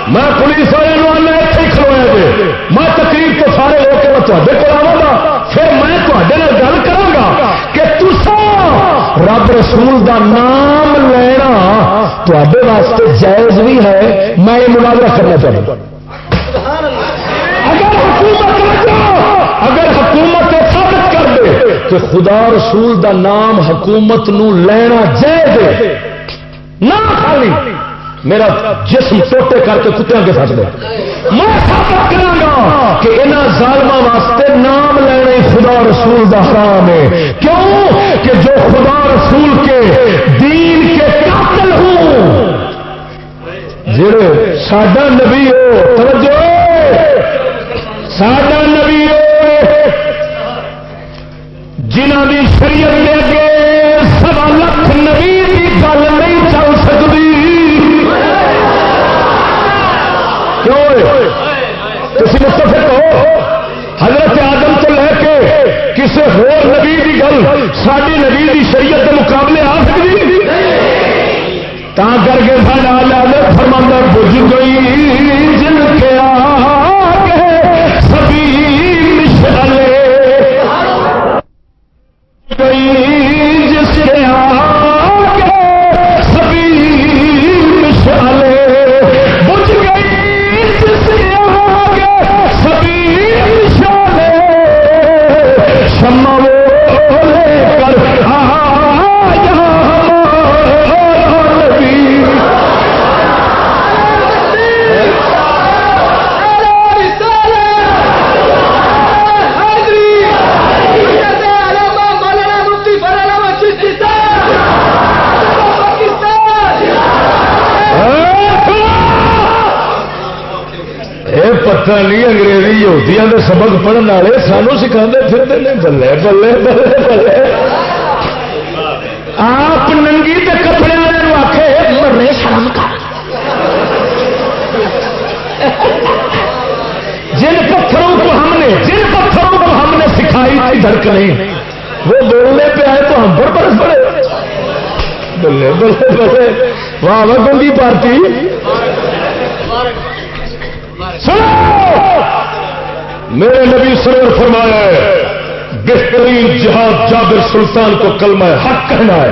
میں پولیس والے آنا اتنے کھلوایا جی میں تقریر تو سارے ہو کے میں تے کو آوا گا پھر میں تے گل کرا کہ تسا رب رسول دا نام لینا تے واسطے جائز بھی ہے، میں یہ مناظرہ کرنا چاہتا اگر حکومت اگر حکومت ثابت کر دے کہ خدا رسول دا نام حکومت نو لینا جائز نہ خالی میرا جسم ٹوٹے کر کے کتوں کے سچ دے۔ میں ثابت کرا کہ انہوں ظالم واسطے نام لینے خدا رسول دا حرام ہے۔ کیوں؟ کہ جو خدا رسول کے دین جڑے ساڈا نبی ہو، توجہ! ساڈا نبی ہو۔ جنہ کی شریعت دے اگے سوا لکھ نبی کی گل نہیں چل سکتی کیوں تھی مستفر ہو۔ حضرت آدم تو لے کے کسی ہو نبی کی گل ساری نبی کی شریعت کے مقابلے آ سکتی تا کر کے سارا لال فرما بج گئی جن کے یہودیاں دے سبق پڑھنے والے سانو سکھا پھرتے ہیں بلے بلے بلے بلے۔ آپ ننگی کے کپڑے والے آخے مرنے شرم کر۔ جن پتھروں کو ہم نے، جن پتھروں کو ہم نے سکھائی تھی دھڑکنیں وہ بولنے پہ آئے تو ہم پر برس پڑے بلے بلے بلے۔ واہ واہ پارٹی۔ بہترین جہاد جابر سلطان کو کلمہ حق کہنا ہے۔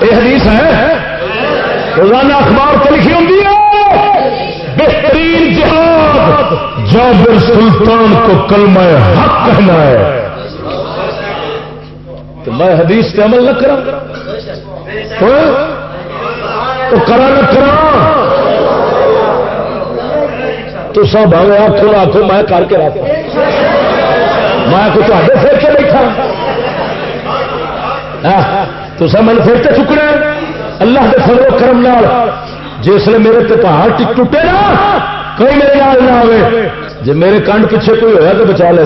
یہ حدیث ہے۔ روزانہ اخبار کو لکھی ہوں بہترین جہاد جابر سلطان کو کلمہ حق کہنا ہے۔ تو میں حدیث پہ عمل نہ کرا ہاں؟ تو کرا نہ کرا تو سب آگے آخو آخو میں کر کے رکھ میں کو تے پھر کے بیٹھا ہاں. تو سب من پھر تو چکنا اللہ کے فلو کرم نال۔ جس میرے تے پہاڑ ٹوٹے نا، کوئی میرے نال نہ آئے جی میرے کنڈ پیچھے کوئی ہوا تو بچا لے۔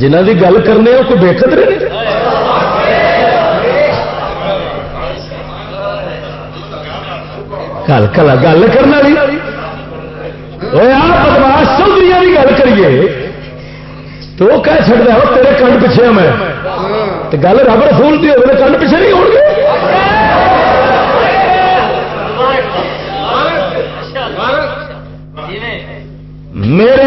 جنہ کی گل کرنے وہ کوئی بےخت رہے گل کلا گل کرنا بھی بدماش چودھری کی گل کریے تو وہ کہہ چڑتا ہے تیرے کنڈ پیچھے میں تو گل رب رسول کی ہوگی کنڈ پیچھے نہیں ہو گے میرے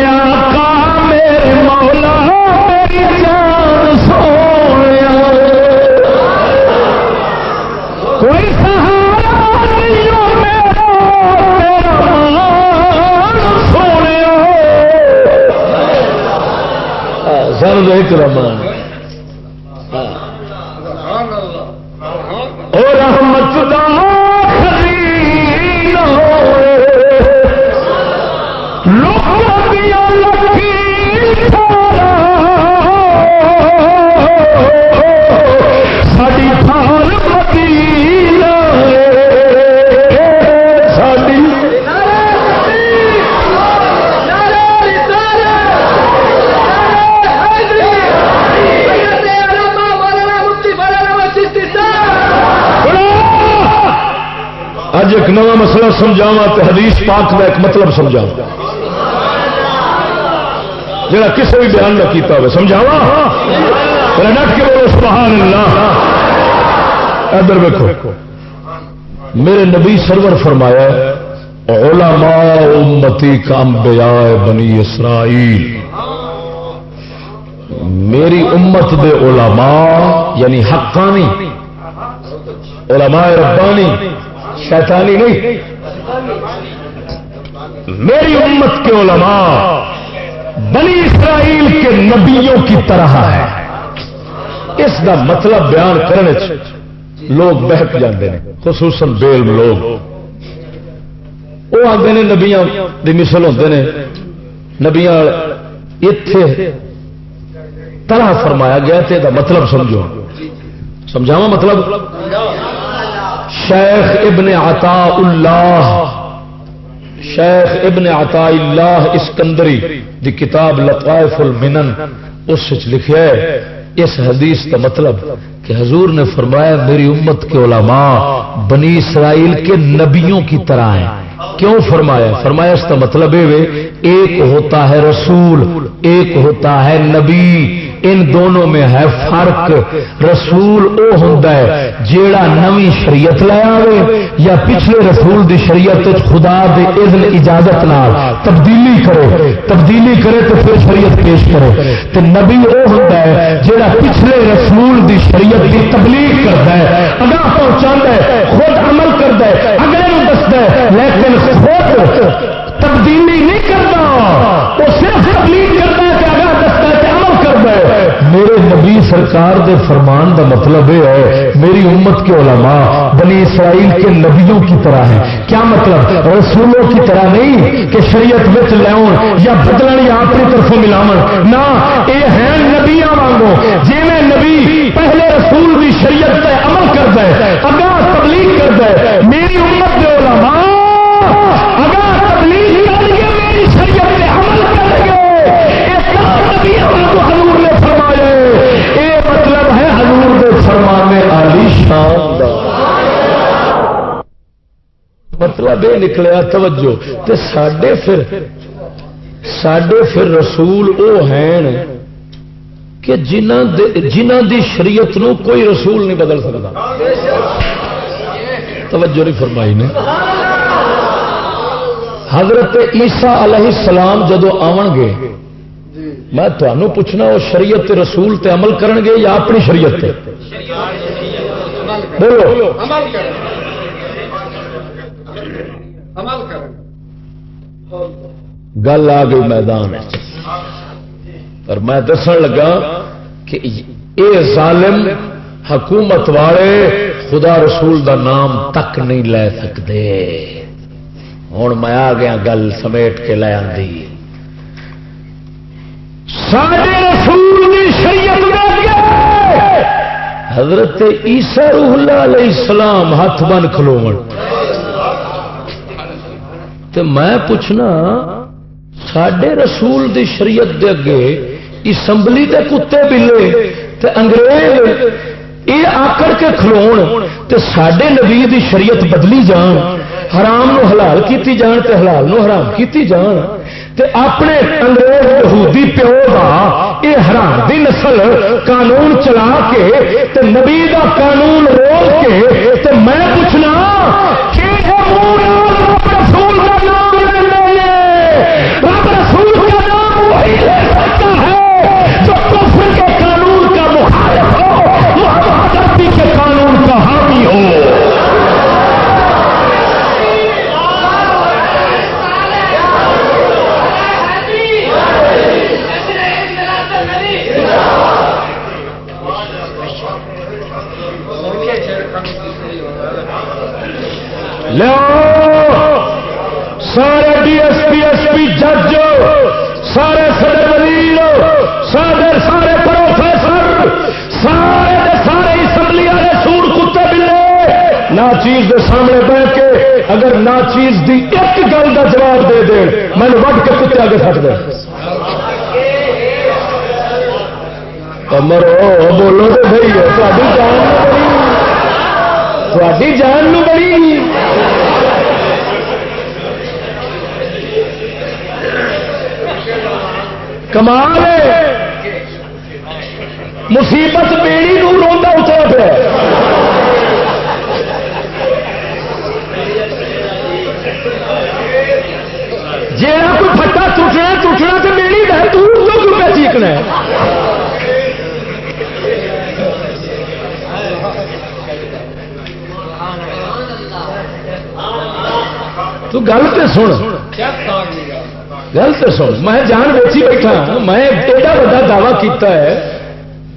سر سمجھاوا تو حدیث پاک کا ایک مطلب سمجھا جڑا کسی بھی بیان نہ کیتا ہوئے سمجھاوا ڈٹ کے بولو، سبحان اللہ۔ ادھر دیکھو میرے نبی سرور فرمایا علماء امتی کا انبیاء بنی اسرائیل۔ میری امت دے علماء یعنی حقانی، علماء ربانی، شیطانی نہیں میری امت کے علماء، بنی اسرائیل کے نبیوں کی طرح ہے۔ اس کا مطلب بیان کرنے لوگ بہک جاتے ہیں خصوصاً بیل لوگ۔ وہ آتے ہیں نبیاں دی مثل ہوتے ہیں نبیاں اتے طرح فرمایا گیا تو یہ مطلب سمجھو۔ سمجھاوا مطلب؟ شیخ ابن عطا اللہ شیخ ابن عطا اللہ اسکندری دی کتاب لطائف المنن، اس لکھا ہے، اس حدیث کا مطلب کہ حضور نے فرمایا، میری امت کے علماء بنی اسرائیل کے نبیوں کی طرح ہیں۔ کیوں فرمایا؟ فرمایا، اس کا مطلب یہ ایک ہوتا ہے رسول، ایک ہوتا ہے نبی ان دونوں میں ہے فرق۔ رسول او ہوں جیڑا نوی شریعت لے آئے یا پچھلے رسول دی شریعت خدا دے اذن اجازت نال تبدیلی کرے۔ تبدیلی کرے تو پھر شریعت پیش کرے۔ تو نبی او ہوں جیڑا پچھلے رسول دی شریعت کی تبلیغ کرتا ہے اگاہ پہنچا ہے، خود عمل کرتا ہے اگلے دستا ہے۔ لیکن خود تبدیلی نہیں کرتا وہ صرف تبلیغ کرتا ہے کہ مطلب ہے، میرے نبی سرکار دے فرمان دا مطلب یہ ہے، میری امت کے علماء، بنی اسرائیل کے نبیوں کی طرح ہیں۔ کیا مطلب؟ رسولوں کی طرح نہیں کہ شریعت بچ لیا یا بدلن یا اپنی طرف ملاو نہ، یہ ہے نبیا وانگو جی میں نبی پہلے رسول بھی شریعت پہ عمل کرتا ہے اگا تبلیغ کرتا ہے، میری امت کے علماء اگا تبلیغ علی شان مطلب یہ نکلیا توجہ تے ساڈے پھر ساڈے پھر رسول او ہیں کہ جنہ جنہ دی شریعت نو کوئی رسول نہیں بدل سکتا۔ توجہ نہیں فرمائی نے۔ حضرت عیسیٰ علیہ السلام جدو آن گے، میں تمہوں پوچھنا، وہ شریعت رسول تے عمل کرن گے یا اپنی شریعت تے؟ بولو۔ گل آ گئی میدان اور میں دسن لگا کہ اے ظالم حکومت والے خدا رسول دا نام تک نہیں لے سکتے ہوں میں آ گیا گل سمیٹ کے لے آئی حضرت عیسیٰ روح اللہ علیہ السلام ہاتھ بن کھلو تو میں پوچھنا سڈے رسول دی شریعت دے اگے اسمبلی دے کتے بلے تے انگریز یہ آکڑ کے کھلو تے سڈے نبی دی شریعت بدلی جان، حرام نو حلال کیتی جان تے حلال نو حرام کیتی جان، تے اپنے انگریز یہودی پیو کا یہ حرام دی نسل قانون چلا کے تے نبی دا قانون روک کے تے میں پوچھنا کہ رسول کا نام سارے D S P S P جج سارے صدر وزیر سارے سارے پروفیسر! سارے سارے اسمبلی والے سور کتے بلے! نہ چیز دے سامنے بہ کے اگر نہ چیز دی ایک گل کا جواب دے دے میں وڈ کے کتے آگے سٹ دے۔ مرو بولو تو صحیح ہے تاری جان تاری جان بڑی کمال مصیبت بیڑی نو روا اترا پہ جا کوئی پٹا ٹوٹنا ٹوٹنا تو بیڑی ہے دور تو کیوں پہ چیکنا تو گل تو سن۔ گل تو سن، میں جان بیچی بیٹھا۔ میں ایڈا وا دعوی کیتا ہے۔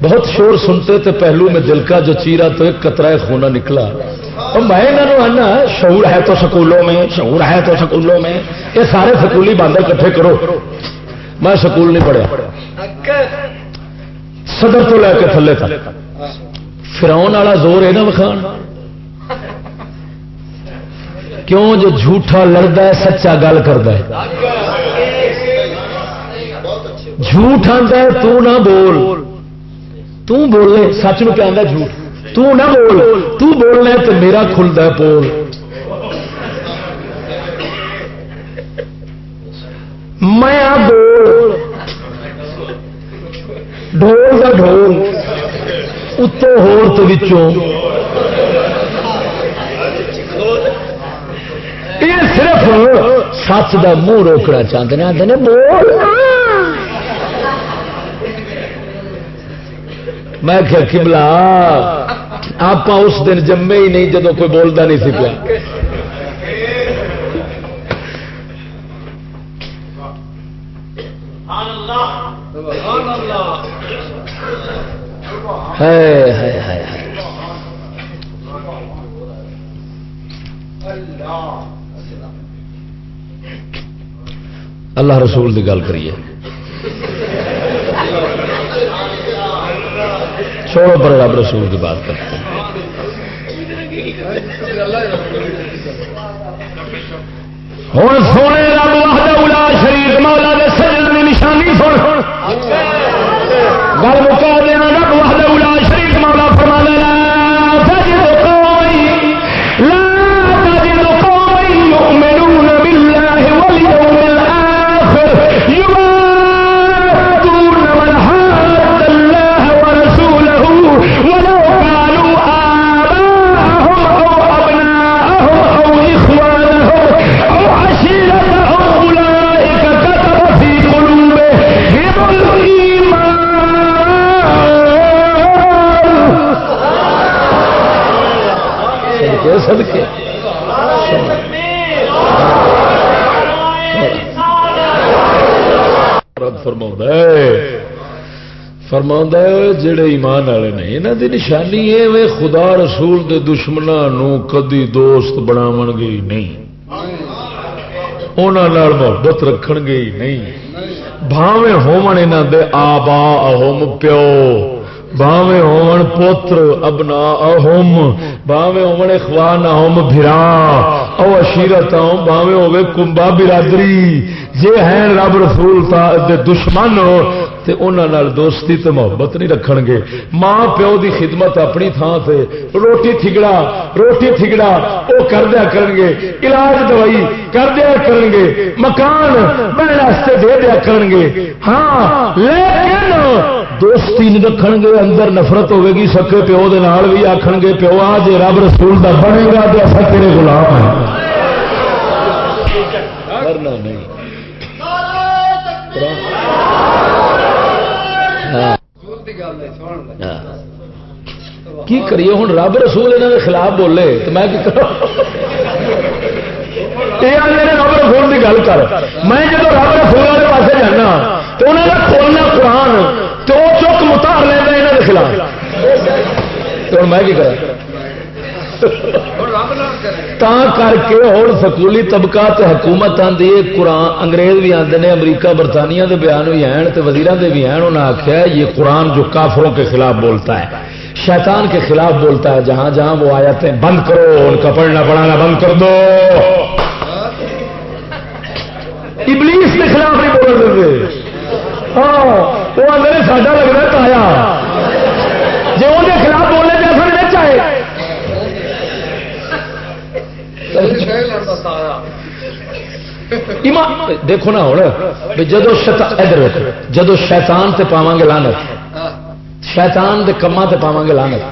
بہت شور سنتے تھے پہلو میں دل کا جو چیرا تو ایک قطرہ خونا نکلا۔ اور میں انہوں آنا، شعور ہے تو سکولوں میں، شعور ہے تو سکولوں میں۔ یہ سارے سکولی باندر کٹھے کرو۔ میں سکول نہیں پڑھیا۔ صدر تو لے کے تھلے تھا فراؤن والا زور ہے نا وکھان۔ کیوں جو جھوٹا لڑتا ہے، سچا گل کرتا ہے؟ جھوٹ آتا ہے، تو نہ بول۔ تو بولنے سچ نو کیا آتا جھوٹ؟ تو نہ بول۔ تو بولنا تو میرا کھلتا ہے پول۔ میں ڈول ڈول کا ڈول اتوں ہو یہ صرف سچ کا منہ روکنا چاہتے ہیں آتے بول. میں کیا کملا آپ اس دن جمے ہی نہیں جدو کوئی بولتا نہیں سی پیا۔ اللہ رسول کی گل کریے۔ چھوڑو پر رب رسول کی بات کرتے ہیں۔ ہوں سونے رب وحدہ شریف مولا دے سجن کی نشانی سن۔ گل مکا دینا رب وحدہ فرما جڑے ایمان والے نے یہاں کی نشانی ہے خدا رسول دے دشمنوں کدی دوست بناو گے نہیں۔ انہوں محبت رکھ گے نہیں۔ بھاوے ہومن یہاں دے آبا اہم پیو باوے ہون پوتر ابنا اہم باوے ہون اخوان اہم بھرا۔ او اشیرت اہم باوے ہوئے کمبا برادری۔ جے ہیں رب رسول تا دے دشمن۔ تے انہاں نال دوستی تے محبت نہیں رکھن گے ماں پیو دی خدمت اپنی تھان تے۔ روٹی تھگڑا روٹی تھگڑا، او کر دیا کرن گے علاج دوائی کر دیا کرن گے مکان بہن واسطے دے دیا کرن گے ہاں لیکن دوستی نہیں رکھن گے اندر نفرت ہوے گی سکے پیو دے نال بھی آکھن گے پیو آ جے رب رسول دا بنے گا تے اسا تیرے غلام ہیں۔ کرنا نہیں۔ کی کریے ہوں رب رسول یہاں کے خلاف بولے تو میں رب رسول کی گل کر۔ میں جب رب رسول والے پاس جانا تو انہوں نے کھولنا قرآن تو وہ چک متار لینا یہاں کے خلاف۔ تو میں کرا تا کر کے اور سکولی طبقہ تے حکومت آدھی ہے قرآن انگریز بھی آتے ہیں امریکہ برطانیہ دے بیان بھی ہیں تے وزیران دے بھی ہیں انہوں نے آخیا یہ قرآن جو کافروں کے خلاف بولتا ہے شیطان کے خلاف بولتا ہے جہاں جہاں وہ آیتیں بند کرو ان کا پڑھنا پڑھانا بند کر دو ابلیس کے خلاف نہیں بول رہے ہاں وہ اندر ساڈا لگ رہا تایا جی وہ خلاف بولنے دیکھو نا ہوں جدو ادھر جدو شیطان تے پاواں گے لانت شیطان دے کما تے پاواں گے لانت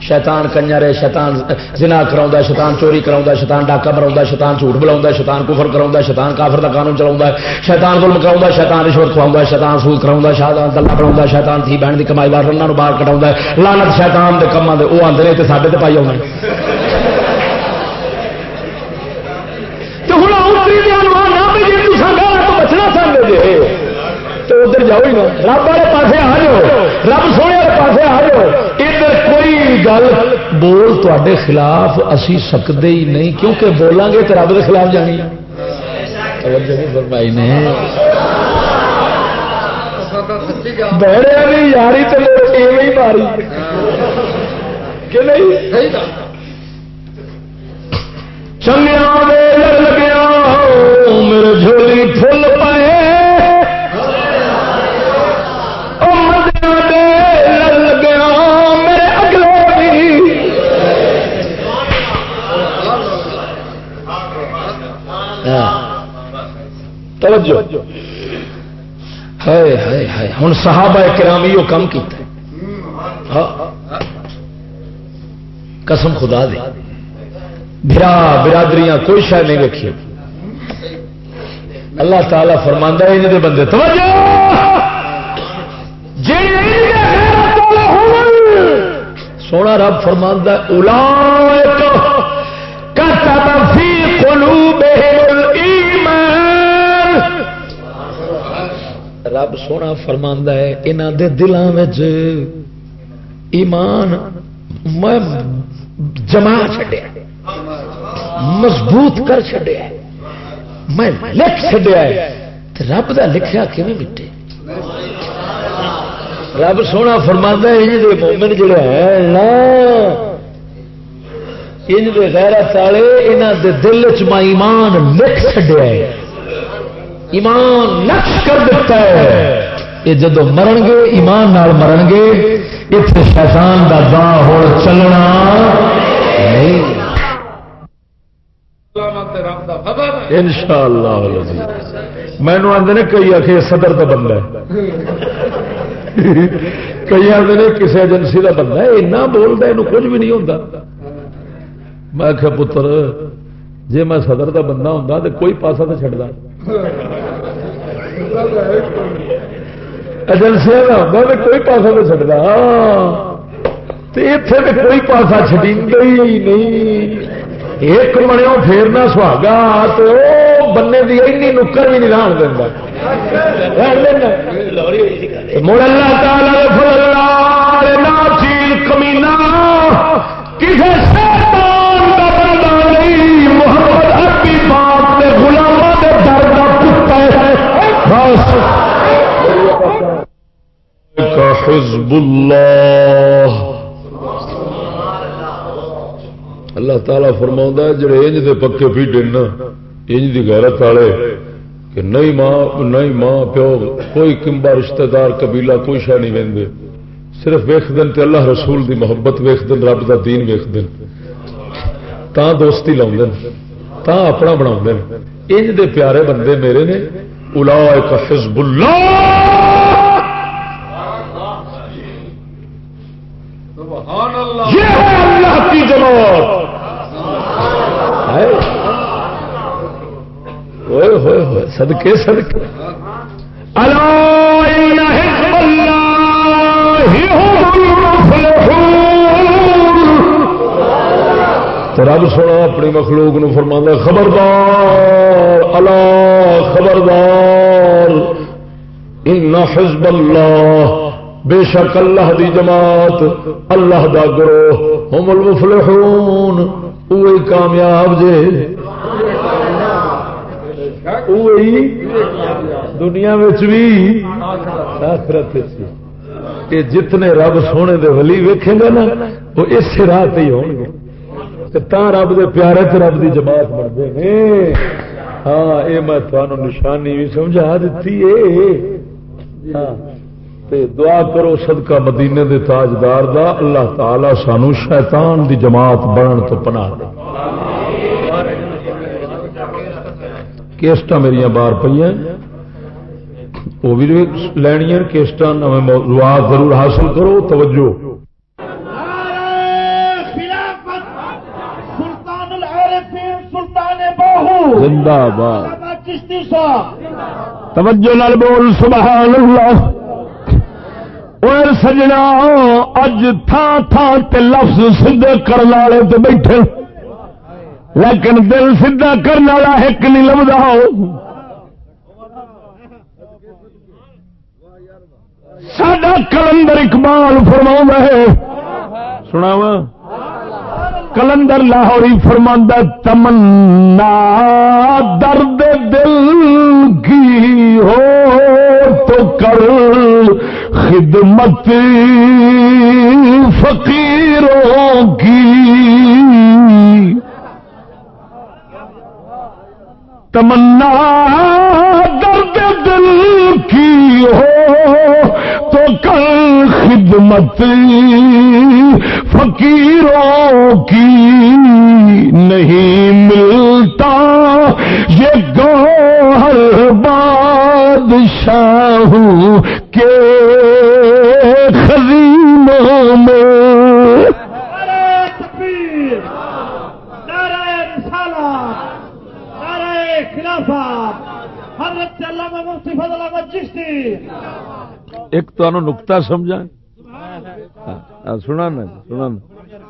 شیطان کنجر ہے شیطان زنا کرا شیطان چوری کرا شیطان ڈاکا مرا شیطان جھوٹ بلا شیطان کفر کرا شیطان کافر کا قانون چلا شیطان ظلم کرا شیطان رشوت کھوا شیطان سود کرا شیطان گلا بنا شیطان تھی بہن کی کمائی بار انہوں باہر کٹا لانت شیطان کے کما وہ آتے ہیں سارے تو پائی آؤں جاؤ ہی نا۔ رب والے پاس آ جاؤ۔ رب سونے والے پاس آ جاؤ۔ ادھر کوئی گل بول تے خلاف اسی سکتے ہی نہیں، کیونکہ بولیں گے تو رب کے خلاف جانی۔ فرمائی نے۔ بہڑے بھی یاری چلو تو ماری۔ کہ نہیں؟ چنگیا توجہ۔ ہوں صحابہ کرامی وہ کم کیتا ہاں۔ قسم خدا دی برا برادریاں کوئی شاید نہیں رکھی اللہ تعالی فرماندہ ان بندے۔ توجہ! سونا رب فرماندہ الا رب سونا فرما ہے یہاں دے دلوں ایمان میں جما چڈیا مضبوط کر چڈیا میں لکھ چڈیا رب کا لکھا کیون مٹے؟ رب سونا فرما مومن جڑا ہے نا ان غیرت والے یہاں دے دل چ ایمان لکھ چڈیا ایمان نقش کر دیتا ہے۔ یہ جدو مرن گے ایمان نال مرن گے اتنے شیطان دا دا ہو چلنا ان شاء اللہ مینو آدھے نے کئی آخ صدر کا بندہ کئی آدھے نے کسی ایجنسی کا بندہ ایسا بولتا یہ کچھ بھی نہیں ہوتا میں آخیا، پتر جی میں صدر کا بندہ ہوں تو کوئی پاسا تو چڑھتا ایجنسیا کا کوئی پاسا تو چڑھتا اتنے تو کوئی پاسا چڑی نہیں ایک منو پھیرنا سہاگا تو بننے کی اینی نکر بھی نہیں ران دینا مڑ اللہ تعالی چیل کمینا کسی حزب اللہ اللہ تعالی فرما جڑے انج دے پکے پیٹے نا، انج دی غیرت والے، کہ نہیں ماں نہیں ماں پیو، کوئی کمبا رشتہ دار قبیلہ کوئی شہ نہیں وے صرف ویخ دن تے اللہ رسول دی محبت ویخ دن رب دا دین ویخ دن تا دوستی لاؤ تا اپنا بنا انج دے پیارے بندے میرے نے الا ایک حزب اللہ یہ ہے اللہ کی جماعت ہوئے ہوئے ہوئے رب سونا اپنی مخلوق نو فرما خبردار اللہ خبردار۔ ان حزب اللہ، بے شک اللہ دی جماعت، اللہ دا گروہ ہم المفلحون۔ اوہی کامیاب جے۔ دنیا بھی آخرت یہ جتنے رب سونے دے ولی ویکھیں گے نا وہ اس راہ ہی ہون گے تا رب دے پیارے تے رب دی جماعت بنتے ہیں ہاں یہ میں تمہیں نشانی بھی سمجھا دیتی ہے تے دعا کرو صدقہ مدینے دے تاجدار دا اللہ تعالی سانو شیطان دی جماعت بنن تو پناہ دے کیسٹ میری بار پہ وہ بھی لینی کیسٹ موضوعات ضرور حاصل کرو توجہ زندہ باد توجہ بول سبحان اللہ اور سجنا اج تھان تھان تے لفظ سدھے کرنے والے تو بیٹھے لیکن دل سیدا کرنے والا ایک نہیں لبدا سڈا کلندر اقبال فرما ہے۔ سنا وا کلندر لاہوری فرما تمنا درد دل کی ہو تو کر خدمت فقیروں کی۔ تمنا درد دل کی ہو تو کل خدمت فقیروں کی نہیں ملتا۔ یہ گوہر بادشاہ کے خزینوں میں ایک تو نکتا سمجھا۔ سنا نا سنا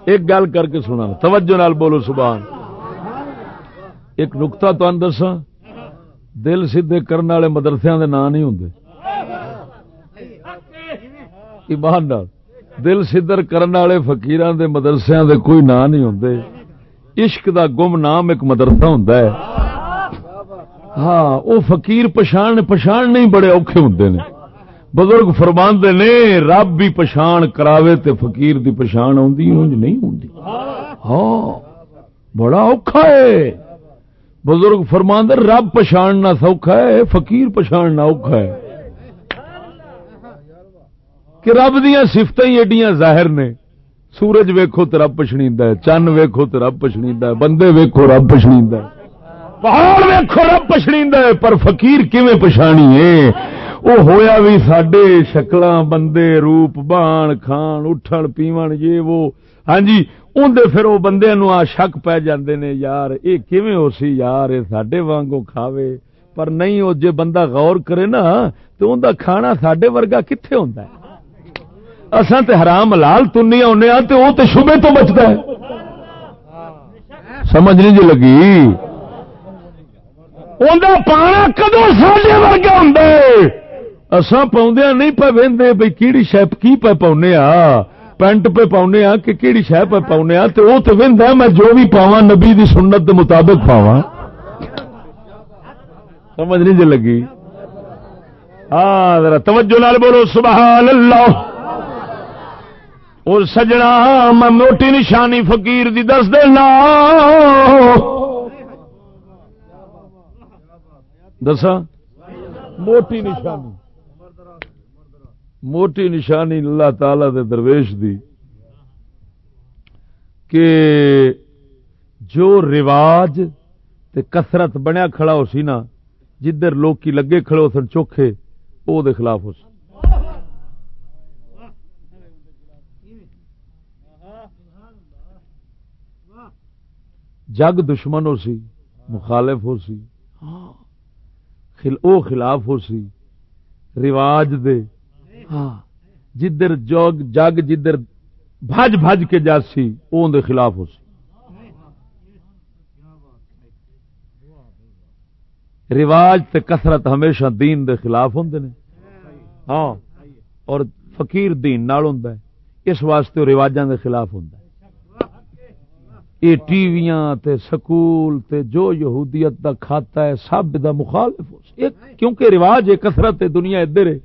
ایک گل کر کے سنا توجہ نال بولو سبحان۔ ایک نکتا تو دسا دل سیدے کرنے والے مدرسے دے نام نہیں ہوں ایمان نال، دل سدھر کرنے والے فکیران دے مدرسے دے کوئی نام نہیں ہوں عشق دا گم نام ایک مدرسہ ہوں ہاں وہ فقیر پچھان پچھان نہیں بڑے اوکھے ہوں نے۔ بزرگ فرمان نے، رب بھی پچھان کراوے تے فقیر دی پچھان آدھی اونج نہیں ہوں ہاں بڑا اوکھا ہے۔ بزرگ فرمان رب پچھاننا سوکھا ہے، فقیر پچھاننا اوکھا ہے۔ کہ رب دیا سفت ہی ایڈیاں ظاہر نے۔ سورج ویکھو تو رب پچھڑی چن ویکھو تو رب پچھڑی بندے ویکھو رب پچھڑی پہاڑ ویکھو رب پچھڑی پر فقیر کیویں پچھانی ہے؟ وہ ہویا بھی سڈے شکل بندے، روپ بان کھان، اٹھن پیو یہ وہ۔ ہاں جی اندر پھر وہ بندے نو آ شک پی جاندے نے، یار یہ کیویں ہو سی؟ یار یہ سڈے وانگو کھاوے۔ پر نہیں وہ جے بندہ غور کرے نا، تو ان کھانا سڈے ورگا کتنے ہوندا ہے؟ اساں تے حرام لال تنی آنے ہاں، تے وہ تے شبے تو بچتا ہے۔ سمجھ نہیں جی لگی؟ پانا کدو سڈے ورگا ہوں اساں پاؤندیا نہیں پہ وہدے بھائی کیڑی شہ کی پہ پاؤنے آ؟ پینٹ پہ پاؤنے آ کہ کیڑی شہ پہ پاؤنے آ؟ تو وہ تو وہدا میں جو بھی پاواں نبی دی سنت دے مطابق پاواں۔ سمجھ نہیں جی لگی؟ ہاں ذرا توجہ نال بولو سبحان اللہ اور سجنا، میں موٹی نشانی فقیر دی دس دینا۔ دسا موٹی نشانی۔ موٹی نشانی اللہ تعالی دے درویش دی کہ جو رواج تے کثرت بنیا کھڑا ہو سی نا جدھر لوگ لگے کھڑے ہو سن چوکھے او دے خلاف ہو سی۔ جگ دشمن ہو سی مخالف ہو سی۔ او خلاف ہو سی رواج دے۔ ہاں۔ جدھر جگ جگ جدھر بھج بھج کے جاسی اون دے خلاف ہو سی۔ رواج تے کثرت ہمیشہ دین دے خلاف ہوں نے۔ ہاں۔ اور فقیر دین نال ہوں اس واسطے رواجاں دے خلاف ہوں یہ ٹی ویاں تے سکول تے جو یہودیت دا کھاتا ہے سب دا مخالف ہو کیونکہ رواج ہے کثرت دنیا ادھر ہے۔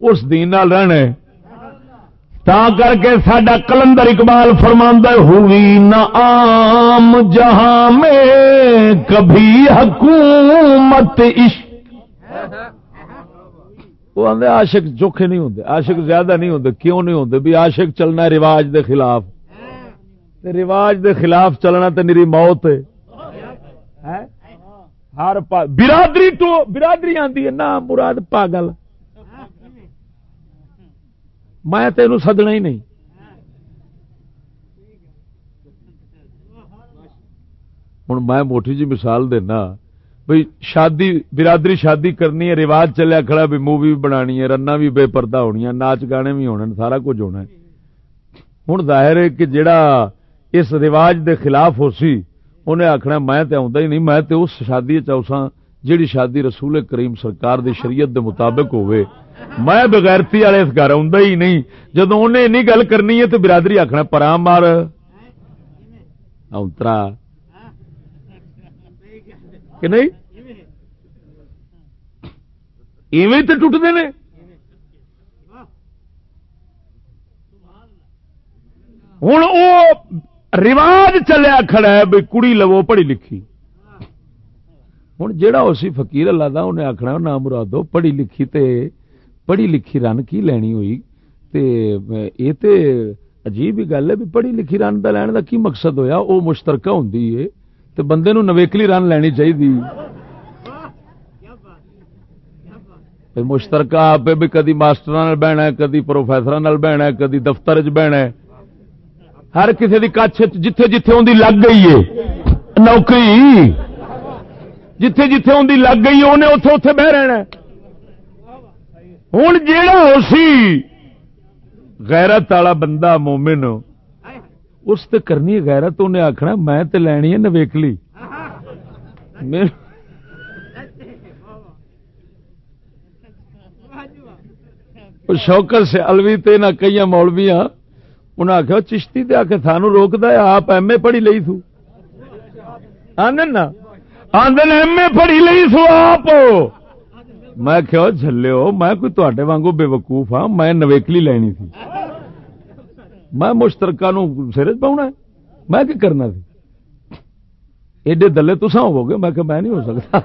اس دین نال رہنا تا کر کے سڈا کلندر اقبال فرماندہ ہوئی نہ عام جہاں میں کبھی حکومت عشق۔ وہ آدھے عاشق چوکھے نہیں ہوتے عاشق زیادہ نہیں ہوتے کیوں نہیں ہوتے بھی عاشق چلنا رواج دے خلاف۔ رواج دے خلاف چلنا تو میری موت ہے۔ ہر برادری تو برادری آتی ہے مراد پاگل۔ میں تین سدنا ہی نہیں۔ ہوں میں موٹی جی مثال دینا بھائی شادی برادری شادی کرنی ہے، رواج چلیا کھڑا بھی مووی بھی بنا ہے رنا بھی بے پردہ ہونی ہے ناچ گانے بھی ہونے سارا کچھ ہونا ہوں ظاہر ہے کہ جڑا اس رواج دے خلاف ہو سی، انہیں آخنا میں تے ہی نہیں، میں تے اس شادی چوسا جیڑی شادی رسول کریم سرکار دی شریعت دے مطابق ہوئے میں بغیرتی والے اس گھر آ ہی نہیں۔ جدو انہیں این گل کرنی ہے تو برادری آخنا پرا مار۔ اترا کہ نہیں؟ ایویں تو ٹوٹتے ہیں ہوں وہ رواج چلیا کھڑا ہے بھائی کڑی لو پڑھی لکھی۔ ہوں جہا اسی فکیر اللہ دا انہیں آخنا نام مرادو، پڑھی لکھی تے پڑھی لکھی رن کی لینی ہوئی۔ تے اے تے عجیب ہی گل ہے بھی پڑھی لکھی رن دا لین دا کی مقصد ہویا؟ او مشترکہ ہوں تے بندے نو نویکلی رن لینی چاہیے مشترکہ آپ بھی کدی ماسٹر بہنا ہے، کدی پروفیسر بہنا ہے، کدی دفتر چ بہنا ہے۔ ہر کسی کی کچھ جتھے جتھے ان لگ گئی ہے۔ نوکری۔ جتھے جتھے ان لگ گئی انہیں اتے اتے بہ رہنا۔ ہوں جا سی، غیرت والا بندہ مومن، اس تے کرنی غیرت انہیں آخنا میں تے لینی ہے نویکلی۔ شوکر سے الوی تے نہ کئی مولویاں۔ انہیں آخیا چشتی دے آ کے سانو روکتا ہے، آپ ایم اے پڑھی لئی سو۔ آدھے ایم اے پڑھی لئی سو آپ۔ میں کہو جلے ہو میں کوئی تے وانگو بے وقوف ہاں میں نویکلی لینی تھی۔ میں مشترکہ نو سر پاؤنا میں کی کرنا تھی؟ ایڈے دلے تسا ہو گے میں کہ میں نہیں ہو سکتا۔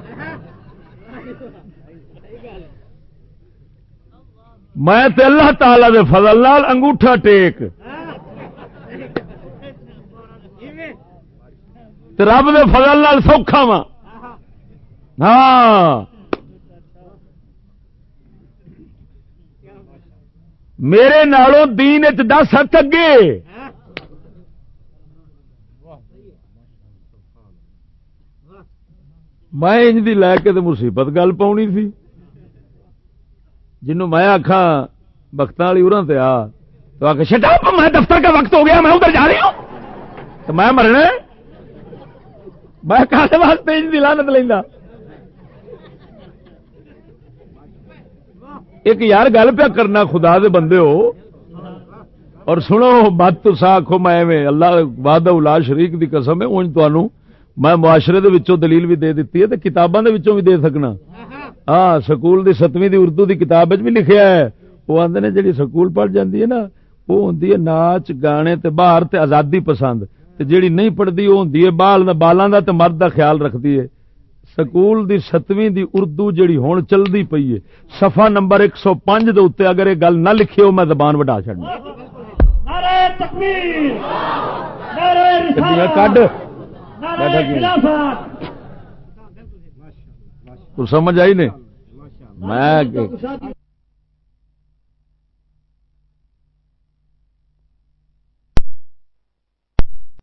میں تے اللہ تعالی دے فضل لال انگوٹھا ٹیک۔ رب دے فضل لال سوکھا وا ہاں۔ میرے نالوں دین چ دس ہاتھ اگے۔ میں انج دی لے کے تو مصیبت گل پاؤنی تھی جنوں میں آخا بخت والی ارا تے آ۔ تو آ کے شٹا میں دفتر کا وقت ہو گیا، میں ادھر جا رہی ہوں۔ تو میں مرنا میں کھانے واسطے انج دی لانت لینا ایک یار گل پیا کرنا خدا دے بندے ہو۔ اور سنو بات تو سا آخو میں اللہ باد الا شریک دی قسم ہے اون تو میں معاشرے دے وچوں دلیل بھی دے دیتی ہے تے کتاباں دے وچوں بھی دے سکنا۔ ہاں سکول دی ستویں دی اردو دی کتاب بھی لکھیا ہے۔ وہ آندے نے جڑی سکول پڑھ جاندی ہے نا، وہ ہوندی ہے ناچ، گانے تے باہر تے آزادی پسند۔ تے جڑی نہیں پڑھدی وہ ہوندی ہے بال بالاں دا تے مرد دا خیال رکھدی ہے۔ سکول دی ستویں دی اردو جڑی ہون چلدی پئی ہے۔ صفحہ نمبر 105 دے اوتے اگر یہ گل نہ لکھی ہو میں زبان وڈا چھڈنا نعرہ تکبیر۔ نعرہ رسالت۔ نعرہ خلافت۔ سمجھ آئی نے؟ میں